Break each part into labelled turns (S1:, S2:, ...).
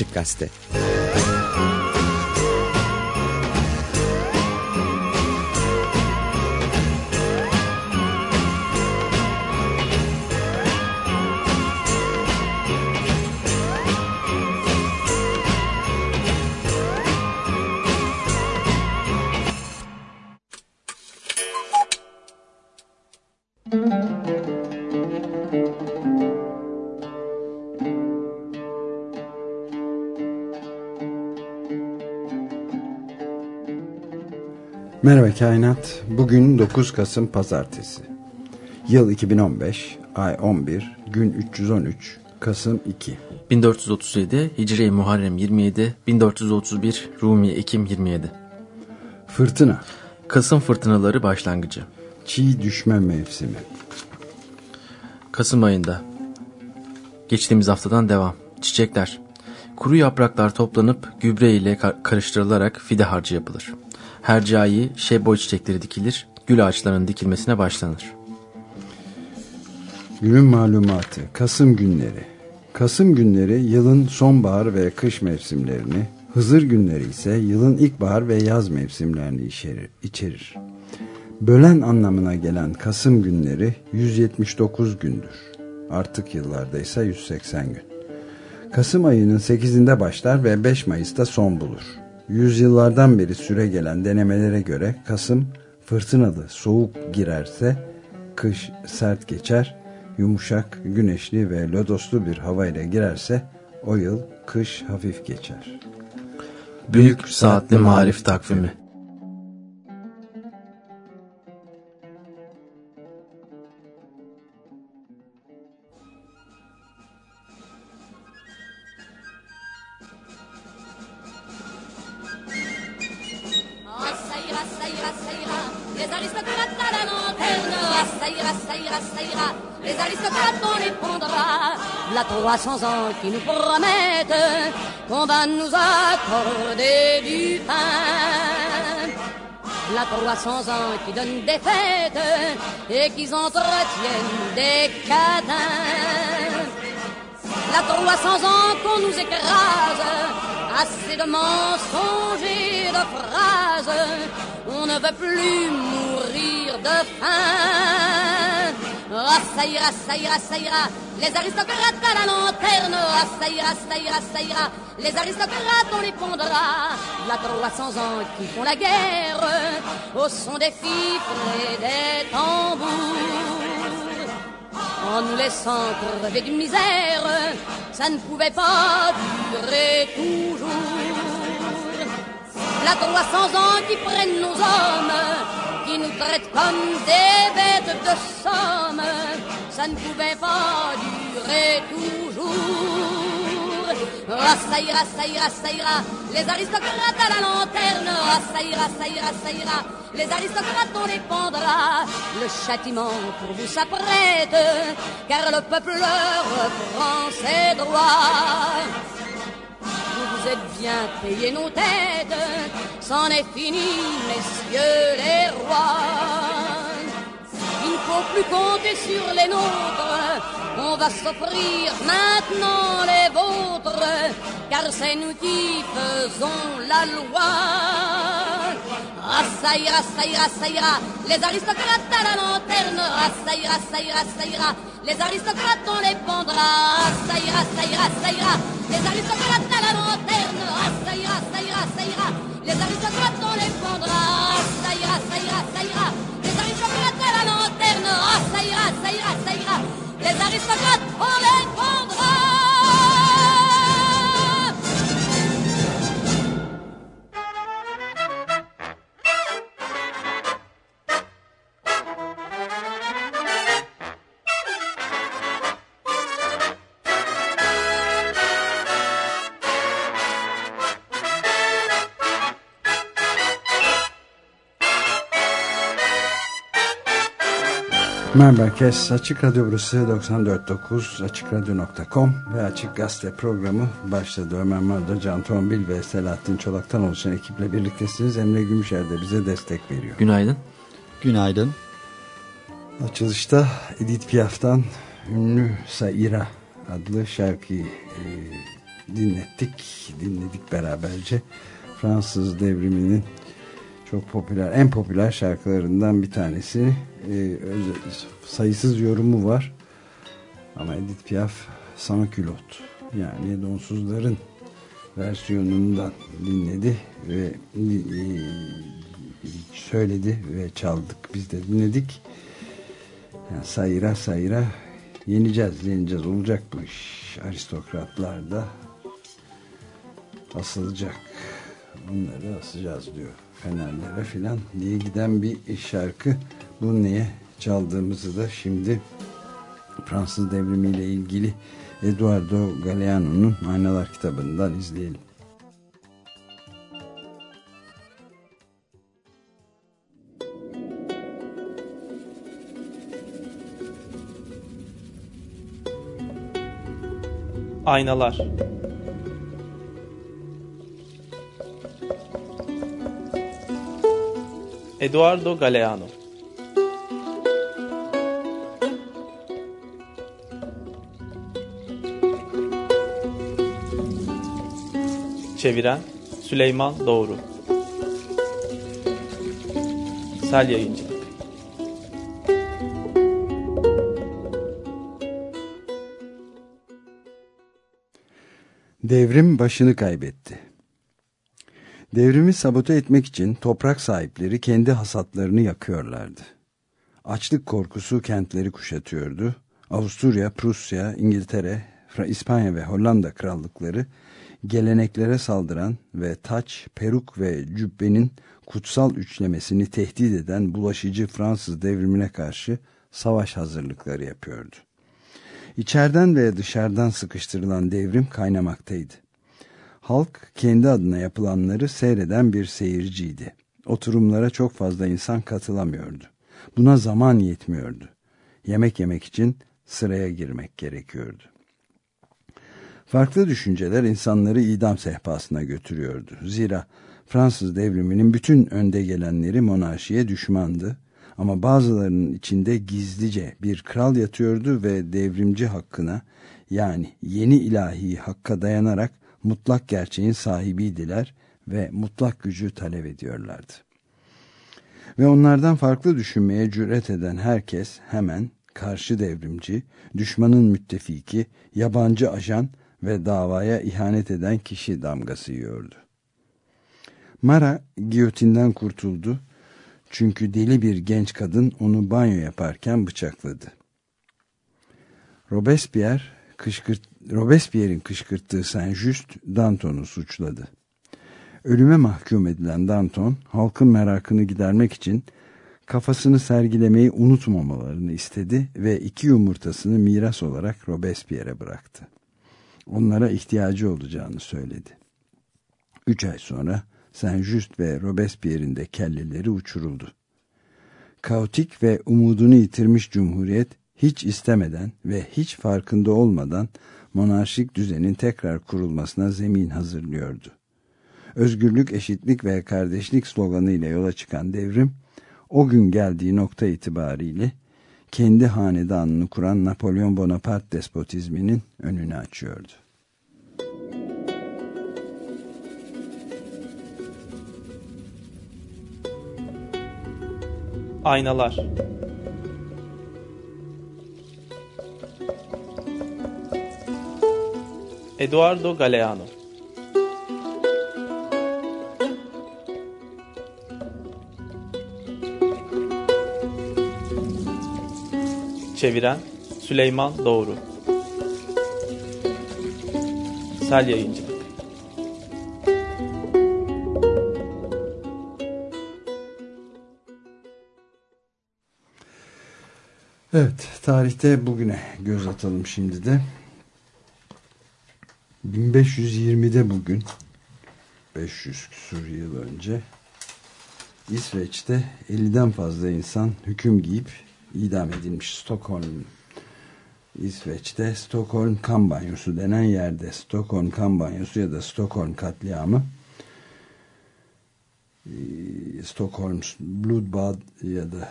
S1: Açık Gazete
S2: Merhaba Kainat. Bugün 9 Kasım Pazartesi. Yıl 2015, ay 11, gün 313, Kasım 2.
S3: 1437, Hicri Muharrem 27, 1431, Rumi Ekim 27.
S2: Fırtına.
S3: Kasım fırtınaları başlangıcı.
S2: Çiğ düşme mevsimi.
S3: Kasım ayında. Geçtiğimiz haftadan devam. Çiçekler. Kuru yapraklar toplanıp gübre ile karıştırılarak fide harcı yapılır. Hercai, şeboy çiçekleri dikilir, gül ağaçlarının dikilmesine başlanır.
S2: Günün malumatı, Kasım günleri. Kasım günleri yılın sonbahar ve kış mevsimlerini, Hızır günleri ise yılın ilkbahar ve yaz mevsimlerini içerir. Bölen anlamına gelen Kasım günleri 179 gündür. Artık yıllarda ise 180 gün. Kasım ayının 8'inde başlar ve 5 Mayıs'ta son bulur. Yüzyıllardan beri süre gelen denemelere göre Kasım fırtınalı, soğuk girerse kış sert geçer, yumuşak, güneşli ve lodoslu bir havayla girerse o yıl kış hafif geçer.
S3: Büyük Saatli Marif Takvimi
S4: 300 ans qui nous promettent qu'on va nous accorder du pain. La 300 ans qui donne des fêtes et qui entretiennent des cadins. La 300 ans qu'on nous écrase, assez de mensonges et de phrases, on ne veut plus mourir de faim. Ah, ça ira, ça ira, ça ira. Les aristocrates à la lanterne. Ah, ça ira, ça ira, ça ira. Les aristocrates, on les pondra. La 300 ans qui font la guerre au son des fifres et des tambours. En nous laissant crever d'une misère, ça ne pouvait pas durer toujours. La 300 ans qui prennent nos hommes qui nous traite comme des bêtes de somme, ça ne pouvait pas durer toujours. Ça ira, ça ira, ça ira, les aristocrates à la lanterne, ça ira, ça ira, ça ira, les aristocrates on les pendra, le châtiment pour vous s'apprête, car le peuple reprend ses droits bien payés nos têtes, c'en est fini, messieurs les rois. Il ne faut plus compter sur les nôtres, on va s'offrir maintenant les vôtres, car c'est nous qui faisons la loi. Ça ira, les aristocrates à la lanterne, ah, ça ira, les aristocrates on les pendra, ça ira, ça ira, ça ira, les aristocrates à la lanterne, ça ira, les aristocrates on les pendra, ça ira, ça ira, ça ira, les aristocrates à la lanterne, ah, ça ira, les aristocrates on les pendra.
S2: Merhaba herkes. Açık Radyo burası 94.9 AçıkRadyo.com ve Açık Gazete programı başladı. Ömer Madra, Can Tombil ve Selahattin Çolak'tan oluşan ekiple birliktesiniz. Emre Gümüşer de bize destek veriyor.
S3: Günaydın.
S5: Günaydın.
S2: Açılışta Edith Piaf'tan ünlü Saira adlı şarkıyı e, dinlettik. Dinledik beraberce. Fransız devriminin çok popüler, en popüler şarkılarından bir tanesi. Ee, sayısız yorumu var. Ama Edith Piaf Sans yani donsuzların versiyonundan dinledi ve e, söyledi ve çaldık. Biz de dinledik. Yani sayıra sayıra yeneceğiz, yeneceğiz. Olacak bu iş. Aristokratlar da asılacak. Onları asacağız diyor. Fenerlere filan diye giden bir şarkı. Bu niye çaldığımızı da şimdi Fransız devrimiyle ilgili Eduardo Galeano'nun Aynalar kitabından izleyelim.
S1: Aynalar Eduardo Galeano Çeviren Süleyman Doğru Sel Yayıncı
S2: Devrim başını kaybetti. Devrimi sabote etmek için toprak sahipleri kendi hasatlarını yakıyorlardı. Açlık korkusu kentleri kuşatıyordu. Avusturya, Prusya, İngiltere, İspanya ve Hollanda krallıkları geleneklere saldıran ve taç, peruk ve cübbenin kutsal üçlemesini tehdit eden bulaşıcı Fransız devrimine karşı savaş hazırlıkları yapıyordu. İçeriden ve dışarıdan sıkıştırılan devrim kaynamaktaydı. Halk kendi adına yapılanları seyreden bir seyirciydi. Oturumlara çok fazla insan katılamıyordu. Buna zaman yetmiyordu. Yemek yemek için sıraya girmek gerekiyordu. Farklı düşünceler insanları idam sehpasına götürüyordu. Zira Fransız devriminin bütün önde gelenleri monarşiye düşmandı. Ama bazılarının içinde gizlice bir kral yatıyordu ve devrimci hakkına yani yeni ilahi hakka dayanarak mutlak gerçeğin sahibiydiler ve mutlak gücü talep ediyorlardı. Ve onlardan farklı düşünmeye cüret eden herkes hemen karşı devrimci, düşmanın müttefiki, yabancı ajan ve davaya ihanet eden kişi damgası yiyordu. Mara giyotinden kurtuldu çünkü deli bir genç kadın onu banyo yaparken bıçakladı. Robespierre kışkırt, Robespierre'in kışkırttığı Saint-Just Danton'u suçladı. Ölüme mahkum edilen Danton halkın merakını gidermek için kafasını sergilemeyi unutmamalarını istedi ve iki yumurtasını miras olarak Robespierre'e bıraktı. Onlara ihtiyacı olacağını söyledi. Üç ay sonra Saint-Just ve Robespierre'in de kelleleri uçuruldu. Kaotik ve umudunu yitirmiş cumhuriyet hiç istemeden ve hiç farkında olmadan monarşik düzenin tekrar kurulmasına zemin hazırlıyordu. Özgürlük, eşitlik ve kardeşlik sloganıyla yola çıkan devrim, o gün geldiği nokta itibariyle kendi hanedanını kuran Napolyon Bonaparte despotizminin önünü açıyordu.
S1: Aynalar Eduardo Galeano Çeviren Süleyman Doğru Sel Yayıncı
S2: Evet, tarihte bugüne göz atalım şimdi de. 1520'de bugün 500 küsur yıl önce İsveç'te 50'den fazla insan hüküm giyip idam edilmiş Stockholm İsveç'te Stockholm kan banyosu denen yerde Stockholm kan banyosu ya da Stockholm katliamı ee, Stockholm Bloodbath ya da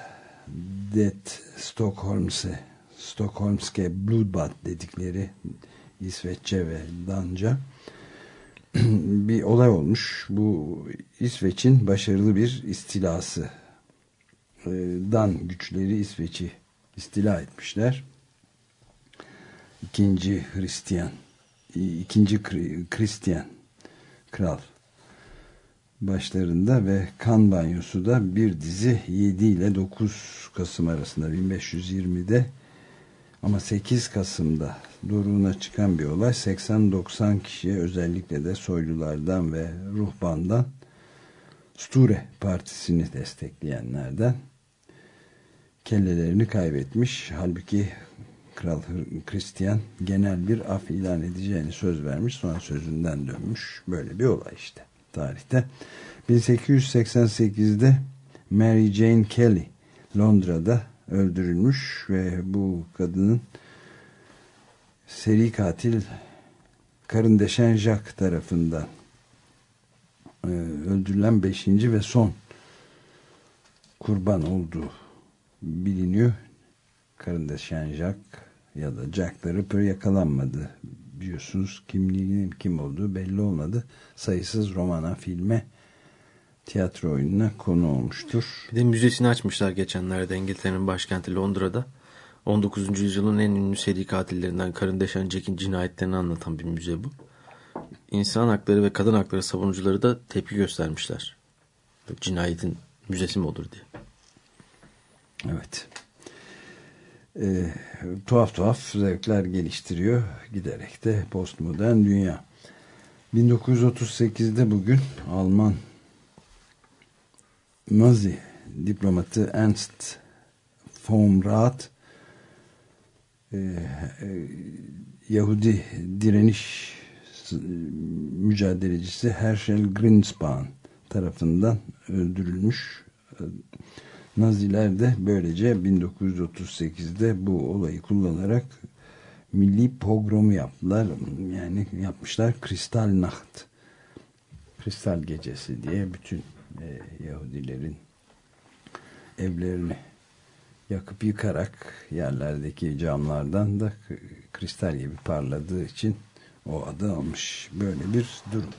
S2: Death Stockholmse Stockholmske Bloodbath dedikleri İsveççe ve Danca bir olay olmuş. Bu İsveç'in başarılı bir istilası e, dan güçleri İsveç'i istila etmişler. İkinci Hristiyan ikinci Hristiyan kral başlarında ve kan banyosu da bir dizi 7 ile 9 Kasım arasında 1520'de ama 8 Kasım'da doruğuna çıkan bir olay 80-90 kişiye özellikle de soylulardan ve ruhbandan Sture partisini destekleyenlerden kellelerini kaybetmiş. Halbuki Kral Hristiyan genel bir af ilan edeceğini söz vermiş. Sonra sözünden dönmüş. Böyle bir olay işte tarihte. 1888'de Mary Jane Kelly Londra'da öldürülmüş ve bu kadının seri katil Karın Deşen Jacques tarafından e, öldürülen beşinci ve son kurban olduğu biliniyor. Karın Deşen Jacques ya da Jack the Ripper yakalanmadı. Biliyorsunuz kimliğinin kim olduğu belli olmadı. Sayısız romana, filme, tiyatro oyununa konu olmuştur.
S3: Bir de müzesini açmışlar geçenlerde İngiltere'nin başkenti Londra'da. 19. yüzyılın en ünlü seri katillerinden Karın Deşen Jack'in cinayetlerini anlatan bir müze bu. İnsan hakları ve kadın hakları savunucuları da tepki göstermişler. Cinayetin müzesi mi olur diye.
S2: Evet. Ee, tuhaf tuhaf zevkler geliştiriyor giderek de postmodern dünya. 1938'de bugün Alman Nazi diplomatı Ernst von Rath e, e, Yahudi direniş mücadelecisi Herschel Greenspan tarafından öldürülmüş. Naziler de böylece 1938'de bu olayı kullanarak milli pogromu yaptılar. Yani yapmışlar Kristal Nacht. Kristal Gecesi diye bütün e, Yahudilerin evlerini yakıp yıkarak yerlerdeki camlardan da kristal gibi parladığı için o adı almış. Böyle bir durum.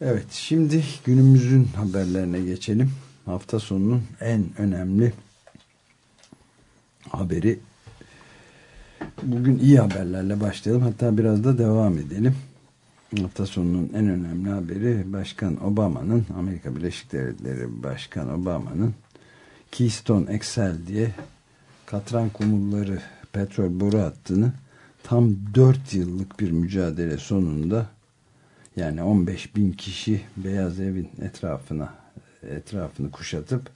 S2: Evet şimdi günümüzün haberlerine geçelim. Hafta sonunun en önemli haberi bugün iyi haberlerle başlayalım. Hatta biraz da devam edelim. Hafta sonunun en önemli haberi Başkan Obama'nın Amerika Birleşik Devletleri Başkan Obama'nın Keystone XL diye katran kumulları petrol boru hattını tam 4 yıllık bir mücadele sonunda yani 15 bin kişi Beyaz Evin etrafına etrafını kuşatıp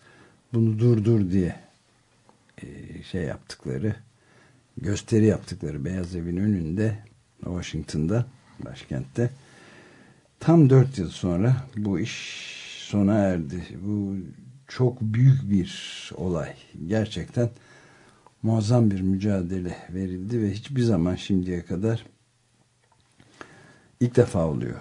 S2: bunu durdur diye e, şey yaptıkları gösteri yaptıkları Beyaz Evin önünde Washington'da başkentte tam 4 yıl sonra bu iş sona erdi. Bu çok büyük bir olay. Gerçekten muazzam bir mücadele verildi ve hiçbir zaman şimdiye kadar ilk defa oluyor.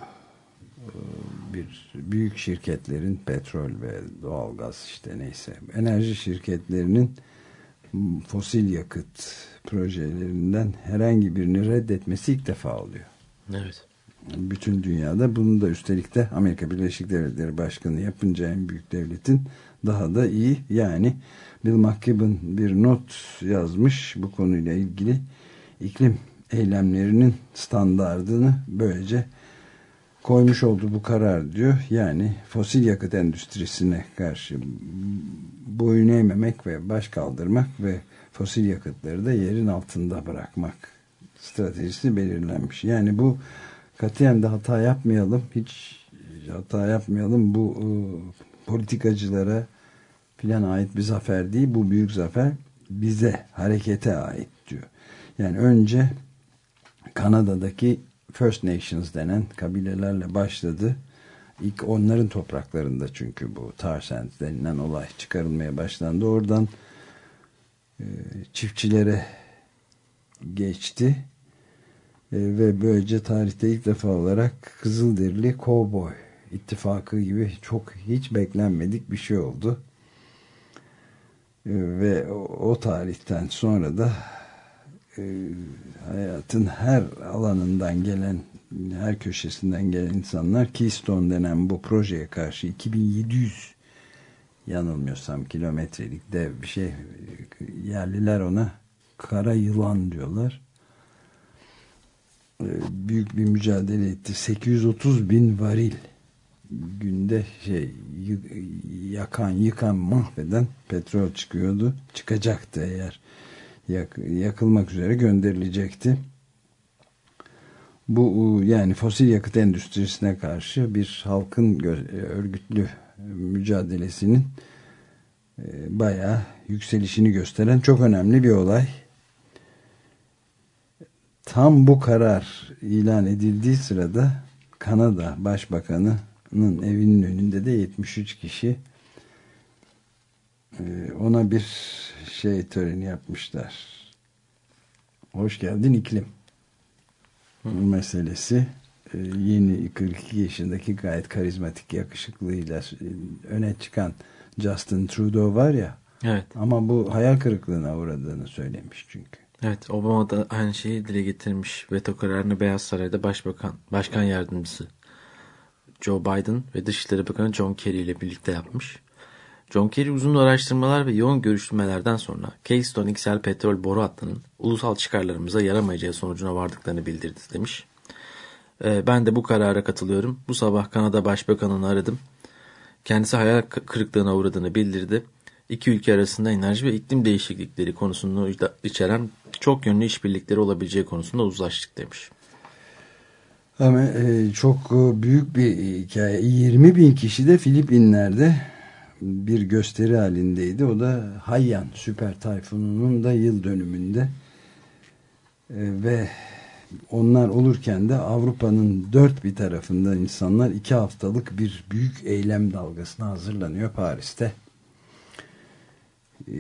S2: Bir büyük şirketlerin petrol ve doğalgaz işte neyse enerji şirketlerinin fosil yakıt projelerinden herhangi birini reddetmesi ilk defa oluyor.
S3: Evet.
S2: Bütün dünyada bunu da üstelik de Amerika Birleşik Devletleri Başkanı yapınca en büyük devletin daha da iyi. Yani Bill McKibben bir not yazmış bu konuyla ilgili iklim eylemlerinin standardını böylece koymuş oldu bu karar diyor. Yani fosil yakıt endüstrisine karşı boyun eğmemek ve baş kaldırmak ve fosil yakıtları da yerin altında bırakmak stratejisi belirlenmiş. Yani bu katiyen de hata yapmayalım. Hiç hata yapmayalım. Bu e, politikacılara filan ait bir zafer değil. Bu büyük zafer bize, harekete ait diyor. Yani önce Kanada'daki First Nations denen kabilelerle başladı. İlk onların topraklarında çünkü bu tar sands denilen olay çıkarılmaya başlandı. Oradan e, çiftçilere geçti. E, ve böylece tarihte ilk defa olarak Kızılderili Cowboy ittifakı gibi çok hiç beklenmedik bir şey oldu. E, ve o, o tarihten sonra da hayatın her alanından gelen her köşesinden gelen insanlar Keystone denen bu projeye karşı 2700 yanılmıyorsam kilometrelik dev bir şey yerliler ona kara yılan diyorlar. E, büyük bir mücadele etti. 830 bin varil günde şey yakan yıkan mahveden petrol çıkıyordu çıkacaktı eğer yak, yakılmak üzere gönderilecekti bu yani fosil yakıt endüstrisine karşı bir halkın örgütlü mücadelesinin e, bayağı yükselişini gösteren çok önemli bir olay. Tam bu karar ilan edildiği sırada Kanada Başbakanı'nın evinin önünde de 73 kişi e, ona bir şey töreni yapmışlar. Hoş geldin iklim meselesi e, yeni 42 yaşındaki gayet karizmatik yakışıklığıyla e, öne çıkan Justin Trudeau var ya
S3: evet.
S2: ama bu hayal kırıklığına uğradığını söylemiş çünkü.
S3: Evet Obama da aynı şeyi dile getirmiş. Veto kararını Beyaz Saray'da Başbakan Başkan Yardımcısı Joe Biden ve Dışişleri Bakanı John Kerry ile birlikte yapmış. John Kerry uzun araştırmalar ve yoğun görüşmelerden sonra Keystone XL petrol boru hattının ulusal çıkarlarımıza yaramayacağı sonucuna vardıklarını bildirdi demiş. Ee, ben de bu karara katılıyorum. Bu sabah Kanada Başbakanı'nı aradım. Kendisi hayal kırıklığına uğradığını bildirdi. İki ülke arasında enerji ve iklim değişiklikleri konusunu içeren çok yönlü işbirlikleri olabileceği konusunda uzlaştık demiş.
S2: Ama e, çok e, büyük bir hikaye. 20 bin kişi de Filipinler'de bir gösteri halindeydi. O da Hayyan süper tayfununun da yıl dönümünde e, ve onlar olurken de Avrupa'nın dört bir tarafından insanlar iki haftalık bir büyük eylem dalgasına hazırlanıyor Paris'te. E,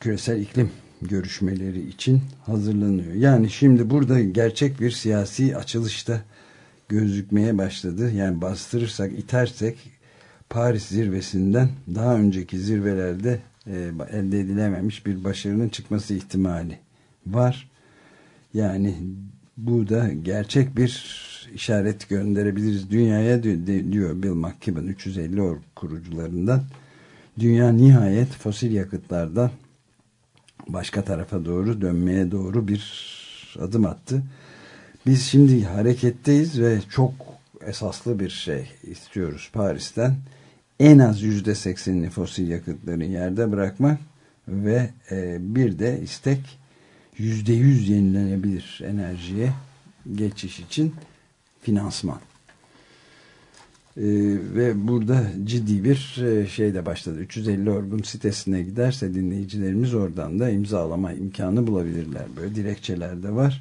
S2: küresel iklim görüşmeleri için hazırlanıyor. Yani şimdi burada gerçek bir siyasi açılışta gözükmeye başladı. Yani bastırırsak, itersek Paris zirvesinden daha önceki zirvelerde e, elde edilememiş bir başarının çıkması ihtimali var. Yani bu da gerçek bir işaret gönderebiliriz dünyaya diyor Bill McKibben 350 or kurucularından. Dünya nihayet fosil yakıtlardan başka tarafa doğru dönmeye doğru bir adım attı. Biz şimdi hareketteyiz ve çok esaslı bir şey istiyoruz Paris'ten en az yüzde seksenini fosil yakıtların yerde bırakmak ve e, bir de istek yüzde yüz yenilenebilir enerjiye geçiş için finansman. Ee, ve burada ciddi bir e, şey de başladı. 350 Orgun sitesine giderse dinleyicilerimiz oradan da imzalama imkanı bulabilirler. Böyle dilekçeler de var.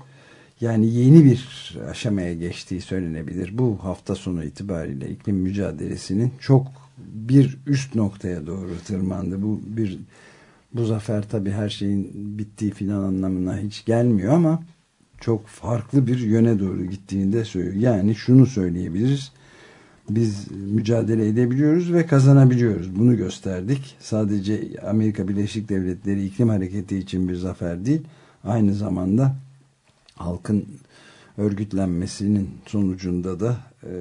S2: Yani yeni bir aşamaya geçtiği söylenebilir. Bu hafta sonu itibariyle iklim mücadelesinin çok bir üst noktaya doğru tırmandı. Bu bir bu zafer tabii her şeyin bittiği filan anlamına hiç gelmiyor ama çok farklı bir yöne doğru gittiğini de söylüyor. Yani şunu söyleyebiliriz. Biz mücadele edebiliyoruz ve kazanabiliyoruz. Bunu gösterdik. Sadece Amerika Birleşik Devletleri iklim hareketi için bir zafer değil. Aynı zamanda halkın örgütlenmesinin sonucunda da e,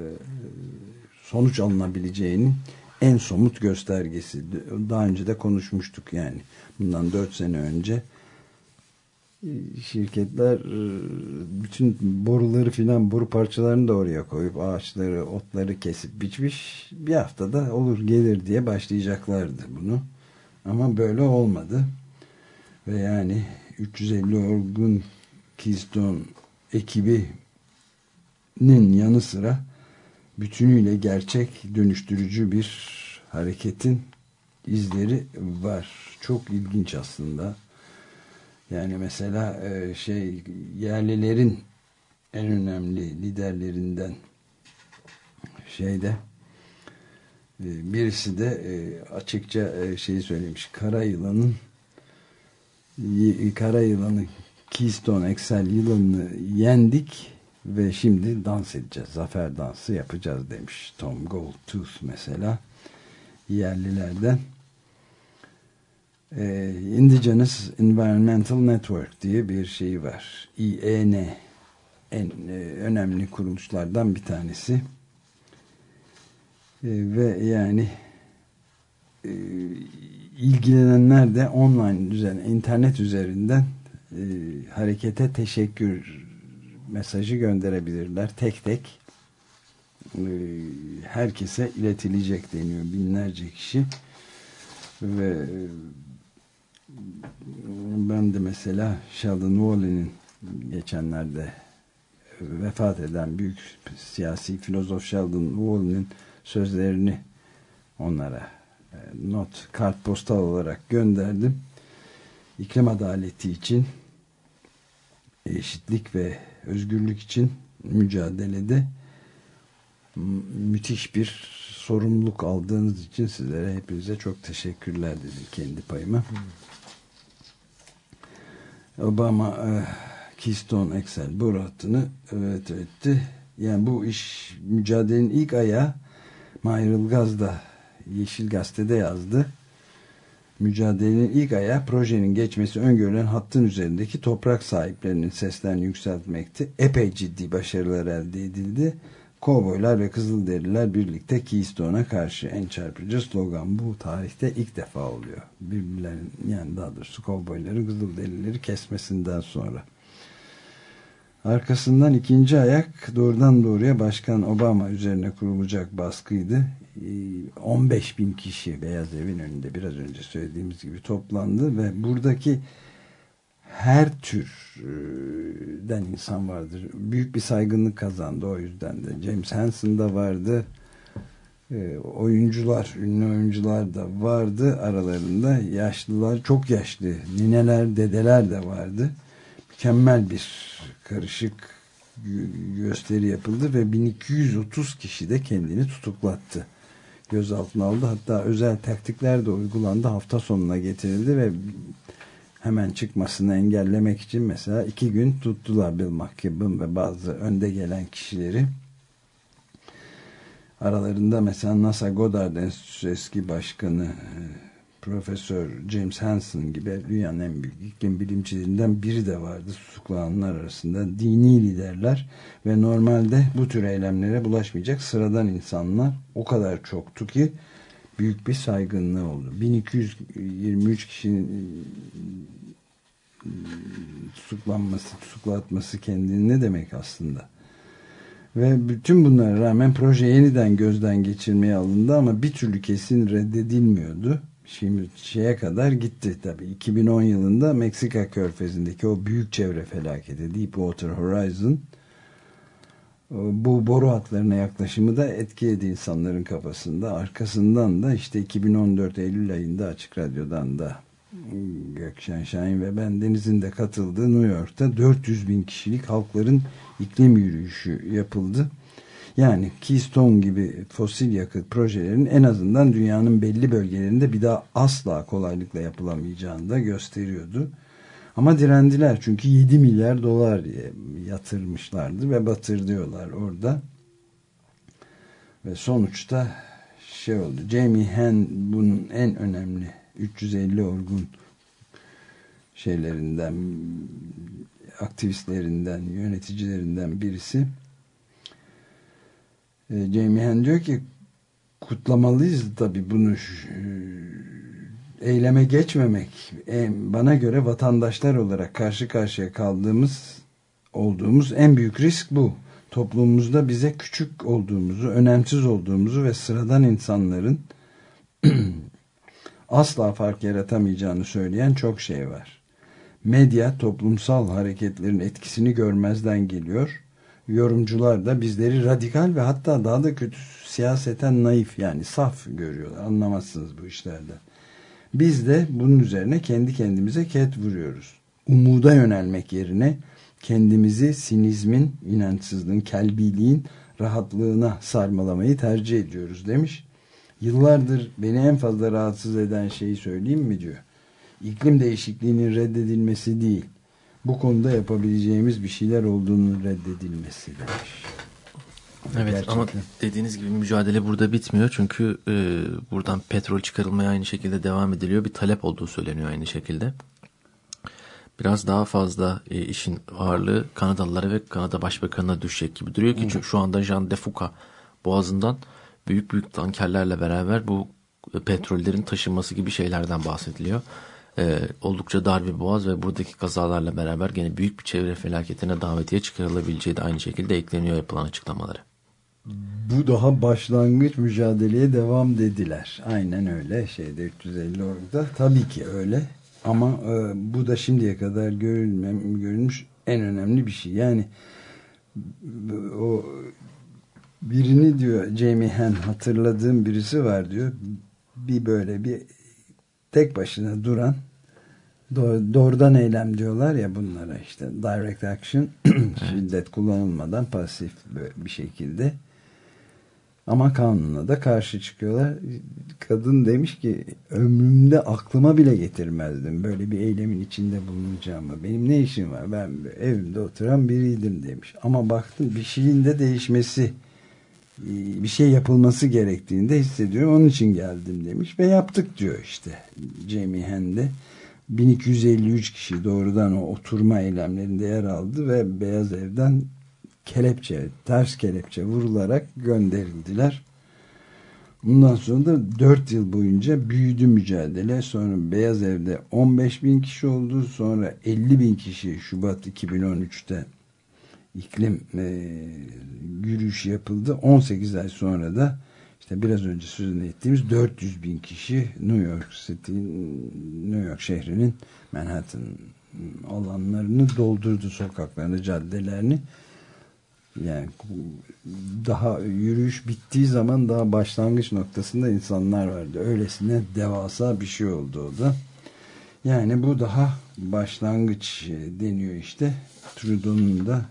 S2: sonuç alınabileceğinin en somut göstergesi. Daha önce de konuşmuştuk yani. Bundan dört sene önce şirketler e, bütün boruları filan boru parçalarını da oraya koyup ağaçları, otları kesip biçmiş bir haftada olur gelir diye başlayacaklardı bunu. Ama böyle olmadı. Ve yani 350 orgun Keystone ekibinin yanı sıra bütünüyle gerçek dönüştürücü bir hareketin izleri var. Çok ilginç aslında. Yani mesela e, şey yerlilerin en önemli liderlerinden şeyde e, birisi de e, açıkça şeyi söylemiş. Kara yılanın kara yılanı Keystone XL yılanını yendik ve şimdi dans edeceğiz. Zafer dansı yapacağız demiş Tom Goldtooth mesela yerlilerden. Ee, Indigenous Environmental Network diye bir şey var. IEN en e, önemli kuruluşlardan bir tanesi. E, ve yani e, ilgilenenler de online üzerinden, internet üzerinden e, harekete teşekkür mesajı gönderebilirler. Tek tek e, herkese iletilecek deniyor. Binlerce kişi ve e, ben de mesela Sheldon Wallen'in geçenlerde vefat eden büyük siyasi filozof Sheldon Wallen'in sözlerini onlara e, not kartpostal olarak gönderdim. İklim adaleti için eşitlik ve özgürlük için mücadelede müthiş bir sorumluluk aldığınız için sizlere hepinize çok teşekkürler dedi kendi payıma. Obama e, Keystone XL boru hattını evet etti. Yani bu iş mücadelenin ilk ayağı Mahir Ilgaz da Yeşil Gazete'de yazdı. Mücadelenin ilk ayağı projenin geçmesi öngörülen hattın üzerindeki toprak sahiplerinin seslerini yükseltmekti. Epey ciddi başarılar elde edildi. Kovboylar ve Kızılderililer birlikte Keystone'a karşı en çarpıcı slogan bu tarihte ilk defa oluyor. Birbirlerinin yani daha doğrusu kovboyları Kızılderilileri kesmesinden sonra. Arkasından ikinci ayak doğrudan doğruya Başkan Obama üzerine kurulacak baskıydı. 15 bin kişi Beyaz Evin önünde biraz önce söylediğimiz gibi toplandı ve buradaki her türden insan vardır. Büyük bir saygınlık kazandı o yüzden de. James Hansen da vardı. E, oyuncular, ünlü oyuncular da vardı aralarında. Yaşlılar, çok yaşlı nineler, dedeler de vardı. Mükemmel bir karışık gösteri yapıldı ve 1230 kişi de kendini tutuklattı. Gözaltına aldı. Hatta özel taktikler de uygulandı. Hafta sonuna getirildi ve hemen çıkmasını engellemek için mesela iki gün tuttular Bill McKibben ve bazı önde gelen kişileri. Aralarında mesela NASA Goddard Enstitüsü eski başkanı e, Profesör James Hansen gibi dünyanın en büyük iklim bilimcilerinden biri de vardı tutuklananlar arasında. Dini liderler ve normalde bu tür eylemlere bulaşmayacak sıradan insanlar o kadar çoktu ki büyük bir saygınlığı oldu. 1223 kişinin ıı, tutuklanması, tutuklatması kendini ne demek aslında? Ve bütün bunlara rağmen proje yeniden gözden geçirmeye alındı ama bir türlü kesin reddedilmiyordu. Şimdi şeye kadar gitti tabii. 2010 yılında Meksika körfezindeki o büyük çevre felaketi Deepwater Horizon bu boru hatlarına yaklaşımı da etkiledi insanların kafasında. Arkasından da işte 2014 Eylül ayında Açık Radyo'dan da Gökşen Şahin ve ben Deniz'in de katıldığı New York'ta 400 bin kişilik halkların iklim yürüyüşü yapıldı. Yani Keystone gibi fosil yakıt projelerinin en azından dünyanın belli bölgelerinde bir daha asla kolaylıkla yapılamayacağını da gösteriyordu. Ama direndiler çünkü 7 milyar dolar yatırmışlardı ve batır orada. Ve sonuçta şey oldu. Jamie Henn bunun en önemli 350 orgun şeylerinden aktivistlerinden, yöneticilerinden birisi. E, Jamie Henn diyor ki kutlamalıyız tabii bunu eyleme geçmemek bana göre vatandaşlar olarak karşı karşıya kaldığımız olduğumuz en büyük risk bu. Toplumumuzda bize küçük olduğumuzu, önemsiz olduğumuzu ve sıradan insanların asla fark yaratamayacağını söyleyen çok şey var. Medya toplumsal hareketlerin etkisini görmezden geliyor. Yorumcular da bizleri radikal ve hatta daha da kötü siyaseten naif yani saf görüyorlar. Anlamazsınız bu işlerden. Biz de bunun üzerine kendi kendimize ket vuruyoruz. Umuda yönelmek yerine kendimizi sinizmin, inançsızlığın, kelbiliğin rahatlığına sarmalamayı tercih ediyoruz demiş. Yıllardır beni en fazla rahatsız eden şeyi söyleyeyim mi diyor. İklim değişikliğinin reddedilmesi değil. Bu konuda yapabileceğimiz bir şeyler olduğunu reddedilmesi demiş.
S3: Evet Gerçekten. ama dediğiniz gibi mücadele burada bitmiyor. Çünkü e, buradan petrol çıkarılmaya aynı şekilde devam ediliyor. Bir talep olduğu söyleniyor aynı şekilde. biraz daha fazla e, işin ağırlığı Kanadalılara ve Kanada Başbakanı'na düşecek gibi duruyor ki çünkü şu anda Jean Defuka boğazından büyük büyük tankerlerle beraber bu petrollerin taşınması gibi şeylerden bahsediliyor. Ee, oldukça dar bir boğaz ve buradaki kazalarla beraber gene büyük bir çevre felaketine davetiye çıkarılabileceği de aynı şekilde ekleniyor yapılan açıklamaları.
S2: Bu daha başlangıç mücadeleye devam dediler. Aynen öyle şeyde 350 orada. Tabii ki öyle. Ama e, bu da şimdiye kadar görülmem, görülmüş en önemli bir şey. Yani o birini diyor Jamie Henn hatırladığım birisi var diyor. Bir böyle bir tek başına duran doğrudan eylem diyorlar ya bunlara işte direct action şiddet kullanılmadan pasif bir şekilde ama kanuna da karşı çıkıyorlar. Kadın demiş ki ömrümde aklıma bile getirmezdim böyle bir eylemin içinde bulunacağımı. Benim ne işim var? Ben evimde oturan biriydim demiş. Ama baktım bir şeyin de değişmesi bir şey yapılması gerektiğini de hissediyorum. Onun için geldim demiş ve yaptık diyor işte Jamie Hende. 1253 kişi doğrudan o oturma eylemlerinde yer aldı ve Beyaz Ev'den kelepçe, ters kelepçe vurularak gönderildiler. Bundan sonra da 4 yıl boyunca büyüdü mücadele. Sonra Beyaz Ev'de 15 bin kişi oldu. Sonra 50 bin kişi Şubat 2013'te iklim e, yürüyüşü yapıldı. 18 ay sonra da işte biraz önce sözünü ettiğimiz 400 bin kişi New York City, New York şehrinin Manhattan alanlarını doldurdu sokaklarını, caddelerini. Yani daha yürüyüş bittiği zaman daha başlangıç noktasında insanlar vardı. Öylesine devasa bir şey oldu o da. Yani bu daha başlangıç deniyor işte. Trudeau'nun da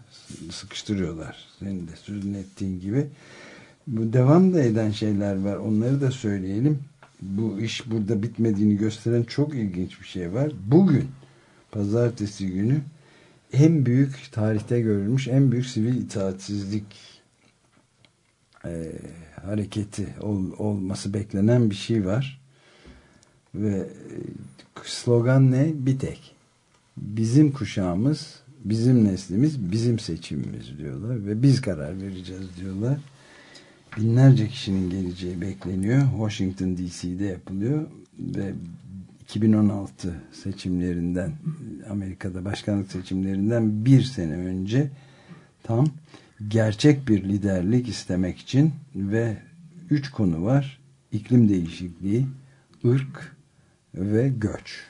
S2: sıkıştırıyorlar. Senin de sözünü ettiğin gibi. Bu devam da eden şeyler var. Onları da söyleyelim. Bu iş burada bitmediğini gösteren çok ilginç bir şey var. Bugün pazartesi günü en büyük tarihte görülmüş en büyük sivil itaatsizlik e, hareketi ol, olması beklenen bir şey var. Ve e, slogan ne? Bir tek. Bizim kuşağımız, bizim neslimiz, bizim seçimimiz diyorlar ve biz karar vereceğiz diyorlar. Binlerce kişinin geleceği bekleniyor. Washington DC'de yapılıyor ve 2016 seçimlerinden Amerika'da başkanlık seçimlerinden bir sene önce tam gerçek bir liderlik istemek için ve üç konu var. İklim değişikliği, ırk ve göç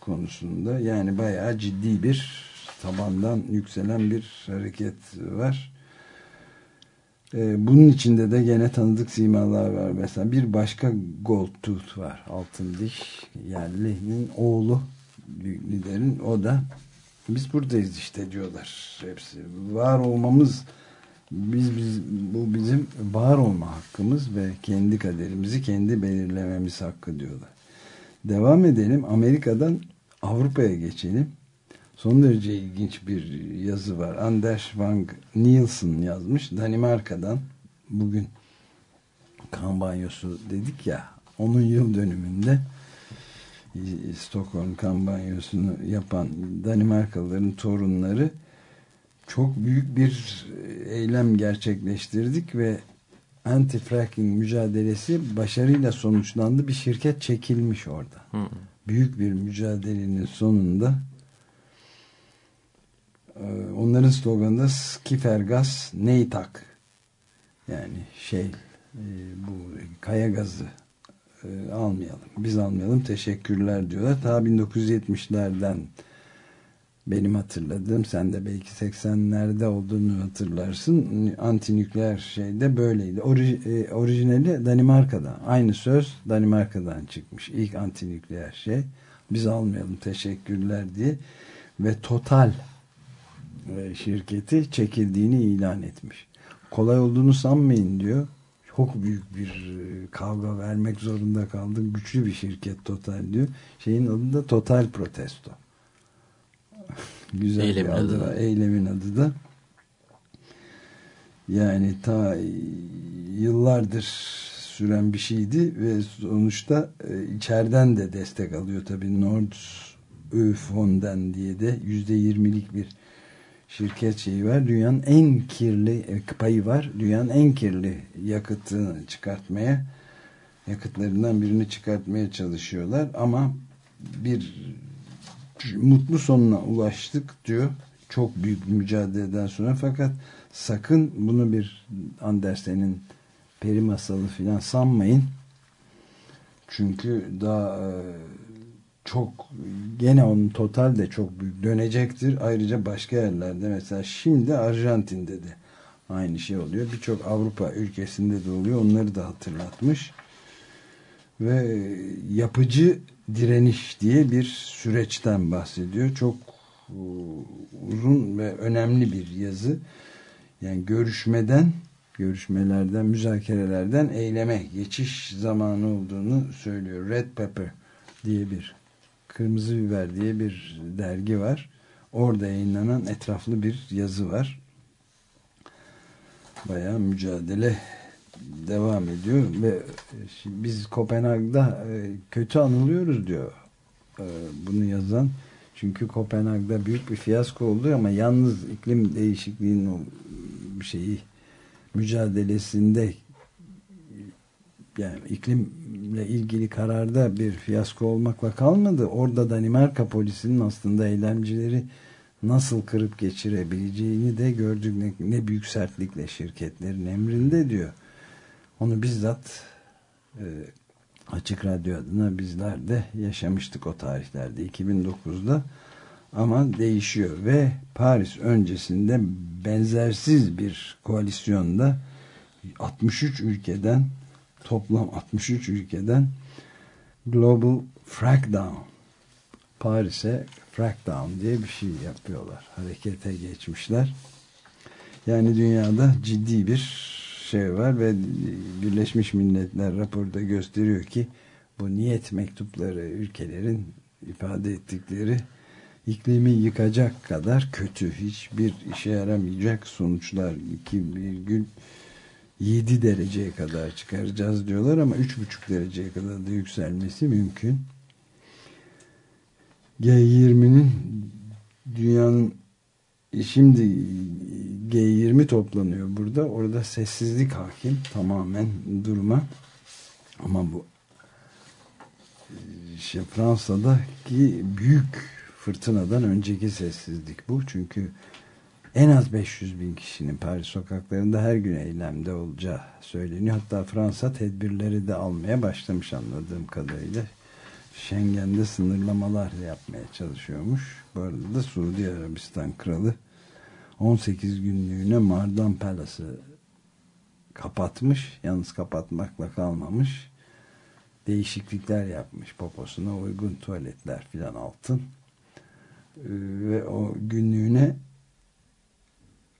S2: konusunda. Yani bayağı ciddi bir tabandan yükselen bir hareket var. Ee, bunun içinde de gene tanıdık simalar var. Mesela bir başka Gold Tooth var. Altın diş yerlinin oğlu liderin o da biz buradayız işte diyorlar hepsi. Var olmamız biz, biz bu bizim var olma hakkımız ve kendi kaderimizi kendi belirlememiz hakkı diyorlar. Devam edelim. Amerika'dan Avrupa'ya geçelim. Son derece ilginç bir yazı var. Anders Van Nielsen yazmış. Danimarka'dan bugün kampanyosu dedik ya onun yıl dönümünde Stockholm kampanyosunu yapan Danimarkalıların torunları çok büyük bir eylem gerçekleştirdik ve anti-fracking mücadelesi başarıyla sonuçlandı. Bir şirket çekilmiş orada. Hı. Büyük bir mücadelenin sonunda onların sloganı da Skifergas Neytak. Yani şey e, bu kaya gazı e, almayalım biz almayalım teşekkürler diyorlar. Ta 1970'lerden benim hatırladığım sen de belki 80'lerde olduğunu hatırlarsın antinükleer şeyde böyleydi. Orij, e, orijinali Danimarka'dan aynı söz Danimarka'dan çıkmış. İlk antinükleer şey biz almayalım teşekkürler diye ve Total şirketi çekildiğini ilan etmiş. Kolay olduğunu sanmayın diyor. Çok büyük bir e, kavga vermek zorunda kaldım. Güçlü bir şirket Total diyor. Şeyin adı da Total Protesto. Güzel eylemin bir adı, var. Eylemin adı da. Yani ta yıllardır süren bir şeydi ve sonuçta e, içeriden de destek alıyor tabii Nord Öfonden diye de %20'lik bir şirket şeyi var. Dünyanın en kirli e, payı var. Dünyanın en kirli yakıtını çıkartmaya yakıtlarından birini çıkartmaya çalışıyorlar ama bir mutlu sonuna ulaştık diyor. Çok büyük bir mücadeleden sonra fakat sakın bunu bir Andersen'in peri masalı filan sanmayın. Çünkü daha e, çok gene onun total de çok büyük dönecektir. Ayrıca başka yerlerde mesela şimdi Arjantin'de de aynı şey oluyor. Birçok Avrupa ülkesinde de oluyor. Onları da hatırlatmış. Ve yapıcı direniş diye bir süreçten bahsediyor. Çok e, uzun ve önemli bir yazı. Yani görüşmeden görüşmelerden, müzakerelerden eyleme geçiş zamanı olduğunu söylüyor. Red Pepper diye bir Kırmızı Biber diye bir dergi var. Orada yayınlanan etraflı bir yazı var. Bayağı mücadele devam ediyor ve biz Kopenhag'da e, kötü anılıyoruz diyor e, bunu yazan. Çünkü Kopenhag'da büyük bir fiyasko oldu ama yalnız iklim değişikliğinin şeyi mücadelesinde yani iklimle ilgili kararda bir fiyasko olmakla kalmadı. Orada Danimarka polisinin aslında eylemcileri nasıl kırıp geçirebileceğini de gördük. Ne, ne büyük sertlikle şirketlerin emrinde diyor. Onu bizzat e, Açık Radyo adına bizler de yaşamıştık o tarihlerde 2009'da ama değişiyor ve Paris öncesinde benzersiz bir koalisyonda 63 ülkeden toplam 63 ülkeden Global Frackdown Paris'e Frackdown diye bir şey yapıyorlar. Harekete geçmişler. Yani dünyada ciddi bir şey var ve Birleşmiş Milletler raporda gösteriyor ki bu niyet mektupları ülkelerin ifade ettikleri iklimi yıkacak kadar kötü hiçbir işe yaramayacak sonuçlar 2,7 dereceye kadar çıkaracağız diyorlar ama 3,5 dereceye kadar da yükselmesi mümkün. G20'nin dünyanın şimdi G20 toplanıyor burada. Orada sessizlik hakim tamamen duruma. Ama bu şey Fransa'daki büyük fırtınadan önceki sessizlik bu. Çünkü en az 500 bin kişinin Paris sokaklarında her gün eylemde olacağı söyleniyor. Hatta Fransa tedbirleri de almaya başlamış anladığım kadarıyla. Schengen'de sınırlamalar yapmaya çalışıyormuş. Bu arada da Suudi Arabistan kralı 18 günlüğüne Mardan Palace'ı kapatmış. Yalnız kapatmakla kalmamış. Değişiklikler yapmış poposuna uygun tuvaletler filan altın. Ee, ve o günlüğüne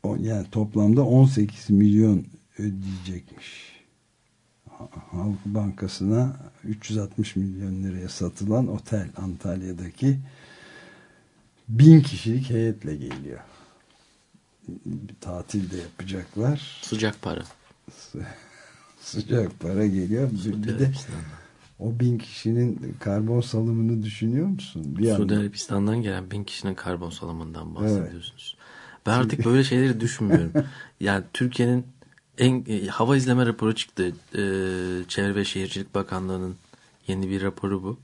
S2: yani toplamda 18 milyon ödeyecekmiş. Halk Bankası'na 360 milyon liraya satılan otel Antalya'daki bin kişilik heyetle geliyor. Bir tatil de yapacaklar.
S3: Sıcak para.
S2: Sıcak para geliyor. Bir, bir de o bin kişinin karbon salımını düşünüyor musun?
S3: Bir Suudi Arabistan'dan gelen bin kişinin karbon salımından bahsediyorsunuz. Evet. Ben artık böyle şeyleri düşünmüyorum. yani Türkiye'nin en e, hava izleme raporu çıktı. E, Çevre ve Şehircilik Bakanlığı'nın yeni bir raporu bu.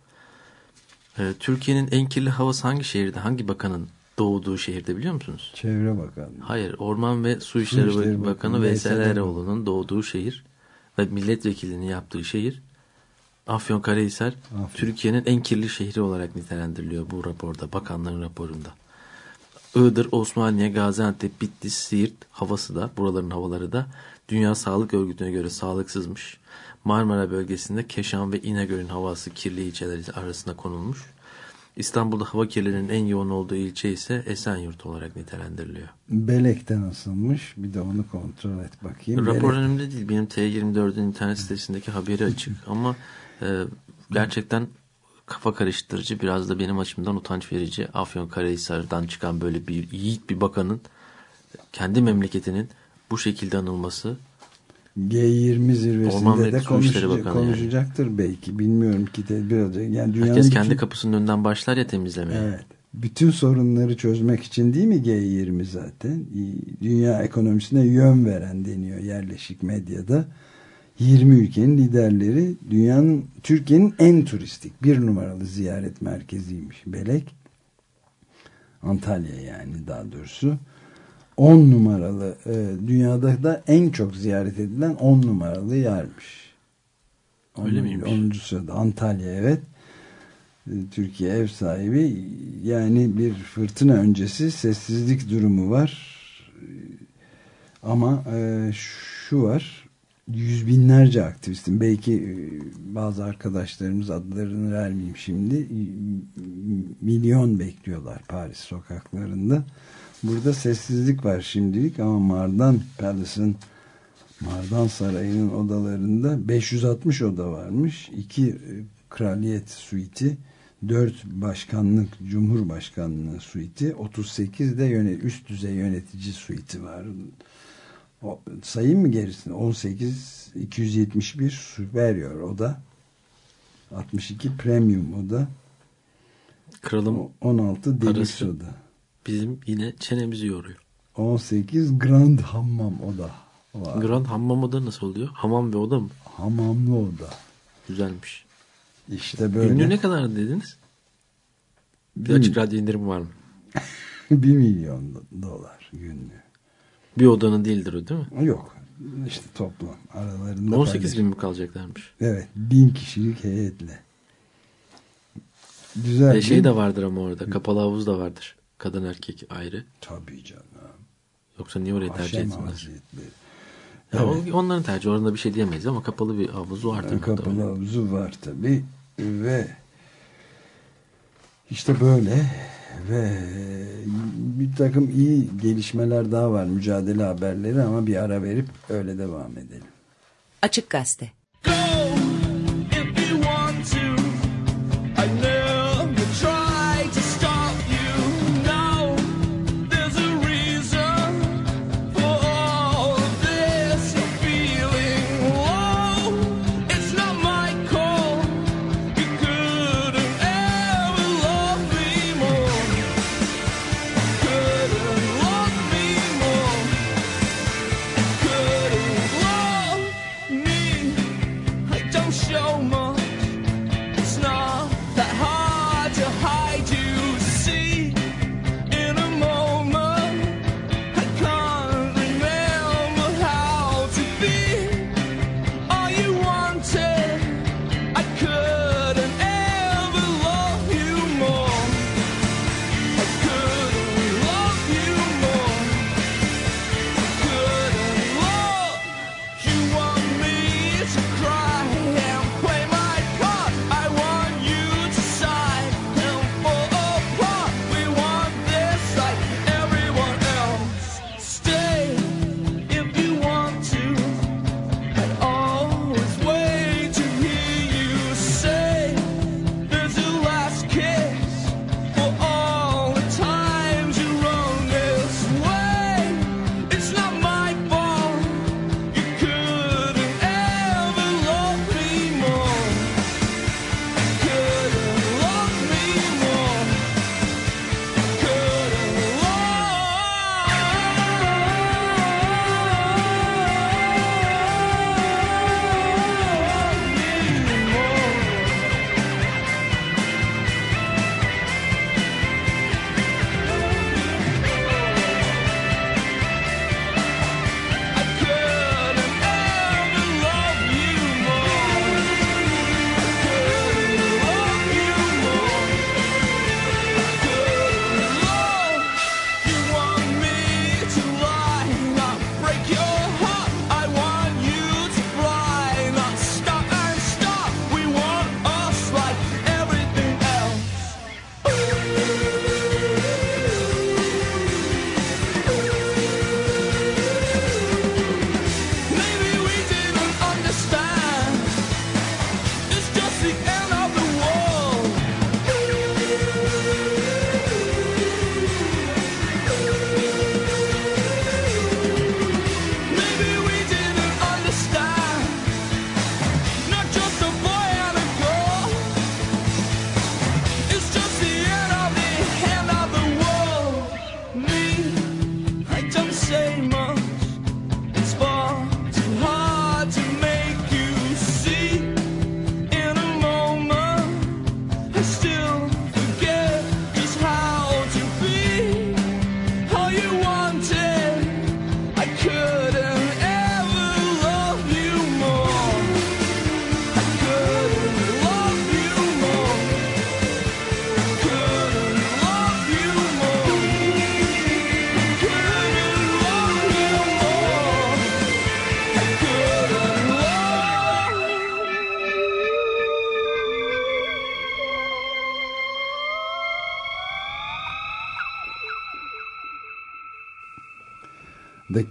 S3: E, Türkiye'nin en kirli havası hangi şehirde, hangi bakanın doğduğu şehirde biliyor musunuz?
S2: Çevre Bakanlığı.
S3: Hayır, Orman ve Su İşleri, Su İşleri Bakanı, Veysel Eroğlu'nun doğduğu şehir ve milletvekilliğini yaptığı şehir Afyonkarahisar Türkiye'nin en kirli şehri olarak nitelendiriliyor bu raporda, bakanların raporunda. Iğdır, Osmaniye, Gaziantep, Bitlis, Siirt havası da, buraların havaları da Dünya Sağlık Örgütü'ne göre sağlıksızmış. Marmara bölgesinde Keşan ve İnegöl'ün havası kirli ilçeler arasında konulmuş. İstanbul'da hava kirliliğinin en yoğun olduğu ilçe ise Esenyurt olarak nitelendiriliyor.
S2: Belek'te nasılmış? Bir de onu kontrol et bakayım.
S3: Rapor Belek... önümde değil. Benim T24'ün internet sitesindeki haberi açık. Ama e, gerçekten kafa karıştırıcı biraz da benim açımdan utanç verici Afyonkarahisar'dan çıkan böyle bir yiğit bir bakanın kendi memleketinin bu şekilde anılması
S2: G20 zirvesinde
S3: Orman
S2: de konuşacak,
S3: Bakanı yani.
S2: konuşacaktır belki. Bilmiyorum ki tedbir alacak. Yani dünyanın
S3: Herkes
S2: bütün-
S3: kendi kapısının önünden başlar ya temizlemeye.
S2: Evet. Bütün sorunları çözmek için değil mi G20 zaten? Dünya ekonomisine yön veren deniyor yerleşik medyada. 20 ülkenin liderleri dünyanın Türkiye'nin en turistik bir numaralı ziyaret merkeziymiş Belek. Antalya yani daha doğrusu. 10 numaralı e, dünyada da en çok ziyaret edilen 10 numaralı yermiş.
S3: Öyle miymiş?
S2: 10. sırada Antalya evet. E, Türkiye ev sahibi yani bir fırtına öncesi sessizlik durumu var. E, Ama e, şu var yüz binlerce aktivistin belki e, bazı arkadaşlarımız adlarını vermeyeyim şimdi. Milyon bekliyorlar Paris sokaklarında. Burada sessizlik var şimdilik ama Mardan Palace'ın Mardan Sarayı'nın odalarında 560 oda varmış. İki e, kraliyet suiti 4 başkanlık cumhurbaşkanlığı suiti 38 de yöne, üst düzey yönetici suiti var o, sayayım mı gerisini? 18 271 superior o da 62 premium o da
S3: Kralım
S2: o- 16 deluxe o da
S3: bizim yine çenemizi yoruyor.
S2: 18 grand hammam o da var.
S3: Grand hammam oda nasıl oluyor? Hamam ve oda mı?
S2: Hamamlı o da.
S3: Güzelmiş.
S2: İşte böyle.
S3: Ünlü ne kadar dediniz? Bir açık radyo indirim var mı?
S2: 1 milyon do- dolar günlüğü.
S3: Bir odanın değildir o değil mi?
S2: Yok. İşte toplam aralarında
S3: 18
S2: paylaş-
S3: bin mi kalacaklarmış?
S2: Evet. Bin kişilik heyetle. Güzel.
S3: E, şey de vardır ama orada. Kapalı havuz da vardır. Kadın erkek ayrı.
S2: Tabii canım.
S3: Yoksa niye orayı tercih etsinler? Ya o- onların tercihi. Orada bir şey diyemeyiz ama kapalı bir havuzu vardır.
S2: Kapalı
S3: muhtemelen.
S2: havuzu var tabi ve işte böyle ve bir takım iyi gelişmeler daha var mücadele haberleri ama bir ara verip öyle devam edelim.
S5: Açık Gazete.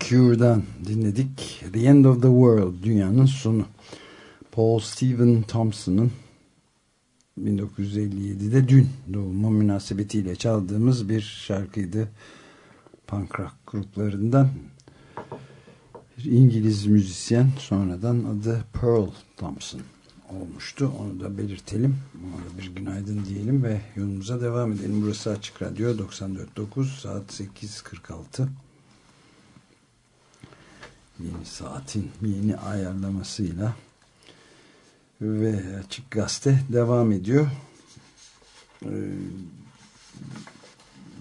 S2: Cure'dan dinledik. The End of the World, dünyanın sonu. Paul Stephen Thompson'ın 1957'de dün doğumu münasebetiyle çaldığımız bir şarkıydı. Punk rock gruplarından bir İngiliz müzisyen sonradan adı Pearl Thompson olmuştu. Onu da belirtelim. Ona da bir günaydın diyelim ve yolumuza devam edelim. Burası Açık Radyo 94.9 saat 8.46 yeni saatin yeni ayarlamasıyla ve Açık Gazete devam ediyor. Ee,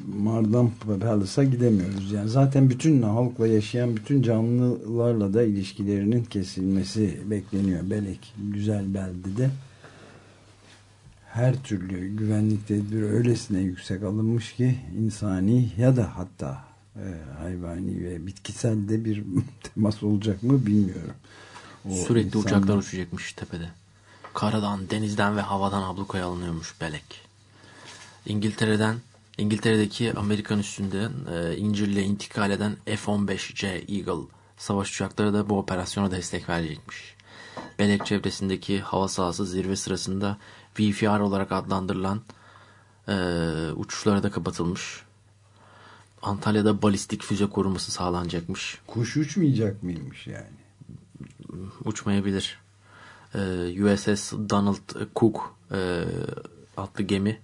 S2: Mardan Palace'a gidemiyoruz. Yani zaten bütün halkla yaşayan bütün canlılarla da ilişkilerinin kesilmesi bekleniyor. Belek güzel beldede her türlü güvenlik tedbiri öylesine yüksek alınmış ki insani ya da hatta hayvani ve bitkisel de bir temas olacak mı bilmiyorum. O
S3: Sürekli
S2: insanlar-
S3: uçaklar uçacakmış tepede. Karadan, denizden ve havadan ablukaya alınıyormuş belek. İngiltere'den İngiltere'deki Amerikan üstünden e, İncir'le intikal eden F-15C Eagle savaş uçakları da bu operasyona destek verecekmiş. Belek çevresindeki hava sahası zirve sırasında VFR olarak adlandırılan e, uçuşlara da kapatılmış. Antalya'da balistik füze koruması sağlanacakmış.
S2: Kuş uçmayacak mıymış yani?
S3: uçmayabilir. Ee, USS Donald Cook e, adlı gemi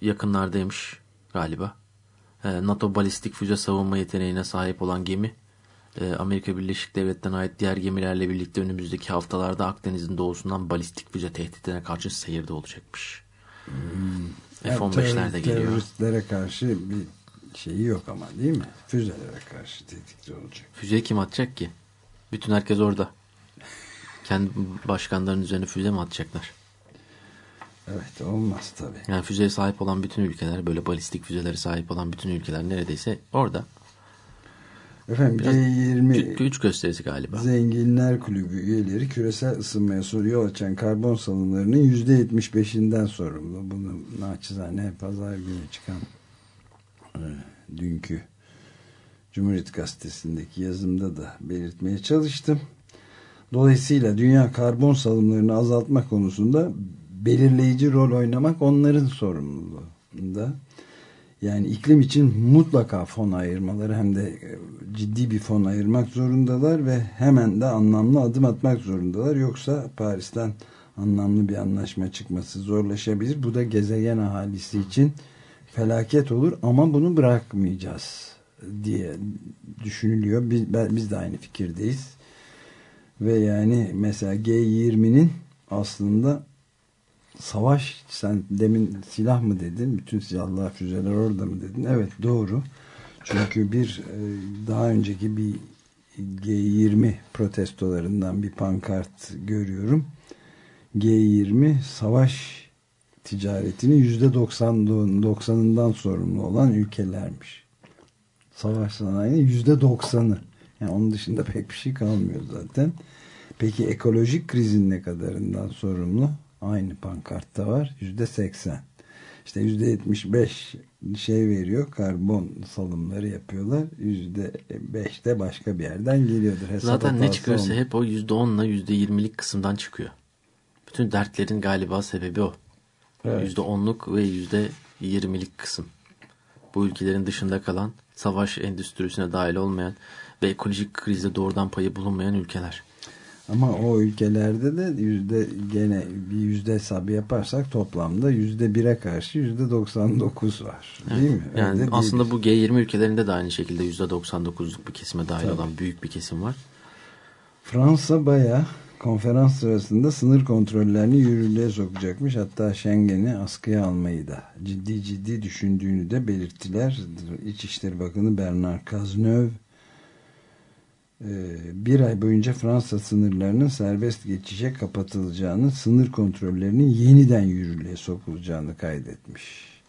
S3: yakınlardaymış galiba. Ee, NATO balistik füze savunma yeteneğine sahip olan gemi e, Amerika Birleşik Devletleri'ne ait diğer gemilerle birlikte önümüzdeki haftalarda Akdeniz'in doğusundan balistik füze tehditine karşı seyirde olacakmış. F-15'ler de geliyor.
S2: Teröristlere karşı bir şeyi yok ama değil mi? Füzelere karşı tetikte olacak.
S3: Füzeyi kim atacak ki? Bütün herkes orada. Kendi başkanların üzerine füze mi atacaklar?
S2: Evet olmaz tabii.
S3: Yani füzeye sahip olan bütün ülkeler, böyle balistik füzeleri sahip olan bütün ülkeler neredeyse orada.
S2: Efendim
S3: Biraz
S2: G20
S3: Güç gösterisi galiba.
S2: Zenginler Kulübü üyeleri küresel ısınmaya yol açan karbon salımlarının %75'inden sorumlu. Bunu naçizane pazar günü çıkan dünkü Cumhuriyet Gazetesi'ndeki yazımda da belirtmeye çalıştım. Dolayısıyla dünya karbon salımlarını azaltma konusunda belirleyici rol oynamak onların sorumluluğunda. Yani iklim için mutlaka fon ayırmaları hem de e, ciddi bir fon ayırmak zorundalar ve hemen de anlamlı adım atmak zorundalar. Yoksa Paris'ten anlamlı bir anlaşma çıkması zorlaşabilir. Bu da gezegen ahalisi için felaket olur ama bunu bırakmayacağız diye düşünülüyor. Biz, ben- biz de aynı fikirdeyiz. Ve yani mesela G20'nin aslında savaş sen demin silah mı dedin? Bütün silahlar füzeler orada mı dedin? Evet doğru. Çünkü bir e, daha önceki bir G20 protestolarından bir pankart görüyorum. G20 savaş ticaretinin yüzde doksanından sorumlu olan ülkelermiş. Savaş sanayinin yüzde doksanı. Yani onun dışında pek bir şey kalmıyor zaten. Peki ekolojik krizin ne kadarından sorumlu? Aynı pankartta var. Yüzde seksen. İşte yüzde yetmiş beş şey veriyor. Karbon salımları yapıyorlar. Yüzde beş de başka bir yerden geliyordur. Hesap
S3: Zaten ne çıkıyorsa
S2: olmuyor.
S3: hep o %10'la %20'lik kısımdan çıkıyor. Bütün dertlerin galiba sebebi o.
S2: Evet.
S3: %10'luk ve %20'lik kısım. Bu ülkelerin dışında kalan, savaş endüstrisine dahil olmayan ve ekolojik krizde doğrudan payı bulunmayan ülkeler.
S2: Ama o ülkelerde de yüzde gene bir yüzde hesabı yaparsak toplamda yüzde bire karşı yüzde 99 var. Değil mi?
S3: Yani
S2: Öyle
S3: aslında
S2: değil.
S3: bu G20 ülkelerinde de aynı şekilde %99'luk bir kesime dahil olan büyük bir kesim var.
S2: Fransa baya konferans sırasında sınır kontrollerini yürürlüğe sokacakmış. Hatta Schengen'i askıya almayı da ciddi ciddi düşündüğünü de belirttiler. İçişleri Bakanı Bernard Cazeneuve e, bir ay boyunca Fransa sınırlarının serbest geçişe kapatılacağını, sınır kontrollerinin yeniden yürürlüğe sokulacağını kaydetmiş.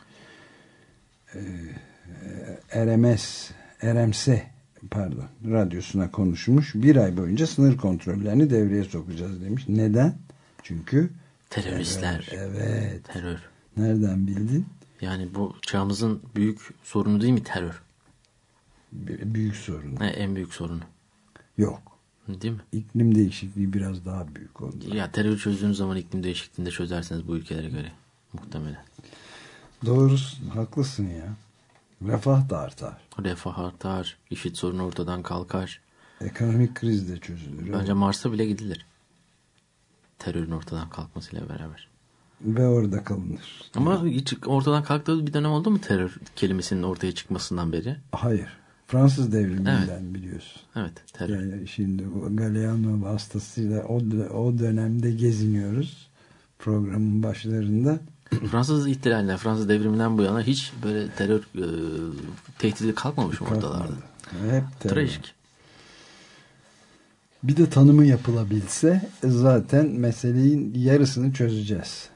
S2: E, RMS, RMS pardon radyosuna konuşmuş. Bir ay boyunca sınır kontrollerini devreye sokacağız demiş. Neden? Çünkü
S3: Teröristler.
S2: evet.
S3: Terör.
S2: Nereden bildin?
S3: Yani bu çağımızın büyük sorunu değil mi terör?
S2: Bir- Büyük sorun.
S3: Ne en büyük sorunu.
S2: Yok.
S3: Değil mi?
S2: İklim değişikliği biraz daha büyük oldu.
S3: Ya terörü çözdüğünüz zaman iklim değişikliğinde çözerseniz bu ülkelere göre. Muhtemelen.
S2: Doğrusu haklısın ya. Refah da artar.
S3: Refah artar, işit sorunu ortadan kalkar.
S2: Ekonomik kriz de çözülür.
S3: Bence Mars'a bile gidilir. Terörün ortadan kalkmasıyla beraber.
S2: Ve orada kalınır.
S3: Ama hiç ortadan kalktığı bir dönem oldu mu terör kelimesinin ortaya çıkmasından beri?
S2: Hayır. Fransız devriminden biliyorsun.
S3: Evet, terör.
S2: Yani şimdi Galeano vasıtasıyla o, o dönemde geziniyoruz. Programın başlarında.
S3: Fransız ihtilalinden, Fransız devriminden bu yana hiç böyle terör e, tehdidi kalkmamış mı ortalarda?
S2: Hep terör.
S3: Trajik.
S2: Bir de tanımı yapılabilse zaten meselenin yarısını çözeceğiz.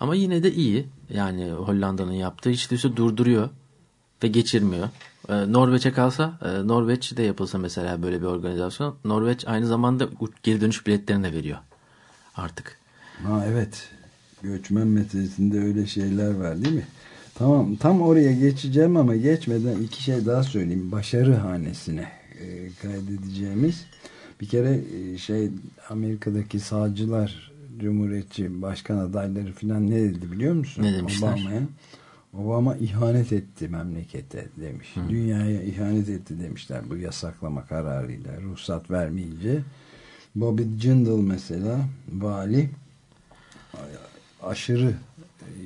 S3: Ama yine de iyi. Yani Hollanda'nın yaptığı hiç değilse durduruyor ve geçirmiyor. Ee, Norveç'e kalsa, e, Norveç'te yapılsa mesela böyle bir organizasyon, Norveç aynı zamanda geri dönüş biletlerini de veriyor artık.
S2: Ha evet. Göçmen meselesinde öyle şeyler var değil mi? Tamam tam oraya geçeceğim ama geçmeden iki şey daha söyleyeyim. Başarı hanesine e, kaydedeceğimiz. Bir kere e, şey Amerika'daki sağcılar Cumhuriyetçi başkan adayları filan ne dedi biliyor musun?
S3: Ne demişler?
S2: Obama'ya. Obama ihanet etti memlekete demiş. Dünyaya ihanet etti demişler bu yasaklama kararıyla ruhsat vermeyince. Bobby Jindal mesela vali aşırı e,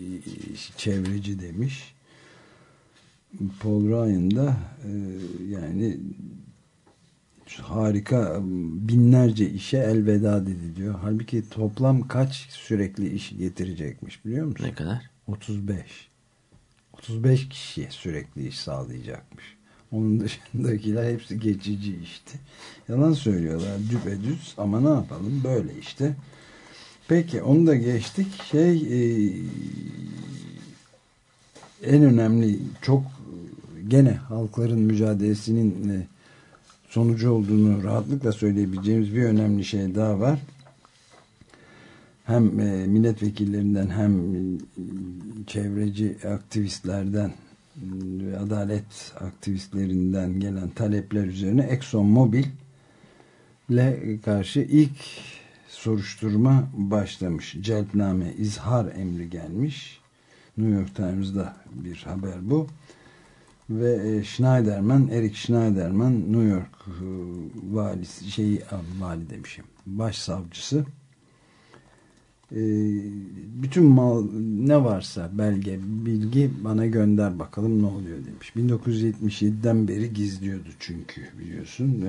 S2: çevreci demiş. Paul Ryan da e, yani harika binlerce işe elveda dedi diyor. Halbuki toplam kaç sürekli iş getirecekmiş biliyor musun?
S3: Ne kadar?
S2: 35. 35 kişiye sürekli iş sağlayacakmış. Onun dışındakiler hepsi geçici işte. Yalan söylüyorlar düpedüz ama ne yapalım böyle işte. Peki onu da geçtik. Şey e, en önemli çok gene halkların mücadelesinin e, sonucu olduğunu rahatlıkla söyleyebileceğimiz bir önemli şey daha var. Hem e, milletvekillerinden hem e, çevreci aktivistlerden ve adalet aktivistlerinden gelen talepler üzerine Exxon Mobil ile karşı ilk soruşturma başlamış. Celpname izhar emri gelmiş. New York Times'da bir haber bu. Ve e, Schneiderman, Eric Schneiderman New York e, valisi şeyi vali demişim. Başsavcısı e, bütün mal ne varsa belge, bilgi bana gönder bakalım ne oluyor demiş. 1977'den beri gizliyordu çünkü biliyorsun.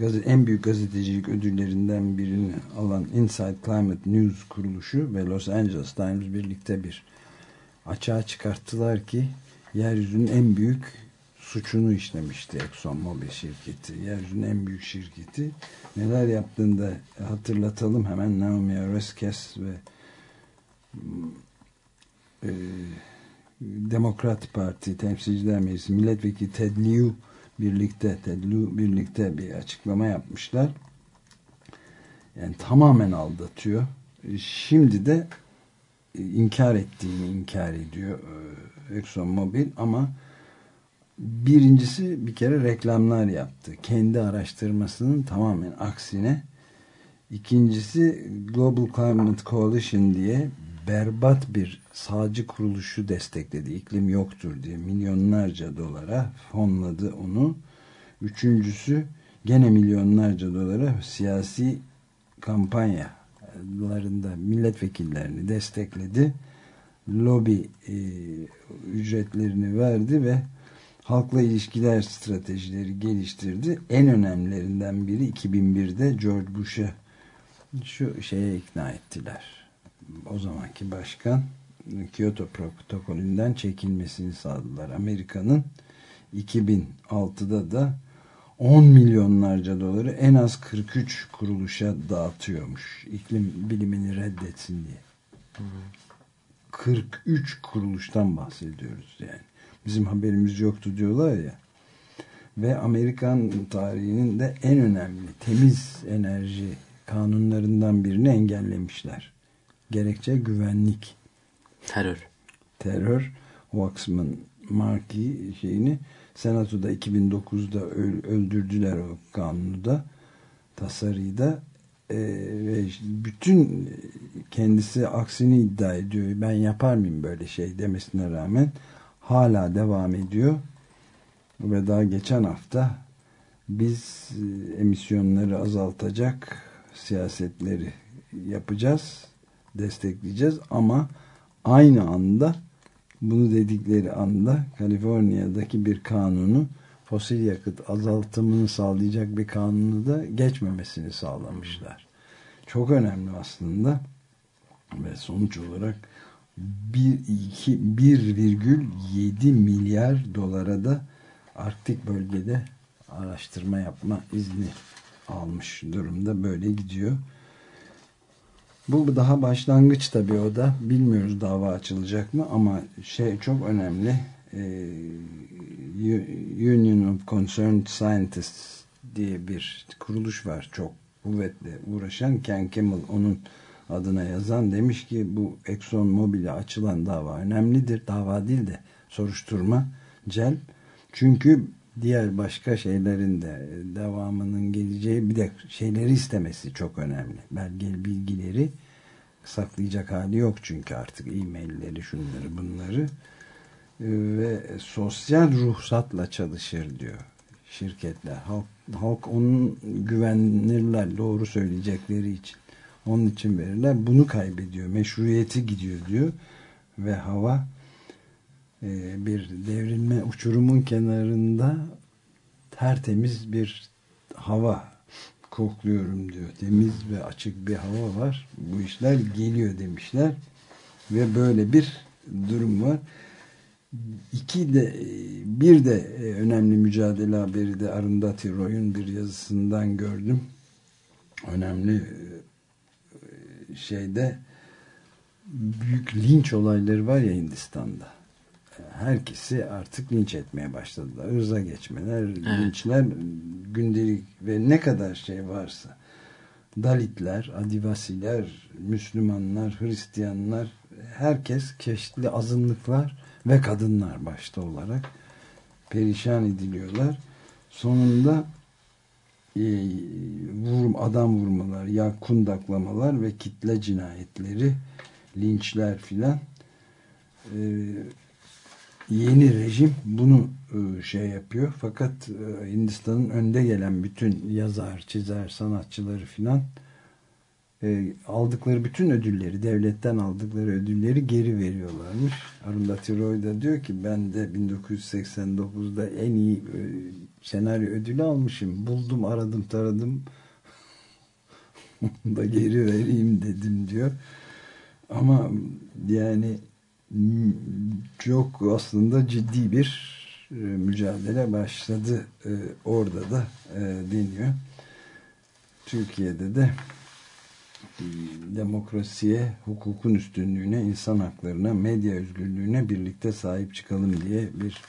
S2: En büyük gazetecilik ödüllerinden birini alan Inside Climate News kuruluşu ve Los Angeles Times birlikte bir açığa çıkarttılar ki yeryüzünün en büyük suçunu işlemişti Exxon Mobil şirketi. Yeryüzünün en büyük şirketi. Neler yaptığını da hatırlatalım. Hemen Naomi Oreskes ve e, Demokrat Parti Temsilciler Meclisi Milletvekili Ted Lieu birlikte Ted Lieu birlikte bir açıklama yapmışlar. Yani tamamen aldatıyor. Şimdi de inkar ettiğini inkar ediyor Exxon Mobil ama birincisi bir kere reklamlar yaptı. Kendi araştırmasının tamamen aksine. İkincisi Global Climate Coalition diye berbat bir sağcı kuruluşu destekledi. İklim yoktur diye milyonlarca dolara fonladı onu. Üçüncüsü gene milyonlarca dolara siyasi kampanyalarında milletvekillerini destekledi. Lobi e, ücretlerini verdi ve halkla ilişkiler stratejileri geliştirdi. En önemlilerinden biri 2001'de George Bush'a şu şeye ikna ettiler. O zamanki başkan Kyoto protokolünden çekilmesini sağladılar. Amerika'nın 2006'da da 10 milyonlarca doları en az 43 kuruluşa dağıtıyormuş. İklim bilimini reddetsin diye. 43 kuruluştan bahsediyoruz yani. Bizim haberimiz yoktu diyorlar ya. Ve Amerikan tarihinin de en önemli temiz enerji kanunlarından birini engellemişler. Gerekçe güvenlik.
S3: Terör.
S2: Terör. Waxman Markey şeyini Senato'da 2009'da öl- öldürdüler o kanunu da tasarıyı da Ee, ve bütün kendisi aksini iddia ediyor. Ben yapar mıyım böyle şey demesine rağmen hala devam ediyor. Ve daha geçen hafta biz e, emisyonları azaltacak siyasetleri yapacağız, destekleyeceğiz ama aynı anda bunu dedikleri anda Kaliforniya'daki bir kanunu fosil yakıt azaltımını sağlayacak bir kanunu da geçmemesini sağlamışlar. Çok önemli aslında ve sonuç olarak 1,7 milyar dolara da Arktik bölgede araştırma yapma izni almış durumda böyle gidiyor. Bu daha başlangıç tabii o da. Bilmiyoruz dava açılacak mı ama şey çok önemli. Ee, Union of Concerned Scientists diye bir kuruluş var çok kuvvetle uğraşan. Ken Campbell onun adına yazan demiş ki bu Exxon Mobil'e açılan dava önemlidir. Dava değil de soruşturma celp. Çünkü diğer başka şeylerin de devamının geleceği bir de şeyleri istemesi çok önemli. Belgeli bilgileri saklayacak hali yok çünkü artık e-mailleri şunları bunları Ee, ve sosyal ruhsatla çalışır diyor şirketler. Halk, halk onun güvenirler doğru söyleyecekleri için. Onun için verirler. Bunu kaybediyor. Meşruiyeti gidiyor diyor. Ve hava e, bir devrilme uçurumun kenarında tertemiz bir hava kokluyorum diyor. Temiz ve açık bir hava var. Bu işler geliyor demişler. Ve böyle bir durum var. İki de bir de e, önemli mücadele haberi de Arundhati Roy'un bir yazısından gördüm. Önemli e, şeyde büyük linç olayları var ya Hindistan'da. Herkesi artık linç etmeye başladılar. Irza geçmeler, linçler gündelik ve ne kadar şey varsa Dalitler, Adivasiler, Müslümanlar, Hristiyanlar herkes çeşitli azınlıklar ve kadınlar başta olarak perişan ediliyorlar. Sonunda e, vurum, adam vurmalar, ya kundaklamalar ve kitle cinayetleri, linçler filan e, yeni rejim bunu e, şey yapıyor. Fakat e, Hindistan'ın önde gelen bütün yazar, çizer, sanatçıları filan e, aldıkları bütün ödülleri, devletten aldıkları ödülleri geri veriyorlarmış. Arundhati Roy da diyor ki ben de 1989'da en iyi senaryo ödülü almışım. Buldum, aradım, taradım. Da geri vereyim dedim diyor. Ama yani çok aslında ciddi bir e, mücadele başladı e, orada da e, deniyor. Türkiye'de de demokrasiye, hukukun üstünlüğüne, insan haklarına, medya özgürlüğüne birlikte sahip çıkalım diye bir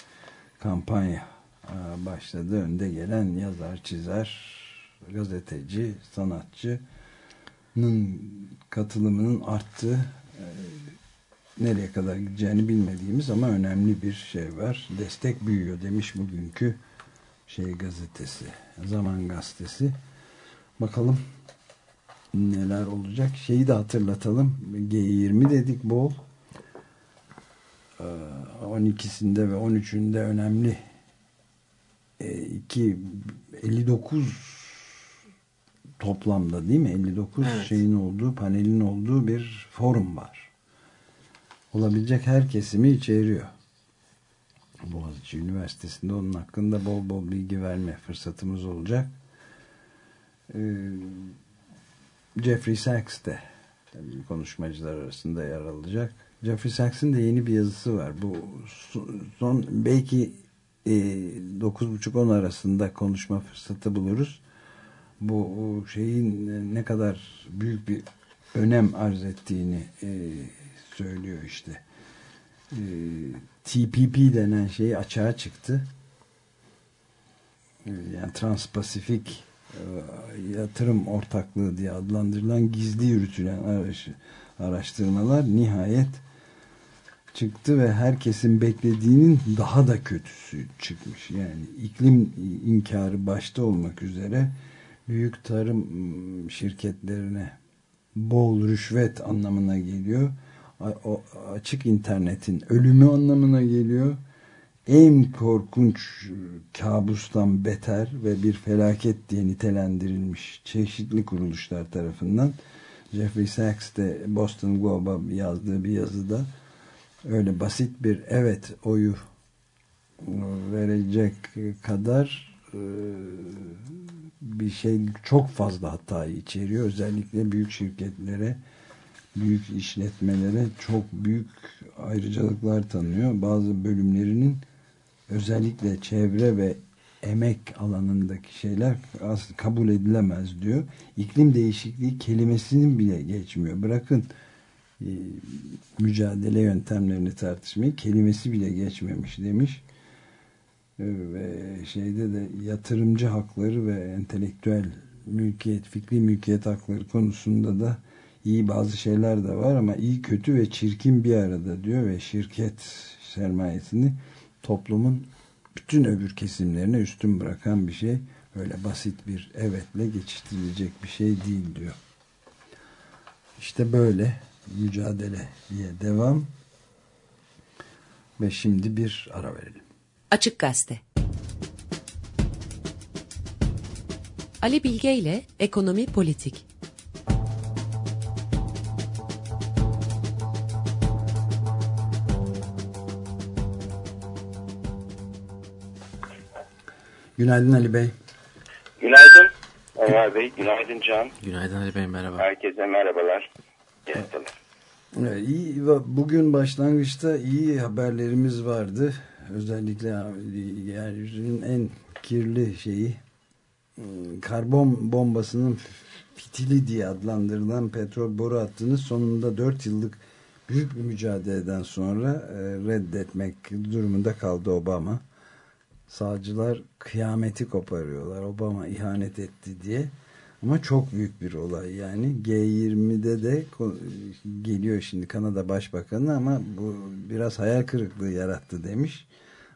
S2: kampanya başladı. Önde gelen yazar, çizer, gazeteci, sanatçının katılımının arttığı nereye kadar gideceğini bilmediğimiz ama önemli bir şey var. Destek büyüyor demiş bugünkü şey gazetesi, Zaman Gazetesi. Bakalım neler olacak. Şeyi de hatırlatalım. G20 dedik bol. Ee, 12'sinde ve 13'ünde önemli e, iki 59 toplamda değil mi? 59
S3: Evet.
S2: şeyin olduğu, panelin olduğu bir forum var. Olabilecek her kesimi içeriyor. Boğaziçi Üniversitesi'nde onun hakkında bol bol bilgi verme fırsatımız olacak. Ee, Jeffrey Sachs de konuşmacılar arasında yer alacak. Jeffrey Sachs'ın da yeni bir yazısı var. Bu so- son belki e, 9.30-10 arasında konuşma fırsatı buluruz. Bu şeyin ne kadar büyük bir önem arz ettiğini e, söylüyor işte. E, TPP denen şey açığa çıktı. E, yani Transpasifik e, yatırım ortaklığı diye adlandırılan gizli yürütülen araş- araştırmalar nihayet çıktı ve herkesin beklediğinin daha da kötüsü çıkmış. Yani iklim inkarı başta olmak üzere büyük tarım ım, şirketlerine bol rüşvet anlamına geliyor. Açık internetin ölümü anlamına geliyor. En korkunç e, kabustan beter ve bir felaket diye nitelendirilmiş çeşitli kuruluşlar tarafından Jeffrey Sachs de Boston Globe'a yazdığı bir yazıda öyle basit bir evet oyu e, verecek kadar e, bir şey çok fazla hatayı içeriyor. Özellikle büyük şirketlere, büyük işletmelere çok büyük ayrıcalıklar tanıyor. Bazı bölümlerinin özellikle çevre ve emek alanındaki şeyler aslında kabul edilemez diyor. İklim değişikliği kelimesinin bile geçmiyor. Bırakın e, mücadele yöntemlerini tartışmayı kelimesi bile geçmemiş demiş. E, Ve şeyde de yatırımcı hakları ve entelektüel mülkiyet, fikri mülkiyet hakları konusunda da iyi bazı şeyler de var ama iyi, kötü ve çirkin bir arada diyor ve şirket sermayesini toplumun bütün öbür kesimlerine üstün bırakan bir şey. Öyle basit bir evetle geçiştirilecek bir şey değil diyor. İşte böyle mücadele diye devam. Ve şimdi bir ara verelim.
S5: Açık Gazete Ali Bilge ile Ekonomi Politik
S2: Günaydın Ali Bey.
S6: Günaydın Ömer Bey, günaydın Can.
S3: Günaydın Ali Bey merhaba.
S6: Herkese merhabalar. Gelsin.
S2: İyi, bugün başlangıçta iyi haberlerimiz vardı. Özellikle yeryüzünün en kirli şeyi ıı, karbon bombasının fitili diye adlandırılan petrol boru hattını sonunda 4 yıllık büyük bir mücadeleden sonra e, reddetmek durumunda kaldı Obama. Sağcılar kıyameti koparıyorlar. Obama ihanet etti diye. Ama çok büyük bir olay yani. G20'de de geliyor şimdi Kanada Başbakanı ama bu biraz hayal kırıklığı yarattı demiş.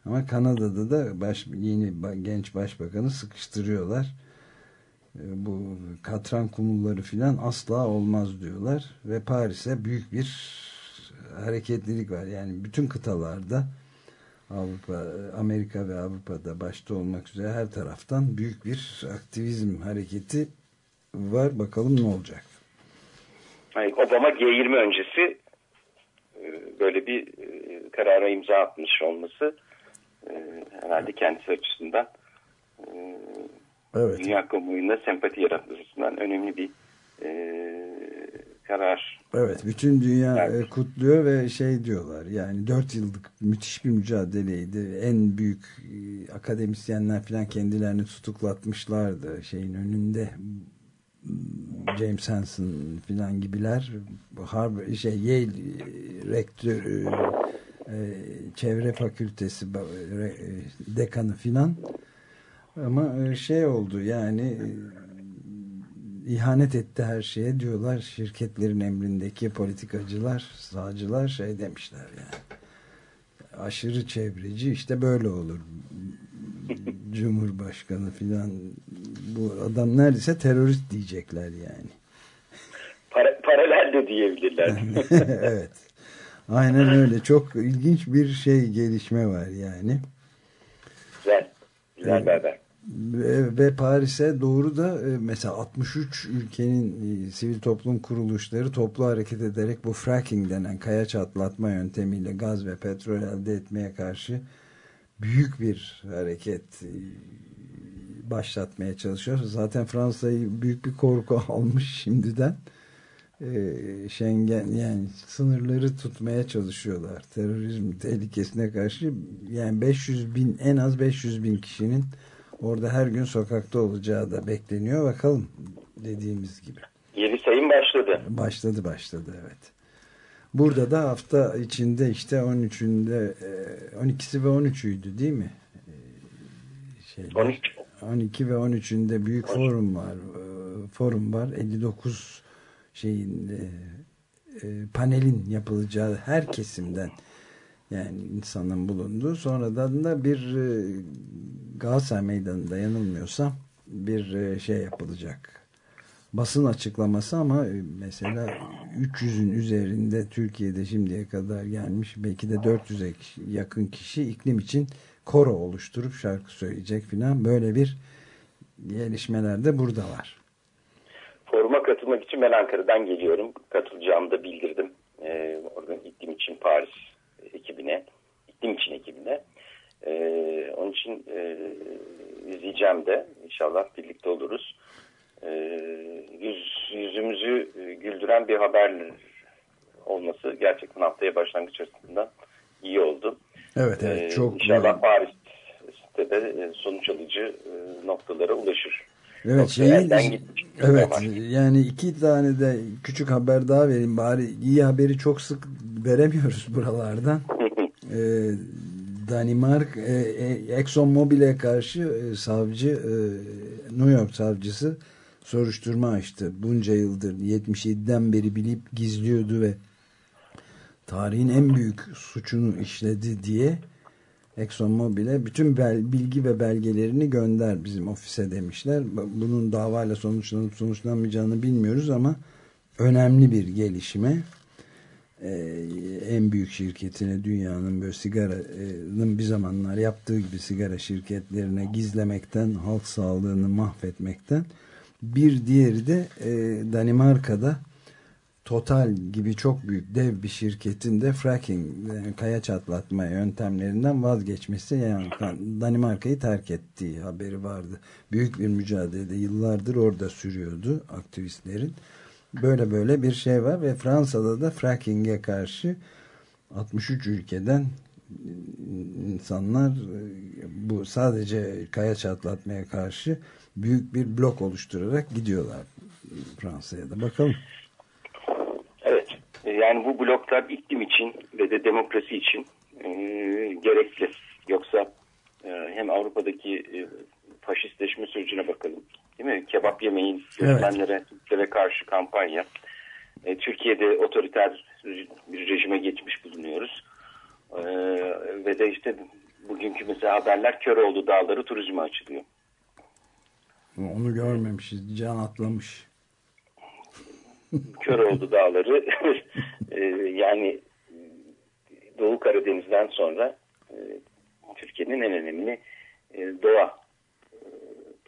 S2: Ama Kanada'da da baş, yeni genç başbakanı sıkıştırıyorlar. E, Bu katran kumulları filan asla olmaz diyorlar. Ve Paris'e büyük bir hareketlilik var. Yani bütün kıtalarda Avrupa, Amerika ve Avrupa'da başta olmak üzere her taraftan büyük bir aktivizm hareketi var. Bakalım ne olacak.
S6: Hayır, Obama G20 öncesi e, böyle bir e, karara imza atmış olması e, herhalde kendisi açısından
S2: Evet.
S6: dünya kamuoyunda sempati yaratmasından önemli bir e, karar.
S2: Evet. Bütün dünya e, kutluyor ve şey diyorlar yani dört yıllık müthiş bir mücadeleydi. En büyük e, akademisyenler falan kendilerini tutuklatmışlardı şeyin önünde. James Hansen filan gibiler Harvard şey Yale e, rektörü e, çevre fakültesi dekanı filan ama şey oldu yani ihanet etti her şeye diyorlar şirketlerin emrindeki politikacılar sağcılar şey demişler yani aşırı çevreci işte böyle olur Cumhurbaşkanı filan bu adam neredeyse terörist diyecekler yani.
S6: Para, paralel de diyebilirler.
S2: evet. Aynen öyle. Çok ilginç bir şey gelişme var yani.
S6: Güzel. Güzel bir haber.
S2: Ve, ve Paris'e doğru da e, mesela 63 ülkenin e, sivil toplum kuruluşları toplu hareket ederek bu fracking denen kaya çatlatma yöntemiyle gaz ve petrol elde etmeye karşı büyük bir hareket e, başlatmaya çalışıyor. Zaten Fransa'yı büyük bir korku almış şimdiden. Schengen yani sınırları tutmaya çalışıyorlar. Terörizm tehlikesine karşı yani 500 bin en az 500 bin kişinin orada her gün sokakta olacağı da bekleniyor. Bakalım dediğimiz gibi.
S6: Yeni sayım başladı.
S2: Başladı başladı evet. Burada da hafta içinde işte 13'ünde e, 12'si ve 13'üydü değil mi? E, Şeyler.
S6: 12.
S2: 12 ve 13'ünde büyük forum var. E, Forum var. 59 şeyin e, e, panelin yapılacağı her kesimden Yani insanın bulunduğu. Sonradan da bir e, Galatasaray Meydanı'nda yanılmıyorsam bir e, şey yapılacak. Basın açıklaması ama e, mesela 300'ün üzerinde Türkiye'de şimdiye kadar gelmiş belki de 400'e yakın kişi iklim için koro oluşturup şarkı söyleyecek filan böyle bir gelişmeler de burada var.
S6: Foruma katılmak için ben Ankara'dan geliyorum. Katılacağımı da bildirdim. Ee, orada gittiğim için Paris ekibine, gittiğim için ekibine. Ee, onun için e, izleyeceğim de. İnşallah birlikte oluruz. Ee, yüz, yüzümüzü e, güldüren bir haber olması gerçekten haftaya başlangıç açısından iyi oldu.
S2: Evet evet
S6: Ee,
S2: çok
S6: İnşallah Paris'te de e, sonuç alıcı e, noktalara ulaşır.
S2: Evet şeyi, evet yani iki tane de küçük haber daha vereyim bari iyi haberi çok sık veremiyoruz buralardan. Ee, Danimark e, e, Exxon Mobil'e karşı e, savcı e, New York savcısı soruşturma açtı. Bunca yıldır 77'den beri bilip gizliyordu ve tarihin en büyük suçunu işledi diye Exxon Mobil'e bütün bel- bilgi ve belgelerini gönder bizim ofise demişler. Bunun davayla sonuçlanıp sonuçlanmayacağını bilmiyoruz ama önemli bir gelişme. Ee, en büyük şirketine dünyanın böyle sigaranın bir zamanlar yaptığı gibi sigara şirketlerine gizlemekten, halk sağlığını mahvetmekten bir diğeri de e, Danimarka'da Total gibi çok büyük dev bir şirketin de fracking, yani kaya çatlatma yöntemlerinden vazgeçmesi yani Danimarka'yı terk ettiği haberi vardı. Büyük bir mücadelede yıllardır orada sürüyordu aktivistlerin. Böyle böyle bir şey var ve Fransa'da da fracking'e karşı 63 ülkeden insanlar bu sadece kaya çatlatmaya karşı büyük bir blok oluşturarak gidiyorlar Fransa'ya da. Bakalım.
S6: Evet. E, Yani bu bloklar iklim için ve de demokrasi için e, gerekli. Yoksa e, hem Avrupa'daki e, faşistleşme sürecine bakalım. Değil mi? Kebap yemeyin, göçmenlere, Türklere karşı kampanya. E, Türkiye'de otoriter bir rejime geçmiş bulunuyoruz. E, ve de işte bugünkü mesela haberler Köroğlu Dağları turizme açılıyor.
S2: Onu görmemişiz. Can atlamış.
S6: Köroğlu Dağları e, yani Doğu Karadeniz'den sonra e, Türkiye'nin en önemli e, doğa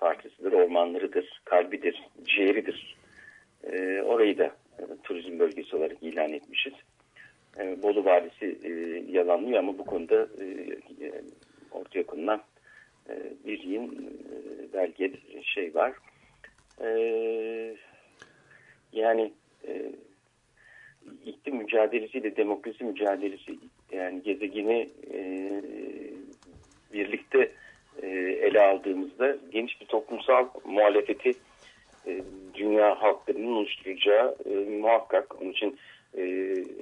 S6: parçasıdır, ormanlarıdır, kalbidir, ciğeridir. E, orayı da e, turizm bölgesi olarak ilan etmişiz. E, Bolu Vadisi e, yalanlıyor ama bu konuda e, e, ortaya konulan e, bir yığın e, belge şey var. E, yani e, iklim mücadelesiyle demokrasi mücadelesi yani gezegeni e, birlikte e, ele aldığımızda geniş bir toplumsal muhalefeti e, dünya halklarının oluşturacağı e, muhakkak. Onun için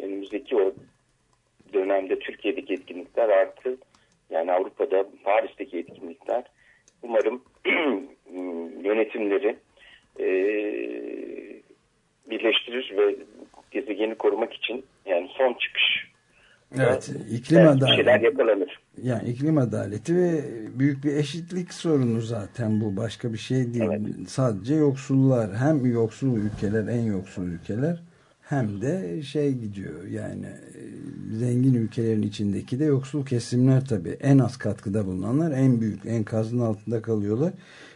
S6: önümüzdeki o dönemde Türkiye'deki etkinlikler artı yani Avrupa'da Paris'teki etkinlikler umarım yönetimleri birleştirir ve gezegeni korumak için yani son çıkış
S2: Evet, iklim
S6: şeyler
S2: adaleti.
S6: yakalanır.
S2: Yani iklim adaleti ve büyük bir eşitlik sorunu zaten bu. Başka bir şey değil.
S6: Evet.
S2: Sadece yoksullar hem yoksul ülkeler en yoksul ülkeler hem de şey gidiyor yani e, zengin ülkelerin içindeki de yoksul kesimler tabii en az katkıda bulunanlar en büyük enkazın altında kalıyorlar.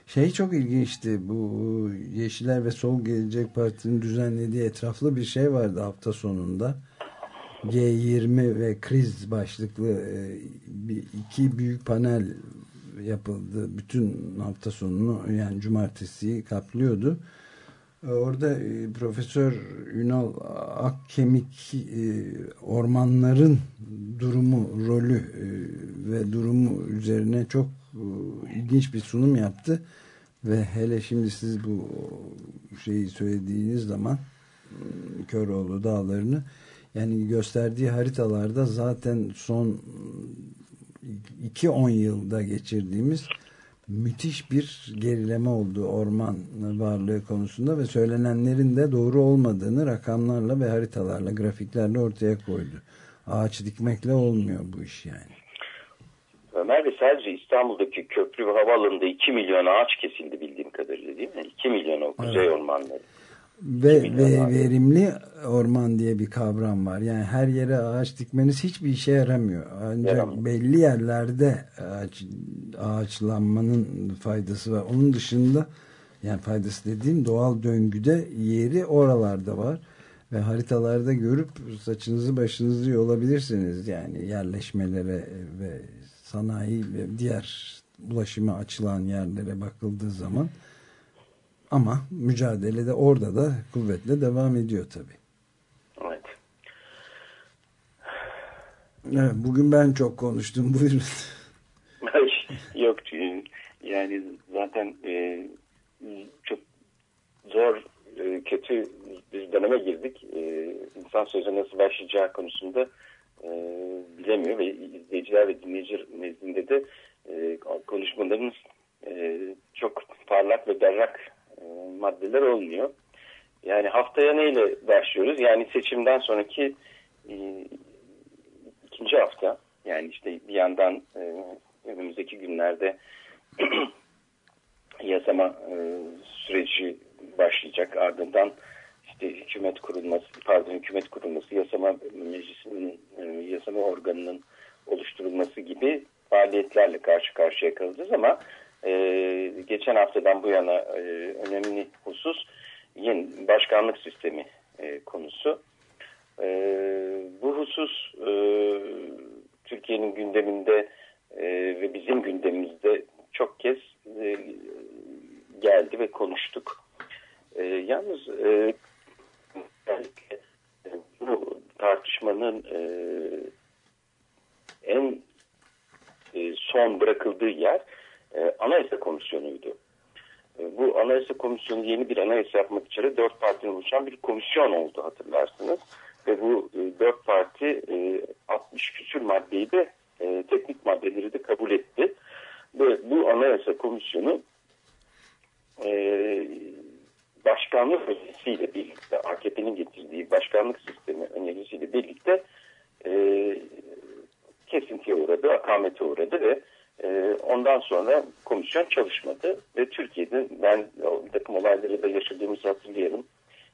S2: Şey çok ilginçti bu Yeşiller ve Sol Gelecek Parti'nin düzenlediği etraflı bir şey vardı hafta sonunda. G20 ve kriz başlıklı e, iki büyük panel yapıldı. Bütün hafta sonunu yani cumartesiyi kaplıyordu. E, Orada e, Profesör Ünal Akkemik ormanların durumu, rolü ve durumu üzerine çok ilginç bir sunum yaptı. Ve hele şimdi siz bu şeyi söylediğiniz zaman Köroğlu dağlarını yani gösterdiği haritalarda zaten son 2-10 yılda geçirdiğimiz müthiş bir gerileme oldu orman varlığı konusunda ve söylenenlerin de doğru olmadığını rakamlarla ve haritalarla, grafiklerle ortaya koydu. ağaç dikmekle olmuyor bu iş yani.
S6: Ömer Bey sadece İstanbul'daki köprü ve havaalanında 2 milyon ağaç kesildi bildiğim kadarıyla değil mi? 2 milyon o kuzey ormanları.
S2: Ve, ve verimli orman diye bir kavram var. Yani her yere ağaç dikmeniz hiçbir işe yaramıyor. Ancak
S6: Yaramıyor.
S2: belli yerlerde ağaç, ağaçlanmanın faydası var. Onun dışında yani faydası dediğim doğal döngüde yeri oralarda var. Ve haritalarda görüp saçınızı başınızı yolabilirsiniz. Yani yerleşmelere ve sanayi ve diğer ulaşıma açılan yerlere bakıldığı zaman. Ama mücadelede orada da kuvvetle devam ediyor tabii.
S6: Evet.
S2: Evet, bugün ben çok konuştum. Buyurun.
S6: Yok yani zaten e, çok zor e, kötü bir döneme girdik. E, insan sözü nasıl başlayacağı konusunda e, bilemiyor ve izleyiciler ve dinleyici nezdinde de e, konuşmalarımız e, çok parlak ve berrak maddeler olmuyor. Yani haftaya neyle başlıyoruz? Yani seçimden sonraki e, ikinci hafta yani işte bir yandan e, önümüzdeki günlerde yasama e, süreci başlayacak. Ardından işte hükümet kurulması, pardon hükümet kurulması, yasama meclisinin, e, yasama organının oluşturulması gibi faaliyetlerle karşı karşıya kalacağız ama e, geçen haftadan bu yana e, önemli husus yeni başkanlık sistemi e, konusu. E, bu husus e, Türkiye'nin gündeminde e, ve bizim gündemimizde çok kez e, geldi ve konuştuk. E, yalnız e, özellikle, e, bu tartışmanın e, en e, son bırakıldığı yer e, Anayasa Komisyonu'ydu. E, bu Anayasa Komisyonu yeni bir anayasa yapmak üzere dört partiden oluşan bir komisyon oldu hatırlarsınız. Ve bu e, dört parti e, 60 küsür maddeyi de e, teknik maddeleri de kabul etti. Ve bu Anayasa Komisyonu e, başkanlık önerisiyle birlikte AKP'nin getirdiği başkanlık sistemi önerisiyle birlikte e, kesintiye uğradı, akamete uğradı ve e, ondan sonra komisyon çalışmadı ve Türkiye'de ben bir takım olayları da yaşadığımızı hatırlayalım.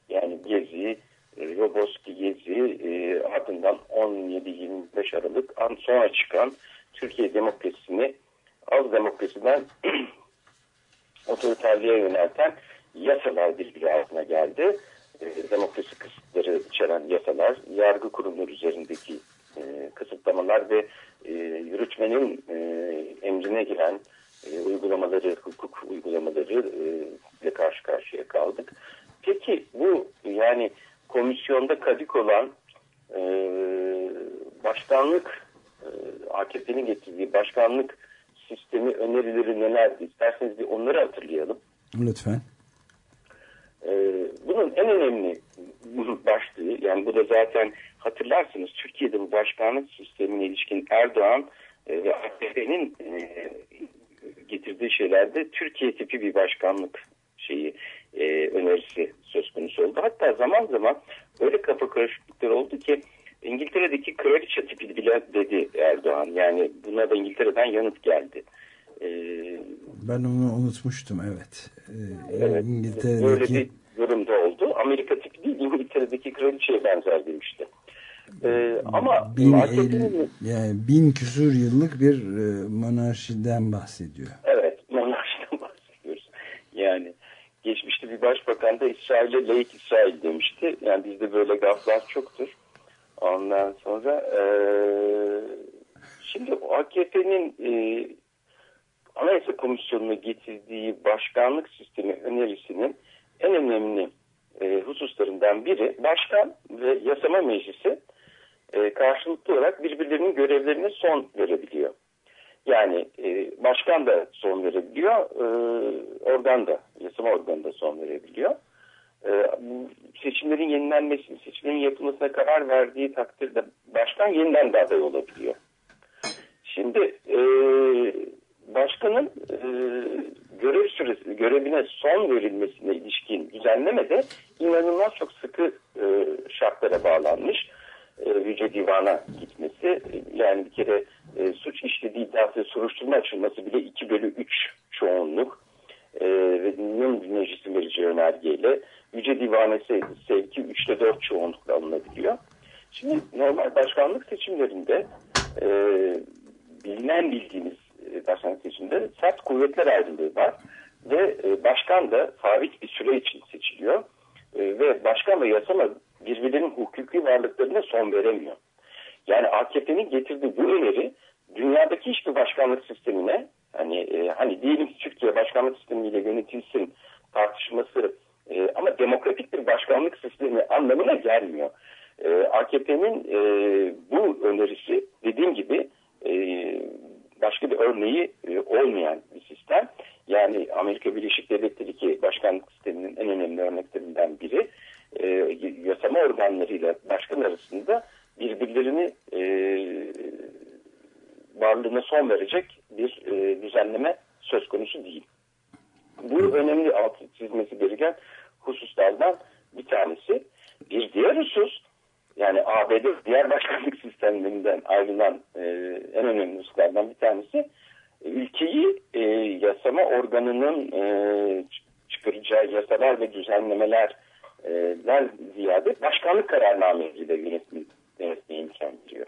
S6: Yani Gezi, Roboski Gezi e, ardından 17-25 Aralık sonra çıkan Türkiye demokrasisini az demokrasiden otoriterliğe yönelten yasalar birbiri altına geldi. E, demokrasi kısıtları içeren yasalar, yargı kurumları üzerindeki e, kısıtlamalar ve e, yürütmenin e, emrine giren e, uygulamaları, hukuk uygulamaları e, ile karşı karşıya kaldık. Peki bu yani komisyonda kadik olan e, başkanlık e, AKP'nin getirdiği başkanlık sistemi önerileri nelerdi? İsterseniz bir onları hatırlayalım.
S2: Lütfen.
S6: Ee, bunun en önemli başlığı yani bu da zaten hatırlarsınız Türkiye'de bu başkanlık sistemine ilişkin Erdoğan e, ve AKP'nin e, getirdiği şeylerde Türkiye tipi bir başkanlık şeyi e, önerisi söz konusu oldu. Hatta zaman zaman öyle kafa karışıklıkları oldu ki İngiltere'deki kraliçe tipi bile dedi Erdoğan. Yani buna da İngiltere'den yanıt geldi. Ee,
S2: Ben onu unutmuştum evet. Ee,
S6: Evet. Böyle
S2: İngiltere'deki
S6: bir durumda oldu. Amerika tipi değil İngiltere'deki kraliçeye benzer demişti. Ee, ama
S2: bin, el- yani bin küsur yıllık bir e, monarşiden bahsediyor.
S6: evet monarşiden bahsediyoruz. Yani geçmişte bir başbakan da İsrail'e layık İsrail demişti. Yani bizde böyle gaflar çoktur. Ondan sonra eee, şimdi AKP'nin eee Anayasa Komisyonu'na getirdiği başkanlık sistemi önerisinin en önemli e, hususlarından biri başkan ve yasama meclisi e, karşılıklı olarak birbirlerinin görevlerine son verebiliyor. Yani e, başkan da son verebiliyor, e, organ da, yasama organı da son verebiliyor. E, seçimlerin yenilenmesini, seçimlerin yapılmasına karar verdiği takdirde başkan yeniden de aday olabiliyor. Şimdi e, başkanın e, görev süresi, görevine son verilmesine ilişkin düzenlemede inanılmaz çok sıkı e, şartlara bağlanmış. E, Yüce Divan'a gitmiş tanesi yani bir kere e, suç işlediği iddiası soruşturma açılması bile 2 bölü 3 çoğunluk e, ve Nyon Meclisi vereceği önergeyle Yüce Divanı se- sevki 3'te 4 çoğunlukla alınabiliyor. Şimdi normal başkanlık seçimlerinde e, bilinen bildiğimiz e, başkanlık seçiminde sert kuvvetler ayrılığı var ve e, başkan da sabit bir süre için seçiliyor E, ve başkan ve yasama birbirlerinin hukuki varlıklarına son veremiyor. Yani AKP'nin getirdiği bu öneri dünyadaki hiçbir başkanlık sistemine hani e, hani diyelim ki Türkiye başkanlık sistemiyle yönetilsin tartışması e, ama demokratik bir başkanlık sistemi anlamına gelmiyor. E, AKP'nin e, bu önerisi dediğim gibi e, başka bir örneği e, olmayan bir sistem. Yani Amerika Birleşik Devletleri ki başkanlık sisteminin en önemli örneklerinden biri e, yasama organlarıyla başkan arasında birbirlerini e, varlığına son verecek bir e, düzenleme söz konusu değil. Bu önemli altı çizmesi gereken hususlardan bir tanesi. Bir diğer husus yani ABD diğer başkanlık sistemlerinden ayrılan e, en önemli hususlardan bir tanesi ülkeyi e, yasama organının e, çıkaracağı yasalar ve düzenlemelerden ziyade başkanlık kararnamesiyle yönetme, yönetmeye imkan veriyor.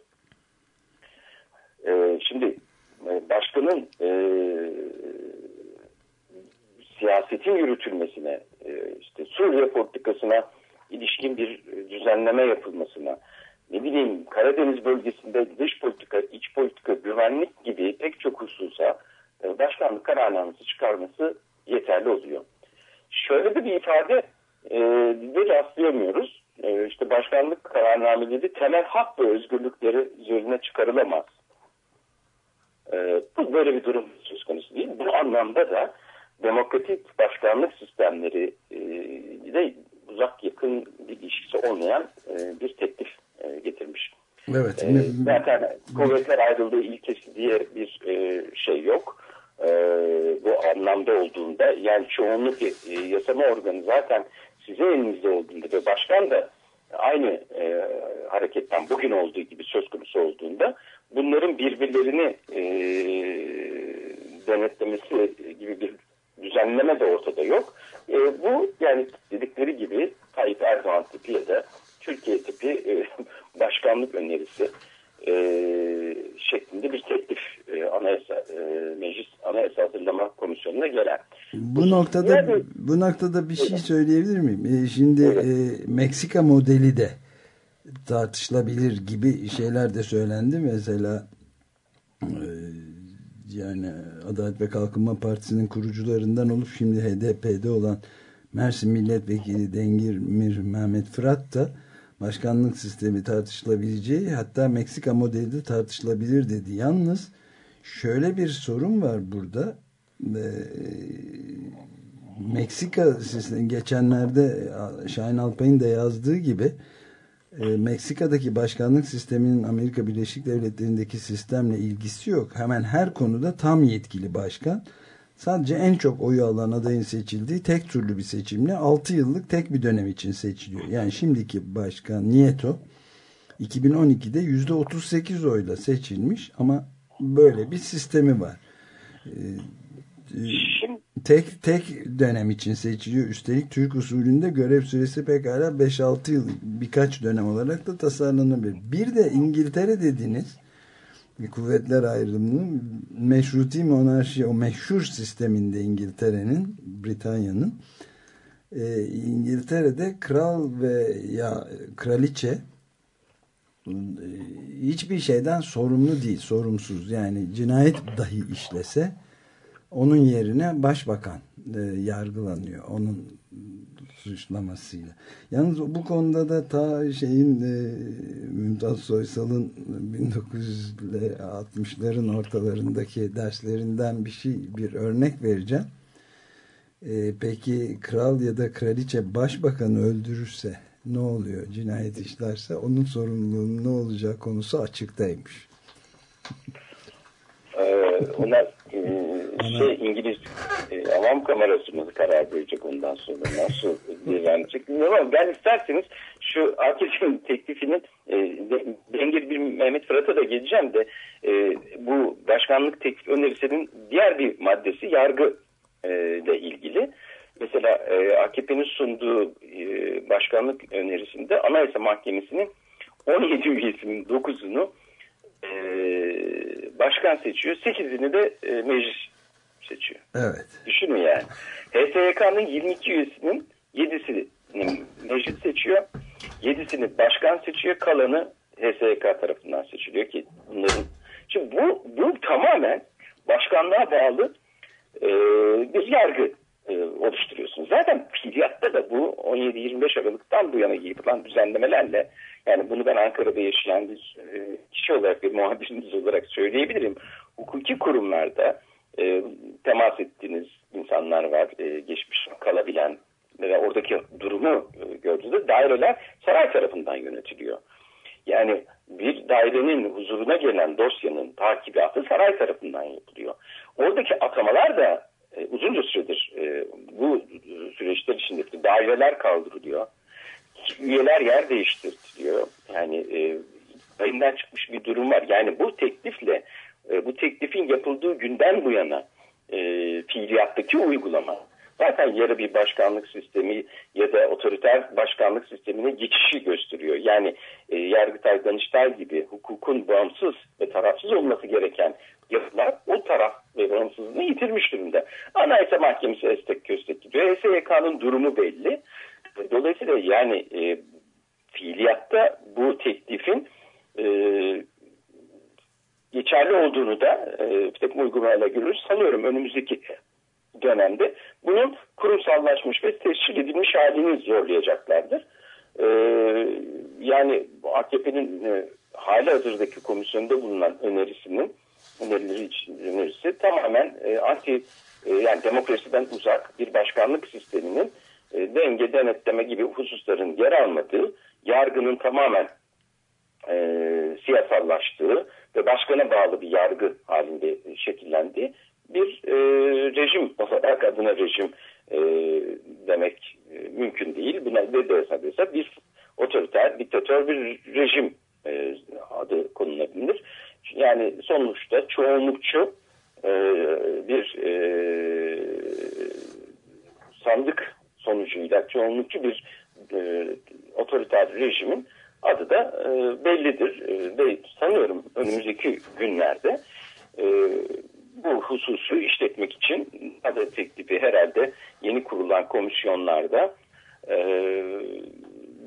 S6: E, şimdi başkanın e, siyasetin yürütülmesine, e, işte Suriye politikasına ilişkin bir düzenleme yapılmasına, ne bileyim Karadeniz bölgesinde dış politika, iç politika, güvenlik gibi pek çok hususa e, başkanlık kararnamesi çıkarması yeterli oluyor. Şöyle de bir ifade e, de rastlayamıyoruz. E, işte başkanlık kararnameleri temel hak ve özgürlükleri üzerine çıkarılamaz. E, bu böyle bir durum söz konusu değil. Bu anlamda da demokratik başkanlık sistemleri e, de uzak yakın bir ilişkisi olmayan e, bir teklif e, getirmiş.
S2: Evet.
S6: E, zaten kuvvetler ayrıldığı ilkesi diye bir e, şey yok. E, bu anlamda olduğunda yani çoğunluk e, yasama organı zaten sizin elinizde olduğunda ve başkan da aynı e, hareketten bugün olduğu gibi söz konusu olduğunda bunların birbirlerini e, denetlemesi gibi bir düzenleme de ortada yok. E, bu yani dedikleri gibi Tayyip Erdoğan tipi ya da Türkiye tipi e, başkanlık önerisi e, şeklinde bir teklif e, anayasa e, meclis anayasa hazırlama komisyonuna gelen.
S2: Bu noktada
S6: Yani-
S2: bu noktada bir şey söyleyebilir miyim? Ee, şimdi e, Meksika modeli de tartışılabilir gibi şeyler de söylendi. Mesela e, yani Adalet ve Kalkınma Partisi'nin kurucularından olup şimdi HDP'de olan Mersin Milletvekili Dengir Mir Mehmet Fırat da başkanlık sistemi tartışılabileceği hatta Meksika modeli de tartışılabilir dedi. Yalnız şöyle bir sorun var burada. Ee, Meksika sistemi geçenlerde Şahin Alpay'ın da yazdığı gibi e, Meksika'daki başkanlık sisteminin Amerika Birleşik Devletleri'ndeki sistemle ilgisi yok. Hemen her konuda tam yetkili başkan. Sadece en çok oyu alan adayın seçildiği tek türlü bir seçimle 6 yıllık tek bir dönem için seçiliyor. Yani şimdiki başkan Nieto 2012'de %38 oyla seçilmiş ama böyle bir sistemi var. Ee, tek tek dönem için seçiliyor. Üstelik Türk usulünde görev süresi pekala 5-6 yıl birkaç dönem olarak da tasarlanabilir. Bir de İngiltere dediniz kuvvetler ayrımının meşruti monarşi o meşhur sisteminde İngiltere'nin Britanya'nın e, İngiltere'de kral ve ya kraliçe e, hiçbir şeyden sorumlu değil, sorumsuz. Yani cinayet dahi işlese onun yerine başbakan e, yargılanıyor. Onun suçlamasıyla. Yalnız bu konuda da ta şeyin e, Mümtaz Soysal'ın 1960'ların ortalarındaki derslerinden bir şey bir örnek vereceğim. E, peki kral ya da kraliçe başbakanı öldürürse ne oluyor? Cinayet işlerse onun sorumluluğunun ne olacağı konusu açıktaymış.
S6: Ee, ona e, şey İngiliz e, avam kamerası mı karar verecek ondan sonra nasıl diye verecek bilmiyorum ben isterseniz şu AKP'nin teklifinin e, de- dengeli bir Mehmet Fırat'a da geleceğim de e, bu başkanlık teklif önerisinin diğer bir maddesi yargı e, ile ilgili. Mesela e, AKP'nin sunduğu e, başkanlık önerisinde Anayasa Mahkemesi'nin 17 üyesinin 9'unu e, başkan seçiyor. 8'ini de e, meclis seçiyor.
S2: Evet.
S6: Düşünün yani. HSYK'nın 22 üyesinin 7'sini meclis seçiyor. 7'sini başkan seçiyor. Kalanı HSYK tarafından seçiliyor ki bunların... Şimdi bu, bu tamamen başkanlığa bağlı e, bir yargı e, oluşturuyorsunuz. Zaten fiiliyatta da bu 17-25 Aralık'tan bu yana yapılan düzenlemelerle yani bunu ben Ankara'da yaşayan bir e, kişi olarak bir muhabiriniz olarak söyleyebilirim. Hukuki kurumlarda e, temas ettiğiniz insanlar var. E, geçmiş kalabilen ve oradaki durumu e, gördüğünüzde daireler saray tarafından yönetiliyor. Yani bir dairenin huzuruna gelen dosyanın takibatı saray tarafından yapılıyor. Oradaki atamalar da e, uzunca süredir e, bu süreçler içinde daireler kaldırılıyor. Üyeler yer değiştiriliyor. Yani e, yayından çıkmış bir durum var. Yani bu teklifle e, bu teklifin yapıldığı günden bu yana e, fiiliyattaki uygulama zaten yarı bir başkanlık sistemi ya da otoriter başkanlık sistemine geçişi gösteriyor. Yani e, Yargıtay, Danıştay gibi hukukun bağımsız ve tarafsız olması gereken yapılar o taraf ve bağımsızlığını yitirmiş durumda. Anayasa Mahkemesi estek köstek gidiyor. HSYK'nın durumu belli. Dolayısıyla yani e, fiiliyatta bu teklifin e, geçerli olduğunu da e, bir takım uygulamalarla görürüz. Sanıyorum önümüzdeki dönemde bunun kurumsallaşmış ve tescil edilmiş halini zorlayacaklardır. E, yani AKP'nin e, hali hazırdaki komisyonda bulunan önerisinin önerileri için önerisi tamamen e, anti e, yani demokrasiden uzak bir başkanlık sisteminin e, denge denetleme gibi hususların yer almadığı yargının tamamen e, siyasallaştığı ve başkana bağlı bir yargı halinde şekillendiği bir e, rejim olarak adına rejim e, demek e, mümkün değil. Buna ne derse dese bir otoriter, diktatör bir rejim e, adı konulabilir. Yani sonuçta çoğunlukçu e, bir e, sandık sonucuyla çoğunlukçu bir e, otoriter rejimin adı da e, bellidir. E, sanıyorum önümüzdeki günlerde e, bu hususu işletmek için adı teklifi herhalde yeni kurulan komisyonlarda e,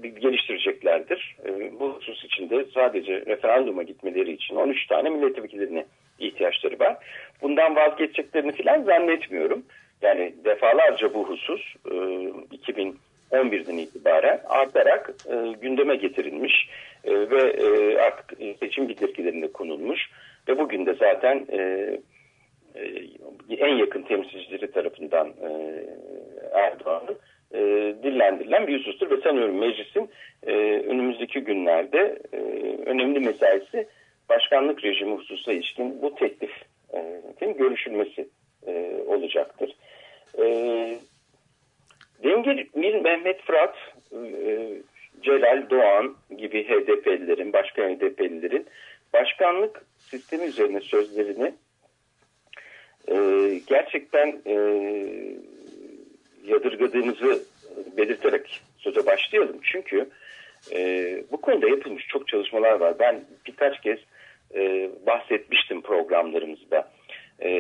S6: geliştireceklerdir. E, bu husus içinde sadece referanduma gitmeleri için 13 tane milletvekillerine ihtiyaçları var. Bundan vazgeçeceklerini falan zannetmiyorum. Yani defalarca bu husus e, 2011'den itibaren artarak e, gündeme getirilmiş e, ve e, artık seçim bildirgelerinde konulmuş ve bugün de zaten e, e, en yakın temsilcileri tarafından e, Erdoğan'ın e, dillendirilen bir husustur ve sanıyorum meclisin e, önümüzdeki günlerde e, önemli mesaisi başkanlık rejimi hususuna ilişkin bu teklifin görüşülmesi e, olacaktır. E, Dengel bir Mehmet Fırat, e, Celal Doğan gibi HDP'lilerin, başka HDP'lilerin başkanlık sistemi üzerine sözlerini e, gerçekten e, yadırgadığımızı belirterek söze başlayalım. Çünkü bu konuda yapılmış çok çalışmalar var. Ben birkaç kez bahsetmiştim programlarımızda. E,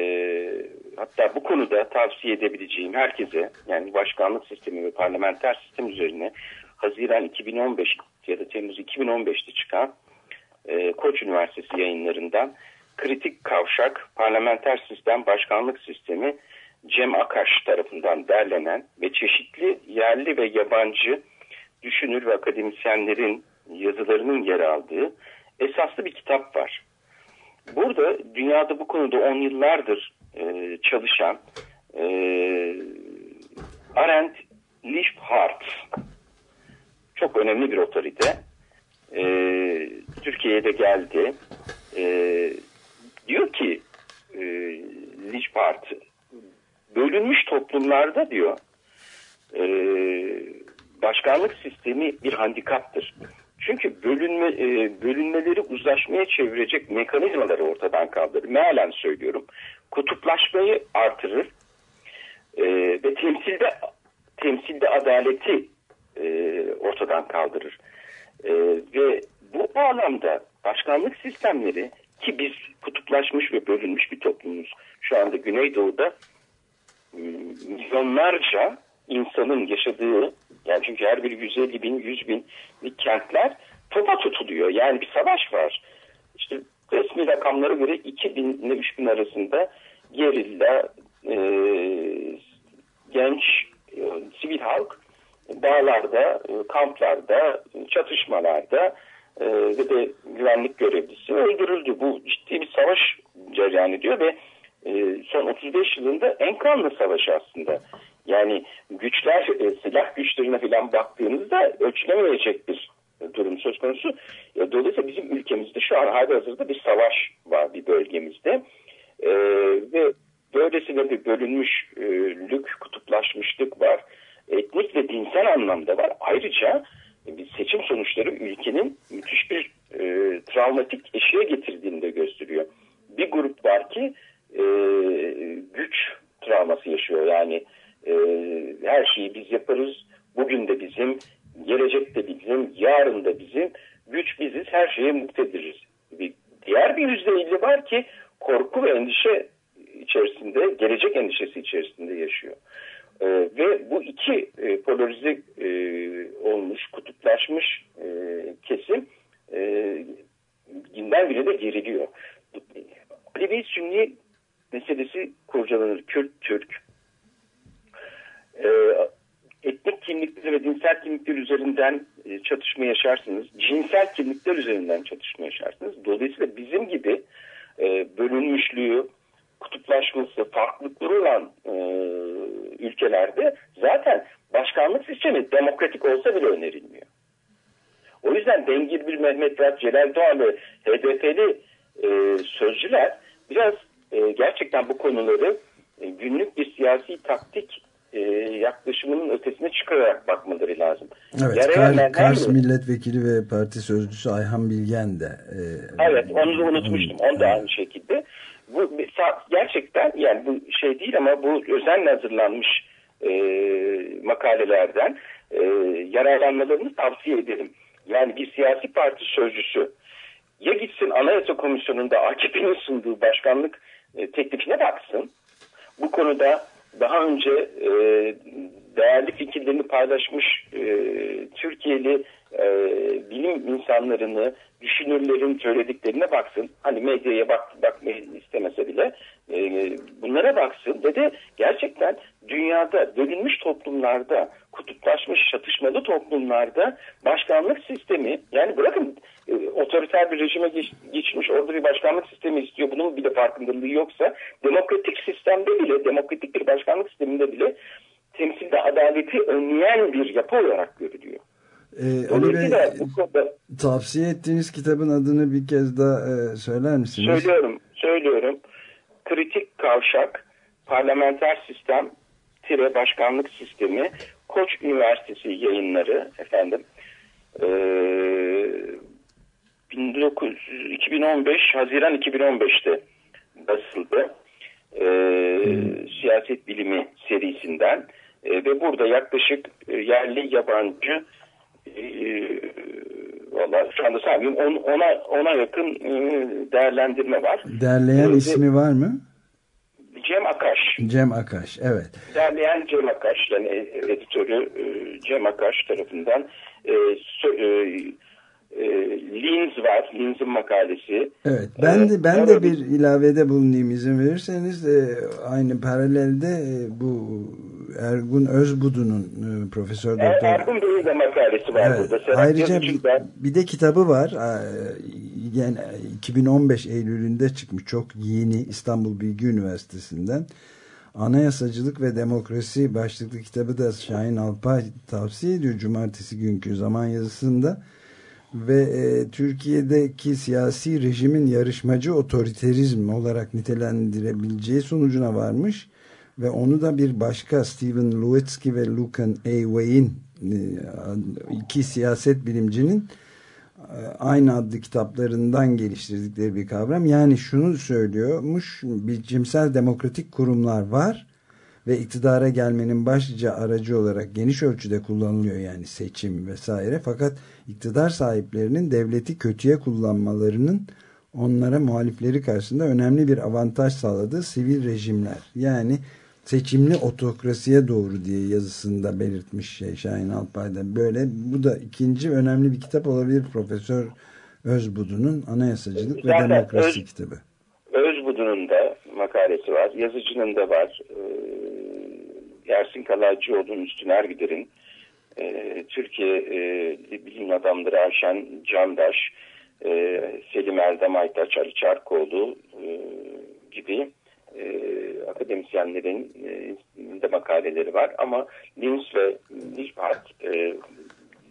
S6: hatta bu konuda tavsiye edebileceğim herkese yani başkanlık sistemi ve parlamenter sistem üzerine Haziran 2015 ya da Temmuz 2015'te çıkan e, Koç Üniversitesi yayınlarından Kritik Kavşak Parlamenter Sistem Başkanlık Sistemi Cem Akaş tarafından derlenen ve çeşitli yerli ve yabancı düşünür ve akademisyenlerin yazılarının yer aldığı esaslı bir kitap var. Burada dünyada bu konuda on yıllardır e, çalışan e, Arendt Liebhardt çok önemli bir otorite. E, Türkiye'ye de geldi. E, diyor ki e, Liebhardt bölünmüş toplumlarda diyor e, başkanlık sistemi bir handikaptır. Çünkü bölünme, e, bölünmeleri uzlaşmaya çevirecek mekanizmaları ortadan kaldırır. Mealen söylüyorum. Kutuplaşmayı artırır e, ve temsilde temsilde adaleti e, ortadan kaldırır. Ve bu bağlamda başkanlık sistemleri ki biz kutuplaşmış ve bölünmüş bir toplumuz. Şu anda Güneydoğu'da milyonlarca insanın yaşadığı yani çünkü her biri 150 bin, 100 bin kentler topa tutuluyor. Yani bir savaş var. İşte resmi rakamlara göre 2000 ile 3000 arasında gerilla, e, genç, e, sivil halk dağlarda, e, kamplarda, çatışmalarda e, ve de güvenlik görevlisi öldürüldü. Bu ciddi bir savaş cereyan ediyor ve e, son 35 yılında en kanlı savaş aslında. Yani güçler, e, silah güçlerine falan baktığınızda ölçülemeyecek bir durum söz konusu. E, Dolayısıyla bizim ülkemizde şu an hali hazırda bir savaş var bir bölgemizde. E, ve böylesine bir bölünmüşlük, kutuplaşmışlık var. Etnik ve dinsel anlamda var. Ayrıca e, bir seçim sonuçları ülkenin müthiş bir e, travmatik eşiğe getirdiğini de gösteriyor. Bir grup var ki e, güç travması yaşıyor. Yani e, her şeyi biz yaparız. Bugün de bizim, gelecek de bizim, yarın da bizim. Güç biziz, her şeye muktediriz. Bir, diğer bir yüzde elli var ki korku ve endişe içerisinde, gelecek endişesi içerisinde yaşıyor. E, ve bu iki e, polarize e, olmuş, kutuplaşmış e, kesim e, günden bile de geriliyor. Alevi Sünni meselesi kurcalanır. Kürt, Türk. E, etnik kimlikler ve dinsel kimlikler üzerinden e, çatışma yaşarsınız. Cinsel kimlikler üzerinden çatışma yaşarsınız. Dolayısıyla bizim gibi e, bölünmüşlüğü, kutuplaşması, farklılıkları olan e, ülkelerde zaten başkanlık sistemi demokratik olsa bile önerilmiyor. O yüzden Dengir bir Mehmet Rahat, Celal Doğan ve HDP'li e, sözcüler biraz e, gerçekten bu konuları e, günlük bir siyasi taktik e, yaklaşımının ötesine çıkararak bakmaları lazım.
S2: Evet, Kar, Kars
S6: mi?
S2: Milletvekili ve Parti Sözcüsü Ayhan Bilgen de. e,
S6: Evet onu da unutmuştum. Onu da aynı şekilde. Bu gerçekten yani bu şey değil ama bu özenle hazırlanmış e, makalelerden e, yararlanmalarını tavsiye ederim. Yani bir siyasi parti sözcüsü ya gitsin Anayasa Komisyonu'nda AKP'nin sunduğu başkanlık e, teklifine baksın. Bu konuda daha önce e, değerli fikirlerini paylaşmış e, Türkiye'li e, bilim insanlarını, düşünürlerin söylediklerine baksın. Hani medyaya bak, bakmayı istemese bile e, bunlara baksın ve de gerçekten dünyada bölünmüş toplumlarda, kutuplaşmış çatışmalı toplumlarda başkanlık sistemi yani bırakın e, otoriter bir rejime geç, geçmiş orada bir başkanlık sistemi istiyor. Bunun bile farkındalığı yoksa demokratik sistemde bile demokratik bir başkanlık sisteminde bile temsilde adaleti önleyen bir yapı olarak görülüyor.
S2: e, Ali Bey,
S6: bu konuda
S2: tavsiye ettiğiniz kitabın adını bir kez daha e, söyler misiniz?
S6: söylüyorum, söylüyorum. Kritik kavşak, parlamenter sistem, tire başkanlık sistemi, Koç Üniversitesi yayınları efendim. Ee, 1900, 2015 Haziran 2015'te basıldı. Ee, Siyaset bilimi serisinden Ee, ve burada yaklaşık e, yerli yabancı e, valla şu anda saymıyorum on, ona, ona yakın e, değerlendirme var.
S2: Derleyen
S6: Evet.
S2: ismi var mı?
S6: Cem Akaş.
S2: Cem Akaş, evet.
S6: Derleyen Cem Akaş, yani editörü e, Cem Akaş tarafından e, e, e, Linz var, Linz'in makalesi.
S2: Evet, ben de ben de bir ilavede bulunayım izin verirseniz e, aynı paralelde e, bu Ergun Özbudu'nun e, Profesör Doktor
S6: Ergun Bey'in de makalesi var
S2: Evet.
S6: burada.
S2: Ayrıca bir, bir de kitabı var. Yani 2015 Eylül'ünde çıkmış. Çok yeni İstanbul Bilgi Üniversitesi'nden. Anayasacılık ve Demokrasi başlıklı kitabı da Şahin Alpay tavsiye ediyor cumartesi günkü zaman yazısında. Ve e, Türkiye'deki siyasi rejimin yarışmacı otoriterizm olarak nitelendirebileceği sonucuna varmış. Ve onu da bir başka Stephen Lewitsky ve Lucan A. Way'in e, iki siyaset bilimcinin e, aynı adlı kitaplarından geliştirdikleri bir kavram. Yani şunu söylüyormuş, biçimsel demokratik kurumlar var ve iktidara gelmenin başlıca aracı olarak geniş ölçüde kullanılıyor yani seçim vesaire. Fakat iktidar sahiplerinin devleti kötüye kullanmalarının onlara muhalifleri karşısında önemli bir avantaj sağladığı sivil rejimler. Yani seçimli otokrasiye doğru diye yazısında belirtmiş şey Şahin Alpay'da. Böyle bu da ikinci önemli bir kitap olabilir Profesör Özbudu'nun Anayasacılık ve
S6: Zaten
S2: Demokrasi
S6: Öz-
S2: kitabı.
S6: Özbudu'nun da makalesi var. Yazıcının da var. Ee, Ersin Kalaycıoğlu'nun Üstün Ergider'in e, Türkiye e, bilim adamları Ayşen Candaş, e, Selim Erdem Aytaç, Ali Çarkoğlu e, gibi e, akademisyenlerin e, de makaleleri var. Ama Linz ve Nishbat e,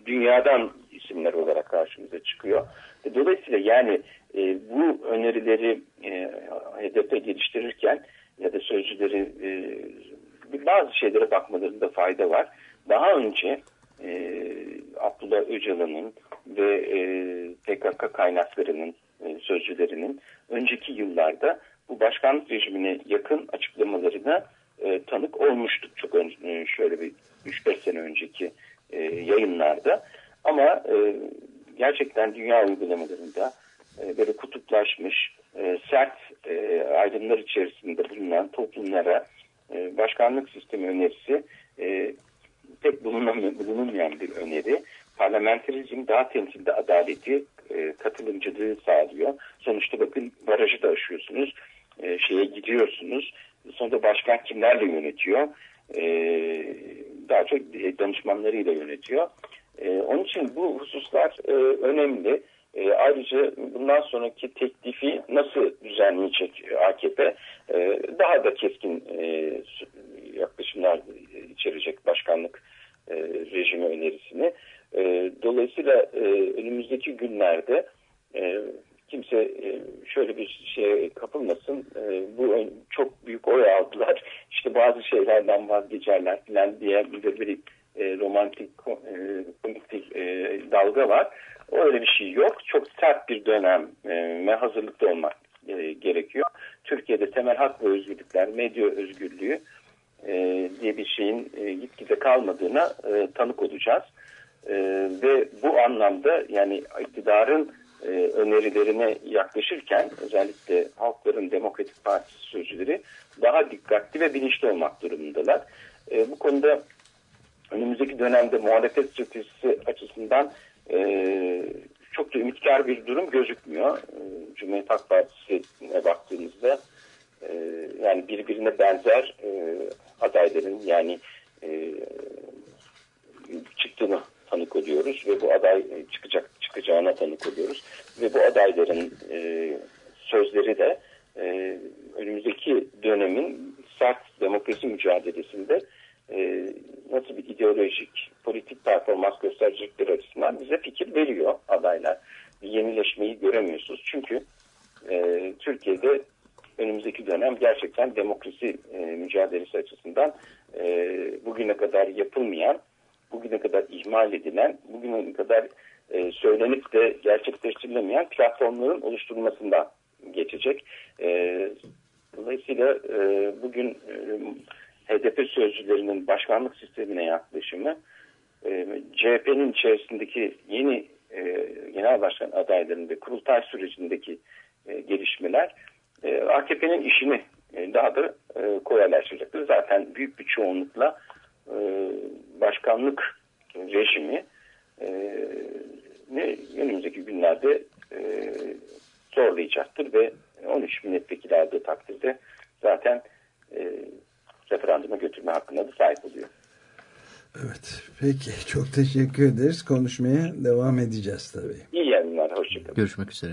S6: dünyadan isimler olarak karşımıza çıkıyor. Ve Dolayısıyla yani e, bu önerileri e, HDP geliştirirken ya da sözcüleri e, bazı şeylere bakmalarında fayda var. Daha önce e, Abdullah Öcalan'ın ve e, PKK kaynaklarının e, sözcülerinin önceki yıllarda bu başkanlık rejimine yakın açıklamalarına e, tanık olmuştuk. Çok ön, e, şöyle bir 3-5 sene önceki e, yayınlarda. Ama e, gerçekten dünya uygulamalarında e, böyle kutuplaşmış, e, sert e, aydınlar içerisinde bulunan toplumlara e, başkanlık sistemi önerisi e, pek bulunmayan bir öneri. Parlamenterizm daha temsilde adaleti, e, katılımcılığı sağlıyor. Sonuçta bakın barajı da aşıyorsunuz, e, şeye gidiyorsunuz. Sonra başkan kimlerle yönetiyor? E, daha çok e, danışmanlarıyla yönetiyor. E, onun için bu hususlar e, önemli. E, ayrıca bundan sonraki teklifi nasıl düzenleyecek AKP e, daha da keskin e, yaklaşımlar içerecek başkanlık e, rejimi önerisini. E, dolayısıyla e, önümüzdeki günlerde kimse şöyle bir şeye kapılmasın. Bu çok büyük oy aldılar. İşte bazı şeylerden vazgeçerler falan diye bir bir romantik ko- komik dalga var. Öyle bir şey yok. Çok sert bir döneme hazırlıklı olmak gerekiyor. Türkiye'de temel hak ve özgürlükler, medya özgürlüğü e, diye bir şeyin e, gitgide kalmadığına e, tanık olacağız. E, ve bu anlamda yani iktidarın e, önerilerine yaklaşırken özellikle Halkların Demokratik Partisi sözcüleri daha dikkatli ve bilinçli olmak durumundalar. E, bu konuda önümüzdeki dönemde muhalefet stratejisi açısından e, çok da ümitkar bir durum gözükmüyor. E, Cumhuriyet Halk Partisi'ne baktığımızda e, yani birbirine benzer e, adayların yani e, çıktığını tanık oluyoruz ve bu aday e, çıkacak çıkacağına tanık oluyoruz ve bu adayların e, sözleri de e, önümüzdeki dönemin sert demokrasi mücadelesinde e, nasıl bir ideolojik politik performans gösterecekleri açısından bize fikir veriyor adaylar. Bir yenileşmeyi göremiyorsunuz. Çünkü e, Türkiye'de önümüzdeki dönem gerçekten demokrasi e, mücadelesi açısından e, bugüne kadar yapılmayan, bugüne kadar ihmal edilen, bugüne kadar e, söylenip de gerçekleştirilemeyen platformların oluşturulmasından geçecek. E, dolayısıyla e, bugün e, HDP sözcülerinin başkanlık sistemine yaklaşımı e, CHP'nin içerisindeki yeni e, genel başkan adaylarının ve kurultay sürecindeki e, gelişmeler e, AKP'nin işini e, daha da e, kolaylaştıracaktır. Zaten büyük bir çoğunlukla e, başkanlık rejimi e, ne önümüzdeki günlerde e, zorlayacaktır ve 13 milletvekili aldığı takdirde zaten e, referanduma götürme hakkına da sahip oluyor.
S2: Evet. Peki. Çok teşekkür ederiz. Konuşmaya devam edeceğiz tabii.
S6: İyi yayınlar. Hoşçakalın.
S3: Görüşmek üzere.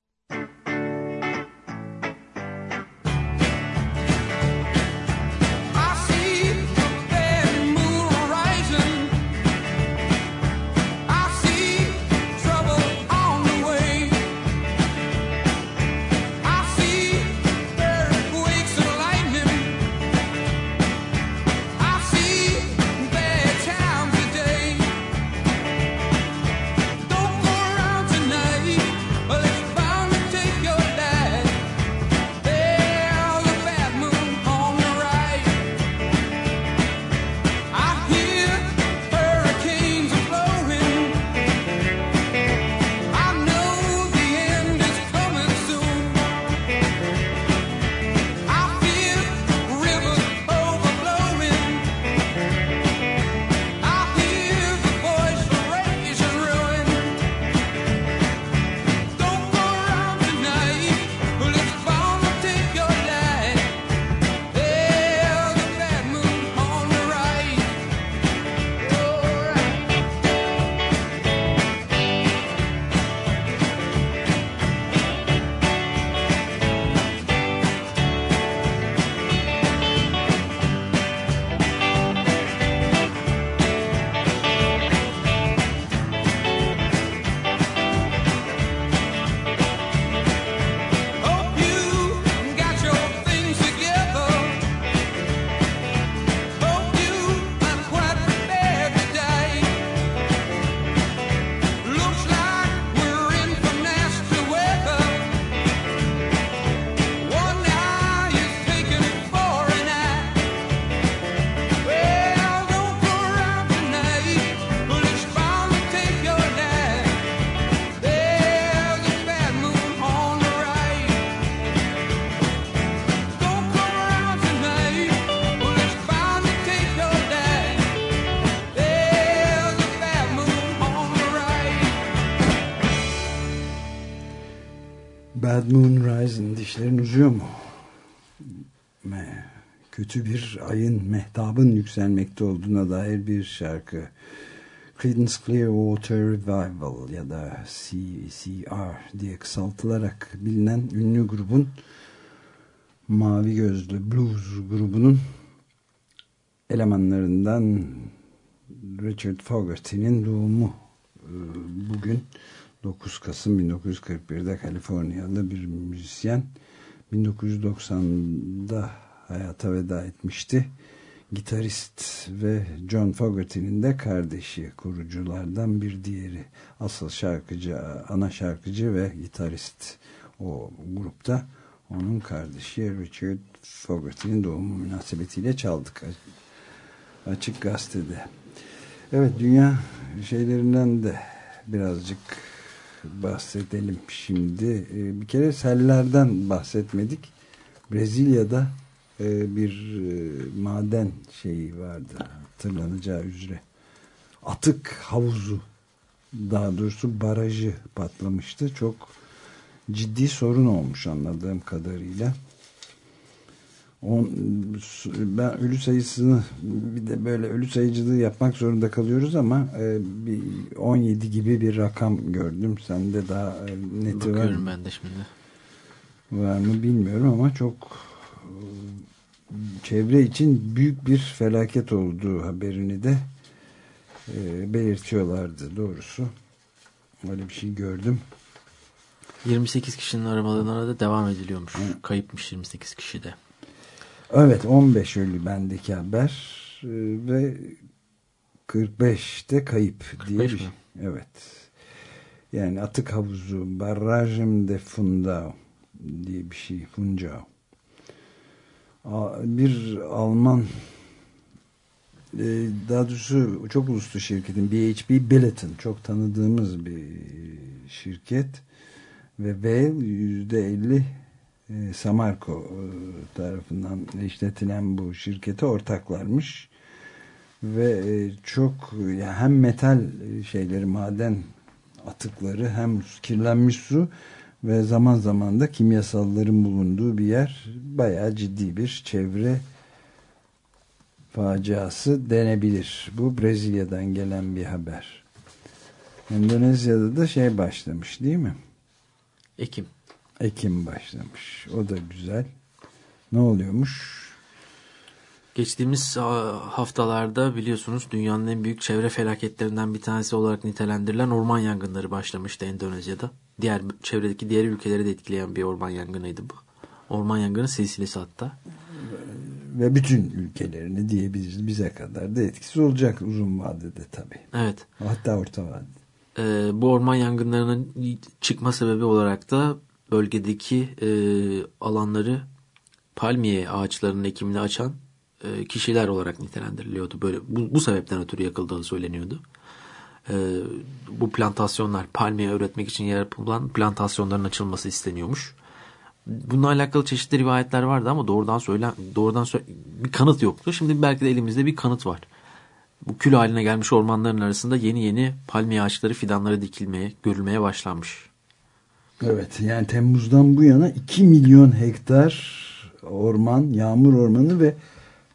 S2: uzuyor mu? Kötü bir ayın mehtabın yükselmekte olduğuna dair bir şarkı. Creedence Clearwater Revival ya da CCR diye kısaltılarak bilinen ünlü grubun Mavi Gözlü Blues grubunun elemanlarından Richard Fogerty'nin doğumu Ee, bugün 9 Kasım 1941'de Kaliforniyalı bir müzisyen 1990'da hayata veda etmişti. Gitarist ve John Fogerty'nin de kardeşi kuruculardan bir diğeri. Asıl şarkıcı, ana şarkıcı ve gitarist o grupta. Onun kardeşi Richard Fogerty'nin doğumu münasebetiyle çaldık açık gazetede. Evet dünya şeylerinden de birazcık bahsedelim şimdi. Ee, Bir kere sellerden bahsetmedik. Brezilya'da e, bir e, maden şeyi vardı hatırlanacağı üzere. Atık havuzu daha doğrusu barajı patlamıştı. Çok ciddi sorun olmuş anladığım kadarıyla. On, ben ölü sayısını bir de böyle ölü sayıcılığı yapmak zorunda kalıyoruz ama e, bir 17 gibi bir rakam gördüm. Sende daha e, neti var,
S3: Bakıyorum ben de şimdi.
S2: var mı bilmiyorum ama çok e, çevre için büyük bir felaket olduğu haberini de e, belirtiyorlardı doğrusu. Öyle bir şey gördüm.
S3: 28 kişinin aramalarına da devam ediliyormuş. Kayıpmış 28 kişi de.
S2: Evet 15 ölü bendeki haber e, ve 45 de kayıp diye
S3: 45
S2: bir şey. Evet. Yani atık havuzu Barrajım de Fundao diye bir şey. Fundao. A- Bir Alman e, daha doğrusu çok uluslu şirketin BHP Billiton çok tanıdığımız bir şirket ve Vale yüzde elli e, Samarco e, tarafından işletilen bu şirkete ortaklarmış ve e, çok yani hem metal şeyleri maden atıkları hem kirlenmiş su ve zaman zaman da kimyasalların bulunduğu bir yer bayağı ciddi bir çevre faciası denebilir. Bu Brezilya'dan gelen bir haber. Endonezya'da da şey başlamış değil mi?
S3: Ekim.
S2: Ekim başlamış. O da güzel. Ne oluyormuş?
S3: Geçtiğimiz haftalarda biliyorsunuz dünyanın en büyük çevre felaketlerinden bir tanesi olarak nitelendirilen orman yangınları başlamıştı Endonezya'da. Diğer çevredeki diğer ülkeleri de etkileyen bir orman yangınıydı bu. Orman yangını silsilesi hatta.
S2: Ve bütün ülkelerini diyebiliriz. Bize kadar da etkisi olacak uzun vadede tabii.
S3: Evet.
S2: Hatta orta vadede.
S3: Ee, bu orman yangınlarının çıkma sebebi olarak da bölgedeki e, alanları palmiye ağaçlarının ekimini açan e, kişiler olarak nitelendiriliyordu. Böyle bu, bu sebepten ötürü yakıldığını söyleniyordu. E, bu plantasyonlar palmiye üretmek için yapılan plantasyonların açılması isteniyormuş. Bununla alakalı çeşitli rivayetler vardı ama doğrudan söylen doğrudan sö- bir kanıt yoktu. Şimdi belki de elimizde bir kanıt var. Bu kül haline gelmiş ormanların arasında yeni yeni palmiye ağaçları fidanları dikilmeye, görülmeye başlanmış.
S2: Evet yani Temmuz'dan bu yana 2 milyon hektar orman, yağmur ormanı ve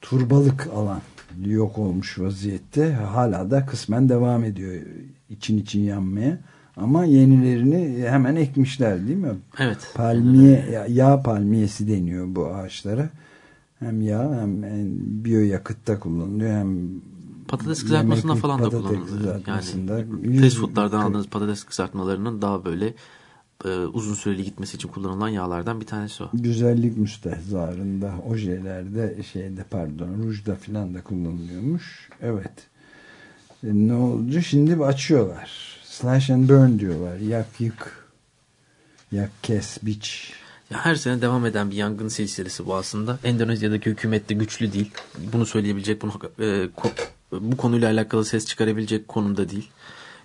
S2: turbalık alan yok olmuş vaziyette. Hala da kısmen devam ediyor için için yanmaya. Ama yenilerini hemen ekmişler değil mi?
S3: Evet.
S2: Palmiye, ya- yağ palmiyesi deniyor bu ağaçlara. Hem yağ hem biyoyakıtta kullanılıyor hem
S3: Patates kızartmasında falan da kullanılıyor. Yani fast foodlardan aldığınız patates kızartmalarının daha böyle e, uzun süreli gitmesi için kullanılan yağlardan bir tanesi o.
S2: güzellik müstehzarında, ojelerde, şeyde pardon, rujda filan da kullanılıyormuş. Evet. E, ne oldu? Şimdi açıyorlar. Slash and burn diyorlar. Yak yık. Yak kes, biç.
S3: Ya her sene devam eden bir yangın silsilesi bu aslında. Endonezya'daki hükümet de güçlü değil. Bunu söyleyebilecek, bunu, e, ko- bu konuyla alakalı ses çıkarabilecek konumda değil.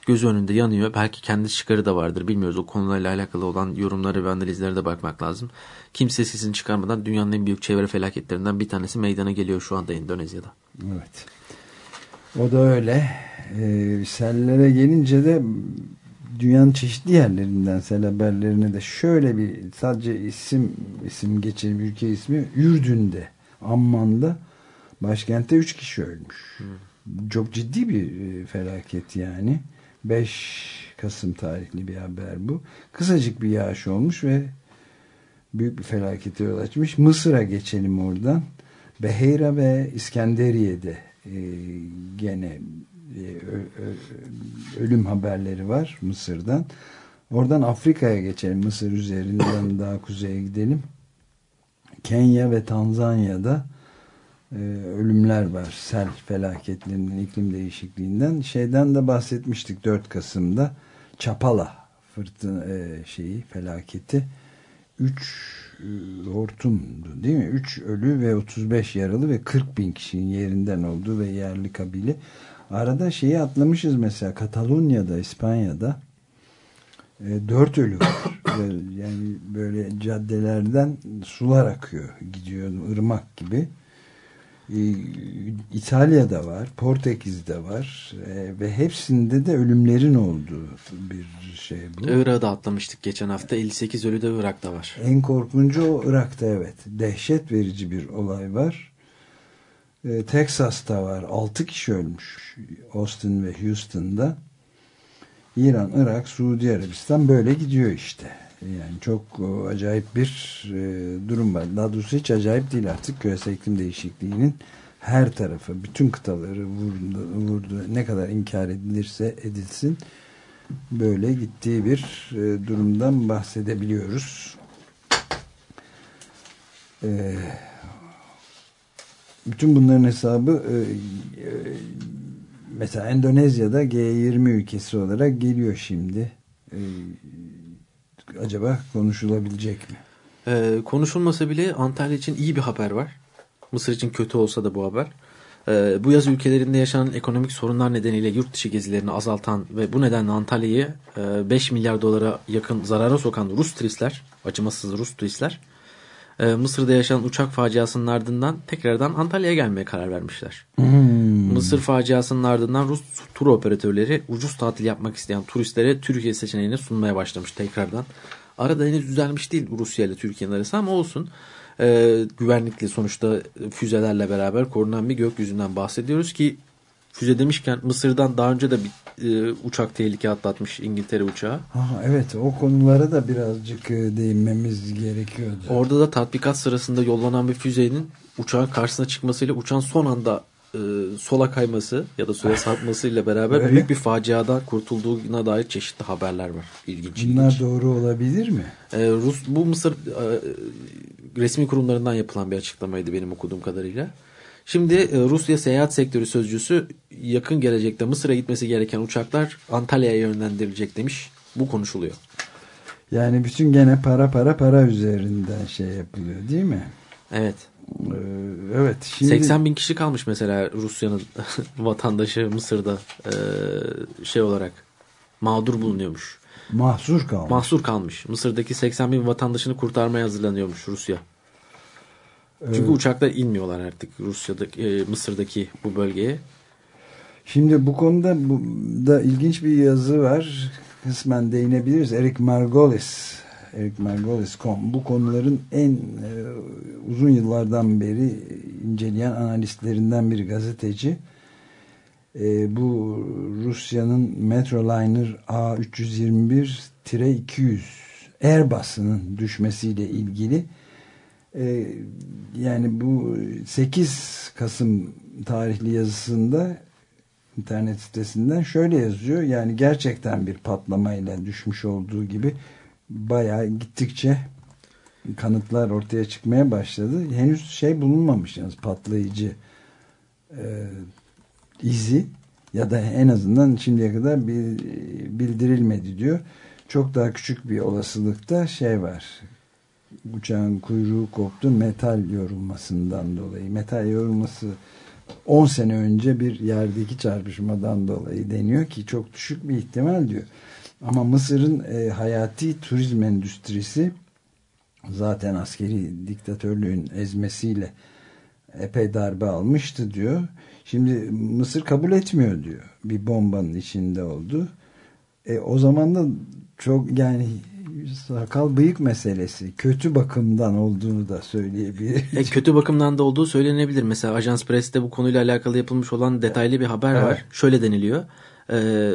S3: Gözü önünde yanıyor. Belki kendi çıkarı da vardır. Bilmiyoruz. O konuyla alakalı olan yorumları ve analizlere de bakmak lazım. Kimse sesini çıkarmadan dünyanın en büyük çevre felaketlerinden bir tanesi meydana geliyor şu anda Endonezya'da.
S2: Evet. O da öyle. Ee, sellere gelince de dünyanın çeşitli yerlerinden sel haberlerine de şöyle bir sadece isim isim geçelim ülke ismi Ürdün'de Amman'da başkentte 3 kişi ölmüş. Çok ciddi bir e, felaket yani. 5 Kasım tarihli bir haber bu. Kısacık bir yağış olmuş ve büyük bir felakete yol açmış. Mısır'a geçelim oradan. Beheyra ve İskenderiye'de e, gene e, ö- ö- ölüm haberleri var Mısır'dan. Oradan Afrika'ya geçelim. Mısır üzerinden daha kuzeye gidelim. Kenya ve Tanzanya'da e, ölümler var. Sel felaketlerinden, iklim değişikliğinden. Şeyden de bahsetmiştik 4 Kasım'da. Çapala fırtına e, şeyi felaketi 3 hortumdu değil mi? 3 ölü ve 35 yaralı ve 40 bin kişinin yerinden olduğu ve yerli kabile. Arada şeyi atlamışız mesela Katalonya'da, İspanya'da e, 4 ölü yani böyle caddelerden sular akıyor. Gidiyor ırmak gibi. E, İtalya'da var, Portekiz'de var e, ve hepsinde de ölümlerin olduğu bir şey bu.
S3: Irak'ı da atlamıştık geçen hafta. 58 ölü de Irak'ta var.
S2: En korkuncu o Irak'ta evet. Dehşet verici bir olay var. Ee, Texas'ta var. 6 kişi ölmüş. Austin ve Houston'da. İran, Irak, Suudi Arabistan böyle gidiyor işte. Yani çok o, acayip bir e, durum var. Daha doğrusu hiç acayip değil artık. Küresel iklim değişikliğinin her tarafı, bütün kıtaları vurdu, vurdu. Ne kadar inkar edilirse edilsin böyle gittiği bir e, durumdan bahsedebiliyoruz. E, bütün bunların hesabı e, e, mesela Endonezya'da G20 ülkesi olarak geliyor şimdi. E, acaba konuşulabilecek mi?
S3: Ee, konuşulmasa bile Antalya için iyi bir haber var. Mısır için kötü olsa da bu haber. Ee, bu yaz ülkelerinde yaşanan ekonomik sorunlar nedeniyle yurt dışı gezilerini azaltan ve bu nedenle Antalya'yı e, 5 milyar dolara yakın zarara sokan Rus turistler, acımasız Rus turistler, e, Mısır'da yaşanan uçak faciasının ardından tekrardan Antalya'ya gelmeye karar vermişler. Mısır faciasının ardından Rus tur operatörleri ucuz tatil yapmak isteyen turistlere Türkiye seçeneğini sunmaya başlamış tekrardan. Arada henüz düzelmiş değil Rusya ile Türkiye'nin arası ama olsun. Ee, güvenlikli sonuçta füzelerle beraber korunan bir gökyüzünden bahsediyoruz ki füze demişken Mısır'dan daha önce de bir e, uçak tehlike atlatmış İngiltere uçağı.
S2: Ha, evet o konulara da birazcık e, değinmemiz gerekiyordu.
S3: Orada da tatbikat sırasında yollanan bir füzenin uçağın karşısına çıkmasıyla uçağın son anda e, sola kayması ya da sola sarkmasıyla beraber
S2: Öyle.
S3: büyük bir faciadan kurtulduğuna dair çeşitli haberler var. İlginç.
S2: Bunlar
S3: ilginç.
S2: doğru olabilir mi?
S3: E, Rus bu Mısır e, resmi kurumlarından yapılan bir açıklamaydı benim okuduğum kadarıyla. Şimdi e, Rusya seyahat sektörü sözcüsü yakın gelecekte Mısır'a gitmesi gereken uçaklar Antalya'ya yönlendirilecek demiş. Bu konuşuluyor.
S2: Yani bütün gene para para para üzerinden şey yapılıyor değil mi?
S3: Evet.
S2: Ee, evet. Şimdi
S3: 80 bin kişi kalmış mesela Rusya'nın vatandaşı Mısır'da e, şey olarak mağdur bulunuyormuş.
S2: mahsur kalmış.
S3: Mahsur kalmış. Mısır'daki 80 bin vatandaşını kurtarmaya hazırlanıyormuş Rusya. Çünkü uçaklar inmiyorlar artık Rusya'daki, e, Mısır'daki bu bölgeye.
S2: Şimdi bu konuda bu, da ilginç bir yazı var. Kısmen değinebiliriz. Eric Margolis Eric Margolis.com bu konuların en e, uzun yıllardan beri inceleyen analistlerinden bir gazeteci. E, bu Rusya'nın Metroliner A321-200 Airbus'ının düşmesiyle ilgili e, yani bu 8 Kasım tarihli yazısında internet sitesinden şöyle yazıyor. Yani gerçekten bir patlamayla düşmüş olduğu gibi bayağı gittikçe kanıtlar ortaya çıkmaya başladı. Henüz şey bulunmamış yalnız patlayıcı e, izi ya da en azından şimdiye kadar bir bildirilmedi diyor. Çok daha küçük bir olasılıkta şey var. Uçağın kuyruğu koptu metal yorulmasından dolayı. Metal yorulması 10 sene önce bir yerdeki çarpışmadan dolayı deniyor ki çok düşük bir ihtimal diyor. Ama Mısır'ın e, hayati turizm endüstrisi zaten askeri diktatörlüğün ezmesiyle epey darbe almıştı diyor. Şimdi Mısır kabul etmiyor diyor. Bir bombanın içinde oldu. E, o zaman da çok yani sakal bıyık meselesi kötü bakımdan olduğunu da söyleyebiliriz.
S3: E, kötü bakımdan da olduğu söylenebilir. Mesela Ajans Press'te bu konuyla alakalı yapılmış olan detaylı bir haber
S2: Evet.
S3: var. Şöyle deniliyor. E,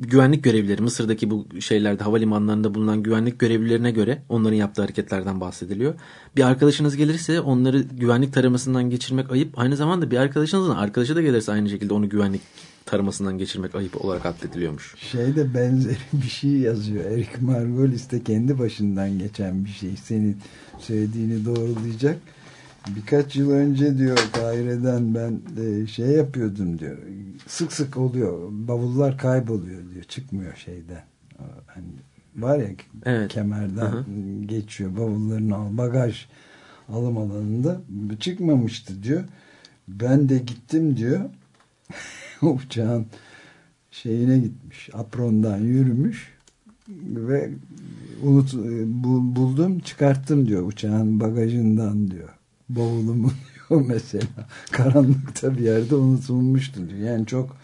S3: güvenlik görevlileri Mısır'daki bu şeylerde havalimanlarında bulunan güvenlik görevlilerine göre onların yaptığı hareketlerden bahsediliyor. Bir arkadaşınız gelirse onları güvenlik taramasından geçirmek ayıp. Aynı zamanda bir arkadaşınızın arkadaşı da gelirse aynı şekilde onu güvenlik taramasından geçirmek ayıp olarak addediliyormuş.
S2: Şeyde benzeri bir şey yazıyor. Eric Margolis de kendi başından geçen bir şey. Senin söylediğini doğrulayacak. Birkaç yıl önce diyor Kahire'den ben e, şey yapıyordum diyor. Sık sık oluyor. Bavullar kayboluyor diyor. Çıkmıyor şeyden. Hani var ya
S3: Evet.
S2: kemerden
S3: Hı
S2: geçiyor. Bavullarını al. Bagaj alım alanında çıkmamıştı diyor. Ben de gittim diyor. Uçağın şeyine gitmiş. Aprondan yürümüş ve unut bu- buldum çıkarttım diyor uçağın bagajından diyor. Bavulumu diyor mesela. Karanlıkta bir yerde unutulmuştu diyor. Yani çok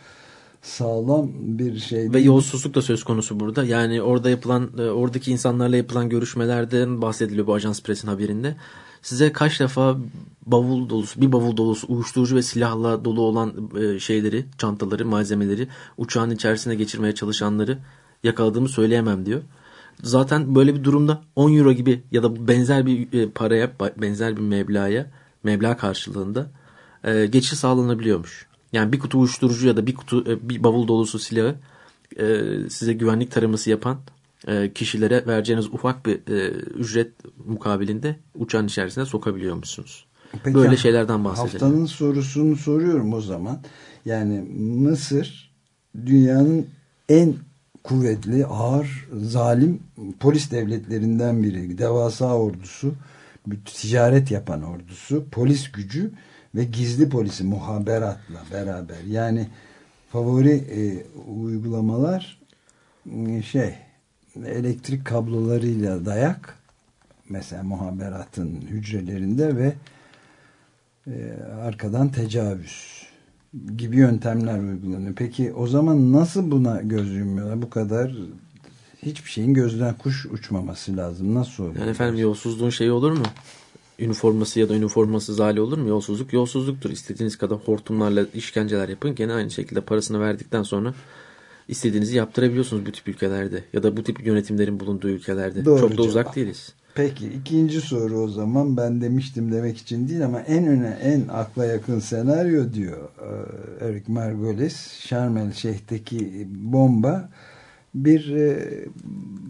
S2: sağlam bir şey.
S3: Ve yolsuzluk da söz konusu burada. Yani orada yapılan, e, oradaki insanlarla yapılan görüşmelerden bahsediliyor bu Ajans Press'in haberinde. Size kaç defa bavul dolusu, bir bavul dolusu uyuşturucu ve silahla dolu olan e, şeyleri, çantaları, malzemeleri uçağın içerisine geçirmeye çalışanları yakaladığımı söyleyemem diyor. Zaten böyle bir durumda 10 euro gibi ya da benzer bir e, paraya, benzer bir meblağa, meblağ karşılığında e, geçiş sağlanabiliyormuş. Yani bir kutu uyuşturucu ya da bir kutu bir bavul dolusu silahı size güvenlik taraması yapan e, kişilere vereceğiniz ufak bir e, ücret mukabilinde uçağın içerisine sokabiliyor musunuz?
S2: Peki,
S3: Böyle şeylerden bahsedelim.
S2: Haftanın sorusunu soruyorum o zaman. Yani Mısır dünyanın en kuvvetli, ağır, zalim polis devletlerinden biri. Devasa ordusu, ticaret yapan ordusu, polis gücü ve gizli polisi muhaberatla beraber. Yani favori e, uygulamalar e, şey elektrik kablolarıyla dayak mesela muhaberatın hücrelerinde ve e, arkadan tecavüz gibi yöntemler uygulanıyor. Peki o zaman nasıl buna göz yumuyorlar? Bu kadar hiçbir şeyin gözden kuş uçmaması lazım. Nasıl oluyor?
S3: Yani efendim yolsuzluğun şeyi olur mu? Üniforması ya da üniformasız hali olur mu? Yolsuzluk yolsuzluktur. İstediğiniz kadar hortumlarla işkenceler yapın. Gene aynı şekilde parasını verdikten sonra istediğinizi yaptırabiliyorsunuz bu tip ülkelerde. Ya da bu tip yönetimlerin bulunduğu ülkelerde.
S2: Doğru
S3: Çok da
S2: cevap.
S3: uzak değiliz.
S2: Peki ikinci soru o zaman ben demiştim demek için değil ama en öne en akla yakın senaryo diyor e, Eric Margolis Sharm el Şeyh'teki bomba bir e,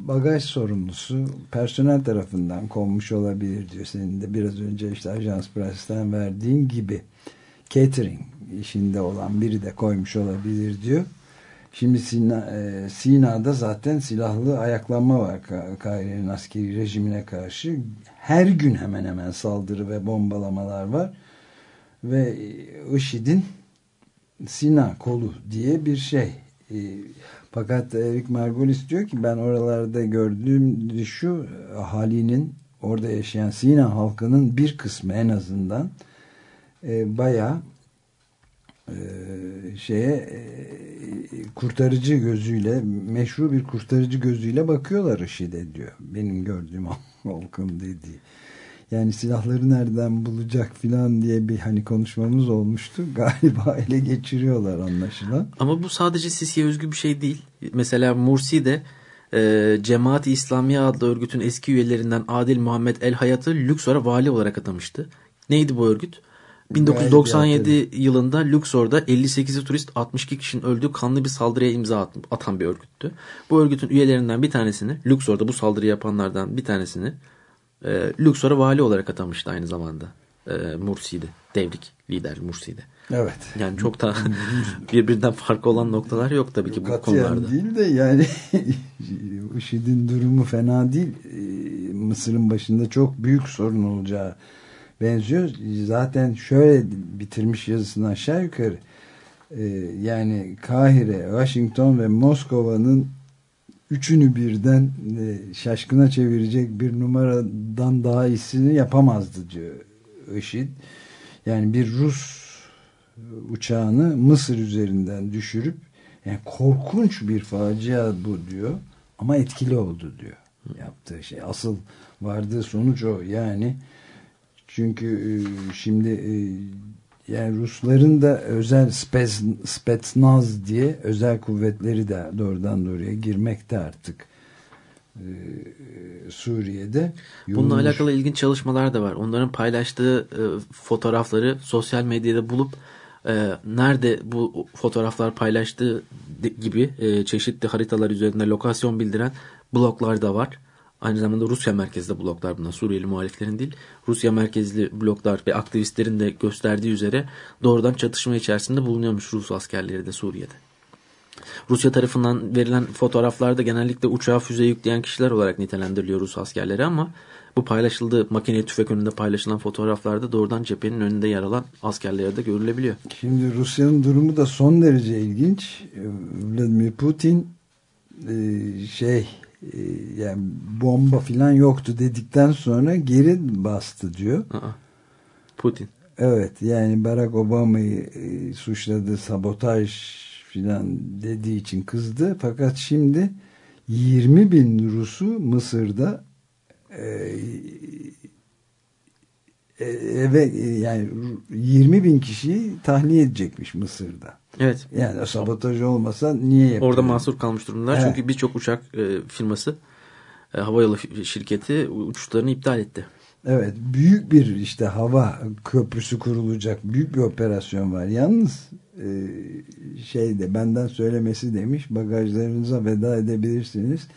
S2: bagaj sorumlusu personel tarafından konmuş olabilir diyor. Senin de biraz önce işte Ajans Press'ten verdiğin gibi catering işinde olan biri de koymuş olabilir diyor. Şimdi Sina, e, Sina'da zaten silahlı ayaklanma var Ka- Kahire'nin askeri rejimine karşı. Her gün hemen hemen saldırı ve bombalamalar var. Ve e, IŞİD'in Sina kolu diye bir şey. E, fakat Erik Margolis diyor ki ben oralarda gördüğüm şu ahalinin orada yaşayan Sina halkının bir kısmı en azından e, bayağı şeye e, kurtarıcı gözüyle meşru bir kurtarıcı gözüyle bakıyorlar IŞİD'e diyor. Benim gördüğüm halkın dediği. Yani silahları nereden bulacak filan diye bir hani konuşmamız olmuştu. Galiba ele geçiriyorlar anlaşılan.
S3: Ama bu sadece Sisi'ye özgü bir şey değil. Mesela Mursi de e, Cemaat-i İslamiye adlı örgütün eski üyelerinden Adil Muhammed El Hayat'ı Luxor'a vali olarak atamıştı. Neydi bu örgüt? 1997 yılında Luxor'da 58'i turist 62 kişinin öldüğü kanlı bir saldırıya imza at- atan bir örgüttü. Bu örgütün üyelerinden bir tanesini Luxor'da bu saldırı yapanlardan bir tanesini e, Luxor'a vali olarak atamıştı aynı zamanda. E, Mursi'de. Devrik lider Mursi'de.
S2: Evet.
S3: Yani çok da birbirinden farklı olan noktalar yok tabii ki bu
S2: Katiyen
S3: konularda.
S2: değil de yani IŞİD'in durumu fena değil. Ee, Mısır'ın başında çok büyük sorun olacağı benziyor. Zaten şöyle bitirmiş yazısını aşağı yukarı. Ee, yani Kahire, Washington ve Moskova'nın üçünü birden e, şaşkına çevirecek bir numaradan daha iyisini yapamazdı diyor IŞİD. Yani bir Rus uçağını Mısır üzerinden düşürüp Yani korkunç bir facia bu diyor ama etkili oldu diyor yaptığı şey. Asıl vardığı sonuç o. Yani çünkü e, şimdi e, yani Rusların da özel spes, Spetsnaz diye özel kuvvetleri de doğrudan doğruya girmekte artık e, Suriye'de.
S3: Bununla
S2: Yoğunmuş.
S3: alakalı ilginç çalışmalar da var. Onların paylaştığı fotoğrafları sosyal medyada bulup nerede bu fotoğraflar paylaştığı gibi çeşitli haritalar üzerinde lokasyon bildiren bloklar da var. Aynı zamanda Rusya merkezli bloklar bunlar. Suriyeli muhaliflerin değil. Rusya merkezli bloklar ve aktivistlerin de gösterdiği üzere doğrudan çatışma içerisinde bulunuyormuş Rus askerleri de Suriye'de. Rusya tarafından verilen fotoğraflarda genellikle uçağa füze yükleyen kişiler olarak nitelendiriliyor Rus askerleri ama bu paylaşıldığı makine tüfek önünde paylaşılan fotoğraflarda doğrudan cephenin önünde yer alan askerleri de görülebiliyor.
S2: Şimdi Rusya'nın durumu da son derece ilginç. Vladimir Putin e, şey yani bomba filan yoktu dedikten sonra geri bastı diyor.
S3: Putin.
S2: Evet yani Barack Obama'yı e, suçladı sabotaj filan dediği için kızdı. Fakat şimdi 20 bin Rus'u Mısır'da e, e, eve e, yani 20 bin kişiyi tahliye edecekmiş Mısır'da.
S3: Evet.
S2: Yani o sabotaj olmasa niye yapıyor?
S3: Orada mahsur kalmış durumdalar.
S2: Evet.
S3: Çünkü birçok uçak e, firması e, havayolu şirketi uçuşlarını iptal etti.
S2: Evet büyük bir işte hava köprüsü kurulacak büyük bir operasyon var. Yalnız e, şeyde benden söylemesi demiş bagajlarınıza veda edebilirsiniz.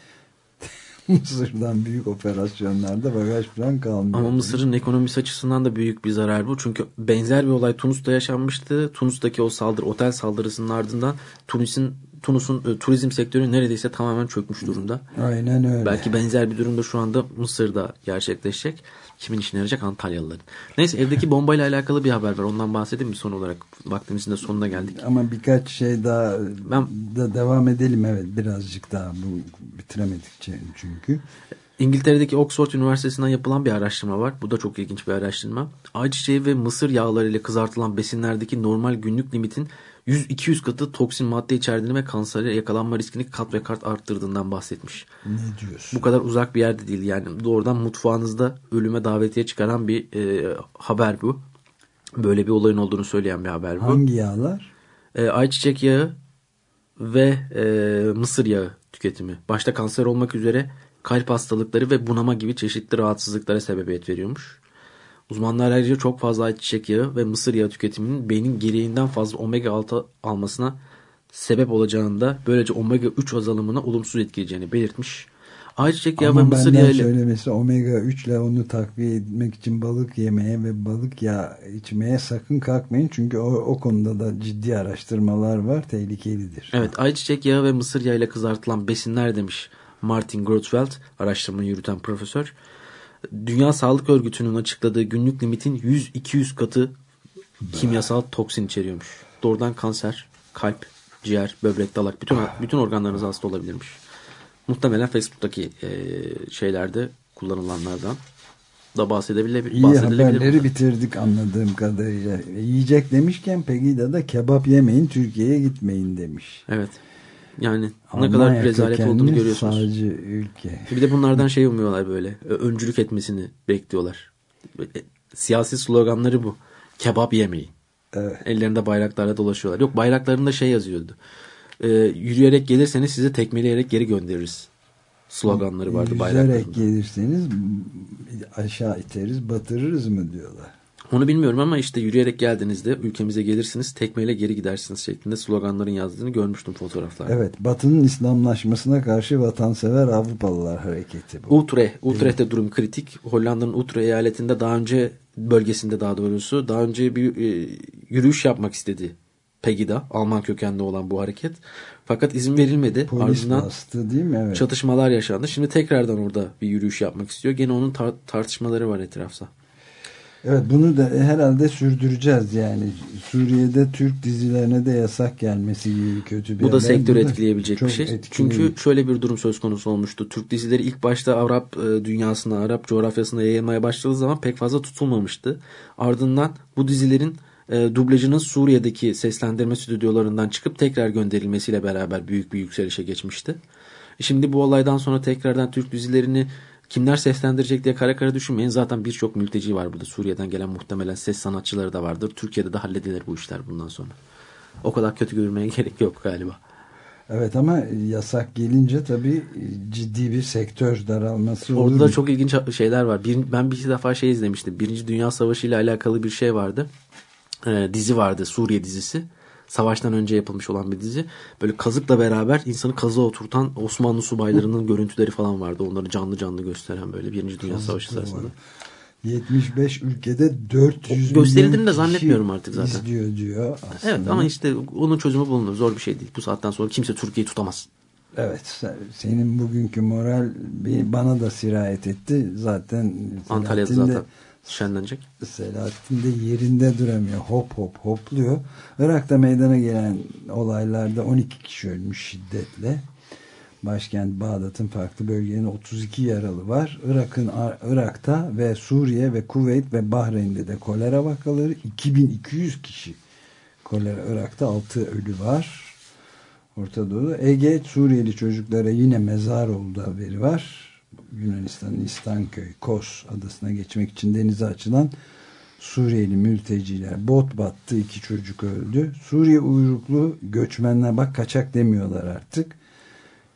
S2: Mısır'dan büyük operasyonlarda bagaj falan kalmıyor.
S3: Ama Mısır'ın ekonomisi açısından da büyük bir zarar bu. Çünkü benzer bir olay Tunus'ta yaşanmıştı. Tunus'taki o saldırı, otel saldırısının ardından Tunus'un Tunus'un e, turizm sektörü neredeyse tamamen çökmüş durumda.
S2: Aynen öyle.
S3: Belki benzer bir durumda şu anda Mısır'da gerçekleşecek. Kimin işine yarayacak? Antalyalıların. Neyse evdeki bombayla alakalı bir haber var. Ondan bahsedeyim mi son olarak? Vaktimizin de sonuna geldik.
S2: Ama birkaç şey daha
S3: Ben-
S2: da devam edelim evet birazcık daha bu bitiremedik çünkü.
S3: İngiltere'deki Oxford Üniversitesi'nden yapılan bir araştırma var. Bu da çok ilginç bir araştırma. Ayçiçeği ve mısır yağları ile kızartılan besinlerdeki normal günlük limitin 100-200 katı toksin madde içerdiğini ve kansere yakalanma riskini kat ve kat arttırdığından bahsetmiş.
S2: Ne diyorsun?
S3: Bu kadar uzak bir yerde değil yani doğrudan mutfağınızda ölüme davetiye çıkaran bir e, haber bu. Böyle bir olayın olduğunu söyleyen bir haber bu.
S2: Hangi yağlar?
S3: E, ayçiçek yağı ve e, mısır yağı tüketimi. Başta kanser olmak üzere kalp hastalıkları ve bunama gibi çeşitli rahatsızlıklara sebebiyet veriyormuş. Uzmanlar ayrıca çok fazla ayçiçek yağı ve mısır yağı tüketiminin beynin gereğinden fazla omega 6 almasına sebep olacağını da böylece omega 3 azalımına olumsuz etkileyeceğini belirtmiş. Ayçiçek yağı ve
S2: Ama
S3: mısır
S2: benden
S3: yağı ile
S2: söylemesi omega 3 ile onu takviye etmek için balık yemeye ve balık yağı içmeye sakın kalkmayın. Çünkü o, o konuda da ciddi araştırmalar var. Tehlikelidir.
S3: Evet ayçiçek yağı ve mısır yağı ile kızartılan besinler demiş Martin Grothfeld araştırmayı yürüten profesör. Dünya Sağlık Örgütü'nün açıkladığı günlük limitin 100-200 katı kimyasal toksin içeriyormuş. Doğrudan kanser, kalp, ciğer, böbrek, dalak bütün bütün organlarınız hasta olabilirmiş. Muhtemelen Facebook'taki e, şeylerde kullanılanlardan da bahsedebilir.
S2: İyi haberleri bitirdik anladığım kadarıyla. Yiyecek demişken Pegida da kebap yemeyin Türkiye'ye gitmeyin demiş.
S3: Evet. Yani ne
S2: Almanya
S3: kadar rezalet olduğunu görüyorsunuz.
S2: Sağcı ülke.
S3: Bir de bunlardan şey umuyorlar böyle. Öncülük etmesini bekliyorlar. E, Siyasi sloganları bu. Kebap yemeyin.
S2: Evet.
S3: Ellerinde bayraklarla dolaşıyorlar. Yok bayraklarında şey yazıyordu. E, yürüyerek gelirseniz sizi tekmeleyerek geri göndeririz. Sloganları vardı
S2: Yüzerek
S3: bayraklarında.
S2: gelirseniz aşağı iteriz batırırız mı diyorlar.
S3: Onu bilmiyorum ama işte yürüyerek geldiğinizde ülkemize gelirsiniz tekmeyle geri gidersiniz şeklinde sloganların yazdığını görmüştüm fotoğraflarda.
S2: Evet Batı'nın İslamlaşmasına karşı vatansever Avrupalılar hareketi bu.
S3: Utrecht, Utrecht'te durum kritik. Hollanda'nın Utrecht eyaletinde daha önce bölgesinde daha doğrusu daha önce bir e, yürüyüş yapmak istedi. Pegida, Alman kökenli olan bu hareket. Fakat izin verilmedi.
S2: Polis
S3: Ardından
S2: bastı değil mi? Evet.
S3: çatışmalar yaşandı. Şimdi tekrardan orada bir yürüyüş yapmak istiyor. Gene onun tar- tartışmaları var etrafta.
S2: Evet bunu da herhalde sürdüreceğiz yani. Suriye'de Türk dizilerine de yasak gelmesi gibi kötü bir
S3: Bu da sektörü etkileyebilecek bir şey.
S2: etkileyici.
S3: Çünkü şöyle bir durum söz konusu olmuştu. Türk dizileri ilk başta Arap e, dünyasına, Arap coğrafyasına yayılmaya başladığı zaman pek fazla tutulmamıştı. Ardından bu dizilerin e, dublajının Suriye'deki seslendirme stüdyolarından çıkıp tekrar gönderilmesiyle beraber büyük bir yükselişe geçmişti. Şimdi bu olaydan sonra tekrardan Türk dizilerini kimler seslendirecek diye kara kara düşünmeyin. Zaten birçok mülteci var burada. Suriye'den gelen muhtemelen ses sanatçıları da vardır. Türkiye'de de halledilir bu işler bundan sonra. O kadar kötü görmeye gerek yok galiba.
S2: Evet ama yasak gelince tabii ciddi bir sektör daralması olur.
S3: Orada da çok ilginç şeyler var. Bir, ben bir defa şey izlemiştim. Birinci Dünya Savaşı ile alakalı bir şey vardı. Ee, dizi vardı. Suriye dizisi. Savaştan önce yapılmış olan bir dizi. Böyle kazıkla beraber insanı kazığa oturtan Osmanlı subaylarının görüntüleri falan vardı. Onları canlı canlı gösteren böyle Birinci Dünya Savaşı sırasında.
S2: 75 ülkede 400
S3: O gösterildiğini de zannetmiyorum artık zaten.
S2: izliyor diyor aslında.
S3: Evet ama işte onun çözümü bulunur. Zor bir şey değil. Bu saatten sonra kimse Türkiye'yi tutamaz.
S2: Evet sen- senin bugünkü moral bir- bana da sirayet etti. Zaten
S3: Antalya'da zaten şenlenecek.
S2: Selahattin de yerinde duramıyor. Hop hop hopluyor. Irak'ta meydana gelen olaylarda 12 kişi ölmüş şiddetle. Başkent Bağdat'ın farklı bölgelerinde 32 yaralı var. Irak'ın Irak'ta ve Suriye ve Kuveyt ve Bahreyn'de de kolera vakaları 2200 kişi. Kolera Irak'ta 6 ölü var. Orta Doğu'da Ege Suriyeli çocuklara yine mezar olduğu haberi var. Yunanistan'ın İstanköy, Kos adasına geçmek için denize açılan Suriyeli mülteciler bot battı iki çocuk öldü. Suriye uyruklu göçmenler bak kaçak demiyorlar artık.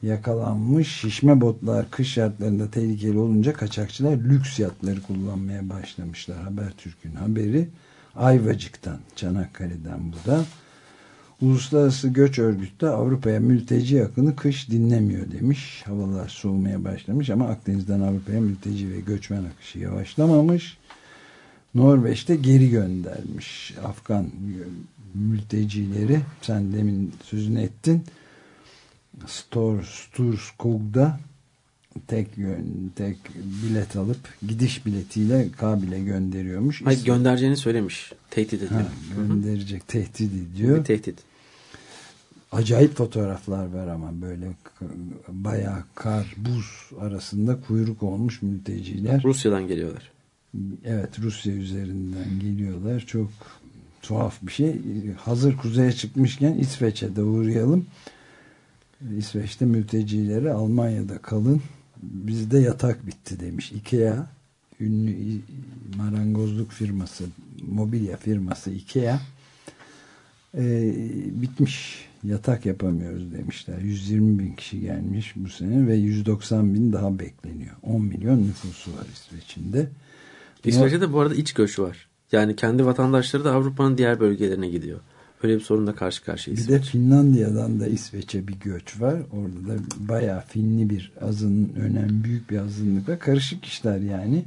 S2: Yakalanmış şişme botlar kış şartlarında tehlikeli olunca kaçakçılar lüks yatları kullanmaya başlamışlar. Habertürk'ün haberi Ayvacık'tan Çanakkale'den bu da. Uluslararası Göç Örgütü de Avrupa'ya mülteci akını kış dinlemiyor demiş. Havalar soğumaya başlamış ama Akdeniz'den Avrupa'ya mülteci ve göçmen akışı yavaşlamamış. Norveç'te geri göndermiş Afgan mültecileri. Sen demin sözünü ettin. Stor, Sturskog'da tek yön, tek bilet alıp gidiş biletiyle Kabil'e gönderiyormuş.
S3: Hayır göndereceğini söylemiş. Tehdit ediyor.
S2: Ha, gönderecek tehdit ediyor.
S3: Bir tehdit.
S2: Acayip fotoğraflar var ama böyle bayağı kar, buz arasında kuyruk olmuş mülteciler.
S3: Rusya'dan geliyorlar.
S2: Evet Rusya üzerinden geliyorlar. Çok tuhaf bir şey. Hazır kuzeye çıkmışken İsveç'e de uğrayalım. İsveç'te mültecileri Almanya'da kalın. Bizde yatak bitti demiş. Ikea ünlü marangozluk firması, mobilya firması Ikea e, bitmiş. Yatak yapamıyoruz demişler. 120 bin kişi gelmiş bu sene ve 190 bin daha bekleniyor. 10 milyon nüfusu var İsveç'in de.
S3: İsveç'te de bu arada iç göç var. Yani kendi vatandaşları da Avrupa'nın diğer bölgelerine gidiyor. Öyle bir sorunla karşı karşıyayız.
S2: Bir de Finlandiya'dan da İsveç'e bir göç var. Orada da bayağı Finli bir azın önem büyük bir azınlık var. Karışık işler yani.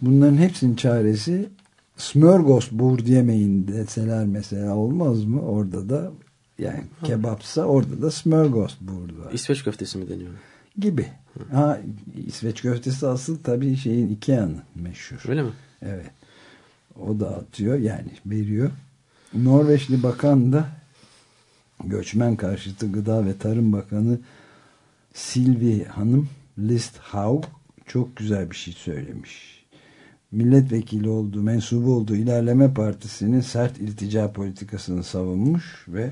S2: Bunların hepsinin çaresi smörgåsbord yemeyin deseler mesela olmaz mı? Orada da yani kebapsa orada da smörgåsbord var
S3: İsveç köftesi mi deniyor?
S2: gibi. Ha, İsveç köftesi asıl tabii şeyin Ikea'nın meşhur.
S3: Öyle mi?
S2: Evet. O da atıyor yani veriyor. Norveçli bakan da göçmen karşıtı gıda ve tarım bakanı Silvi Hanım Listhaug çok güzel bir şey söylemiş. Milletvekili olduğu, mensubu olduğu İlerleme Partisi'nin sert iltica politikasını savunmuş ve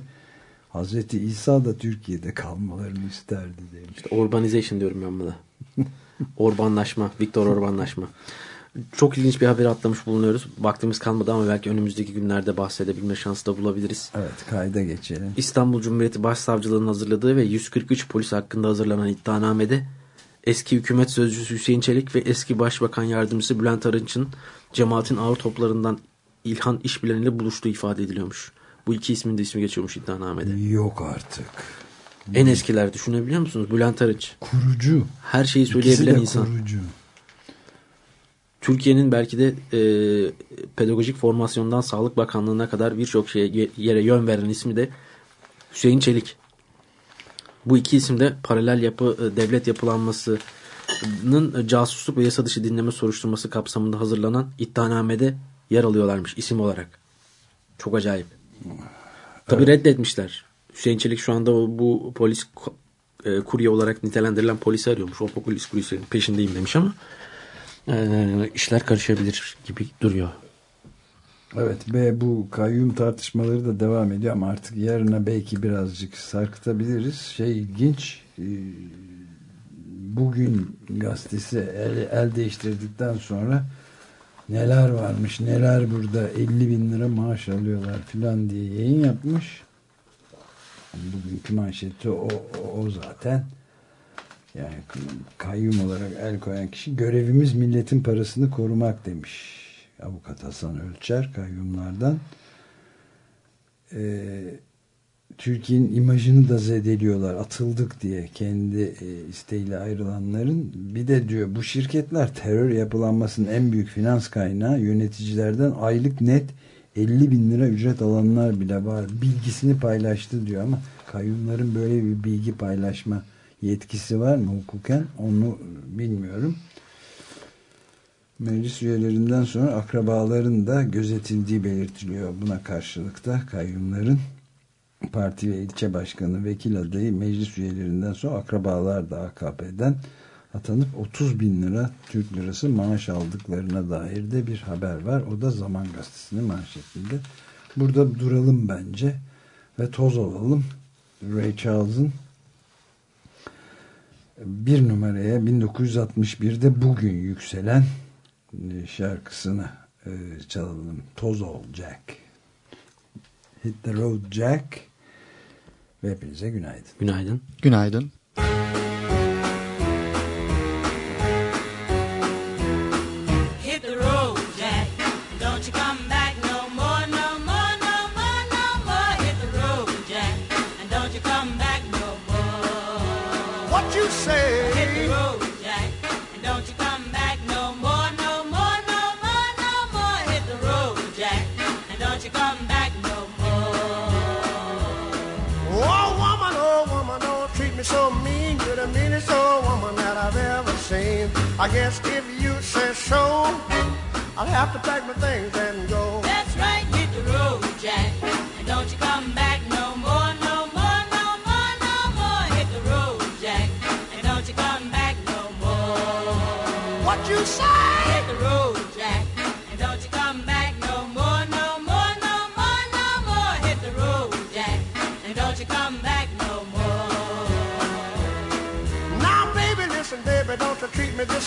S2: Hazreti İsa da Türkiye'de kalmalarını isterdi demiş.
S3: İşte urbanization diyorum ben buna. Orbanlaşma, Viktor Orbanlaşma. Çok ilginç bir haberi atlamış bulunuyoruz. Vaktimiz kalmadı ama belki önümüzdeki günlerde bahsedebilme şansı da bulabiliriz.
S2: Evet kayda geçelim.
S3: İstanbul Cumhuriyeti Başsavcılığı'nın hazırladığı ve 143 polis hakkında hazırlanan iddianamede eski hükümet sözcüsü Hüseyin Çelik ve eski Başbakan Yardımcısı Bülent Arınç'ın cemaatin ağır toplarından İlhan İşbilen ile buluştuğu ifade ediliyormuş. Bu iki ismin de ismi geçiyormuş iddianamede.
S2: Yok artık.
S3: En eskiler düşünebiliyor musunuz? Bülent Arınç.
S2: Kurucu.
S3: Her şeyi söyleyebilen insan.
S2: kurucu.
S3: Türkiye'nin belki de e, pedagojik formasyondan Sağlık Bakanlığı'na kadar birçok şeye ye- yere yön veren ismi de Hüseyin Çelik. Bu iki isim de paralel yapı e, devlet yapılanmasının e, casusluk ve yasa dışı dinleme soruşturması kapsamında hazırlanan iddianamede yer alıyorlarmış isim olarak. Çok acayip. Tabi reddetmişler. Hüseyin Çelik şu anda bu polis e, kurye olarak nitelendirilen polisi arıyormuş. O polis kuryesinin peşindeyim demiş ama e, işler karışabilir gibi duruyor.
S2: Evet ve bu kayyum tartışmaları da devam ediyor ama artık yarına belki birazcık sarkıtabiliriz. Şey ilginç e, bugün gazetesi el, el değiştirdikten sonra neler varmış neler burada 50 bin lira maaş alıyorlar filan diye yayın yapmış. Bugünkü manşeti o, o, o zaten. Yani kayyum olarak el koyan kişi görevimiz milletin parasını korumak demiş. Avukat Hasan Ölçer kayyumlardan. Ee, Türkiye'nin imajını da zedeliyorlar. Atıldık diye kendi e, isteğiyle ayrılanların. Bir de diyor bu şirketler terör yapılanmasının en büyük finans kaynağı yöneticilerden aylık net 50 bin lira ücret alanlar bile var. Bilgisini paylaştı diyor ama kayyumların böyle bir bilgi paylaşma yetkisi var mı hukuken onu bilmiyorum. Meclis üyelerinden sonra akrabaların da gözetildiği belirtiliyor. Buna karşılık da kayyumların parti ve ilçe başkanı, vekil adayı meclis üyelerinden sonra akrabalar da AKP'den atanıp 30 bin lira Türk lirası maaş aldıklarına dair de bir haber var. O da Zaman Gazetesi'nin manşetinde. Burada duralım bence ve toz olalım. Ray Charles'ın bir numaraya 1961'de bugün yükselen e, şarkısını e, çalalım. Toz ol Jack. Hit the road Jack. Ve hepinize günaydın.
S3: Günaydın.
S7: Günaydın.
S8: Hit
S9: I guess if you say so, I'll have to pack my things and go.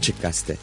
S10: Açık Gazete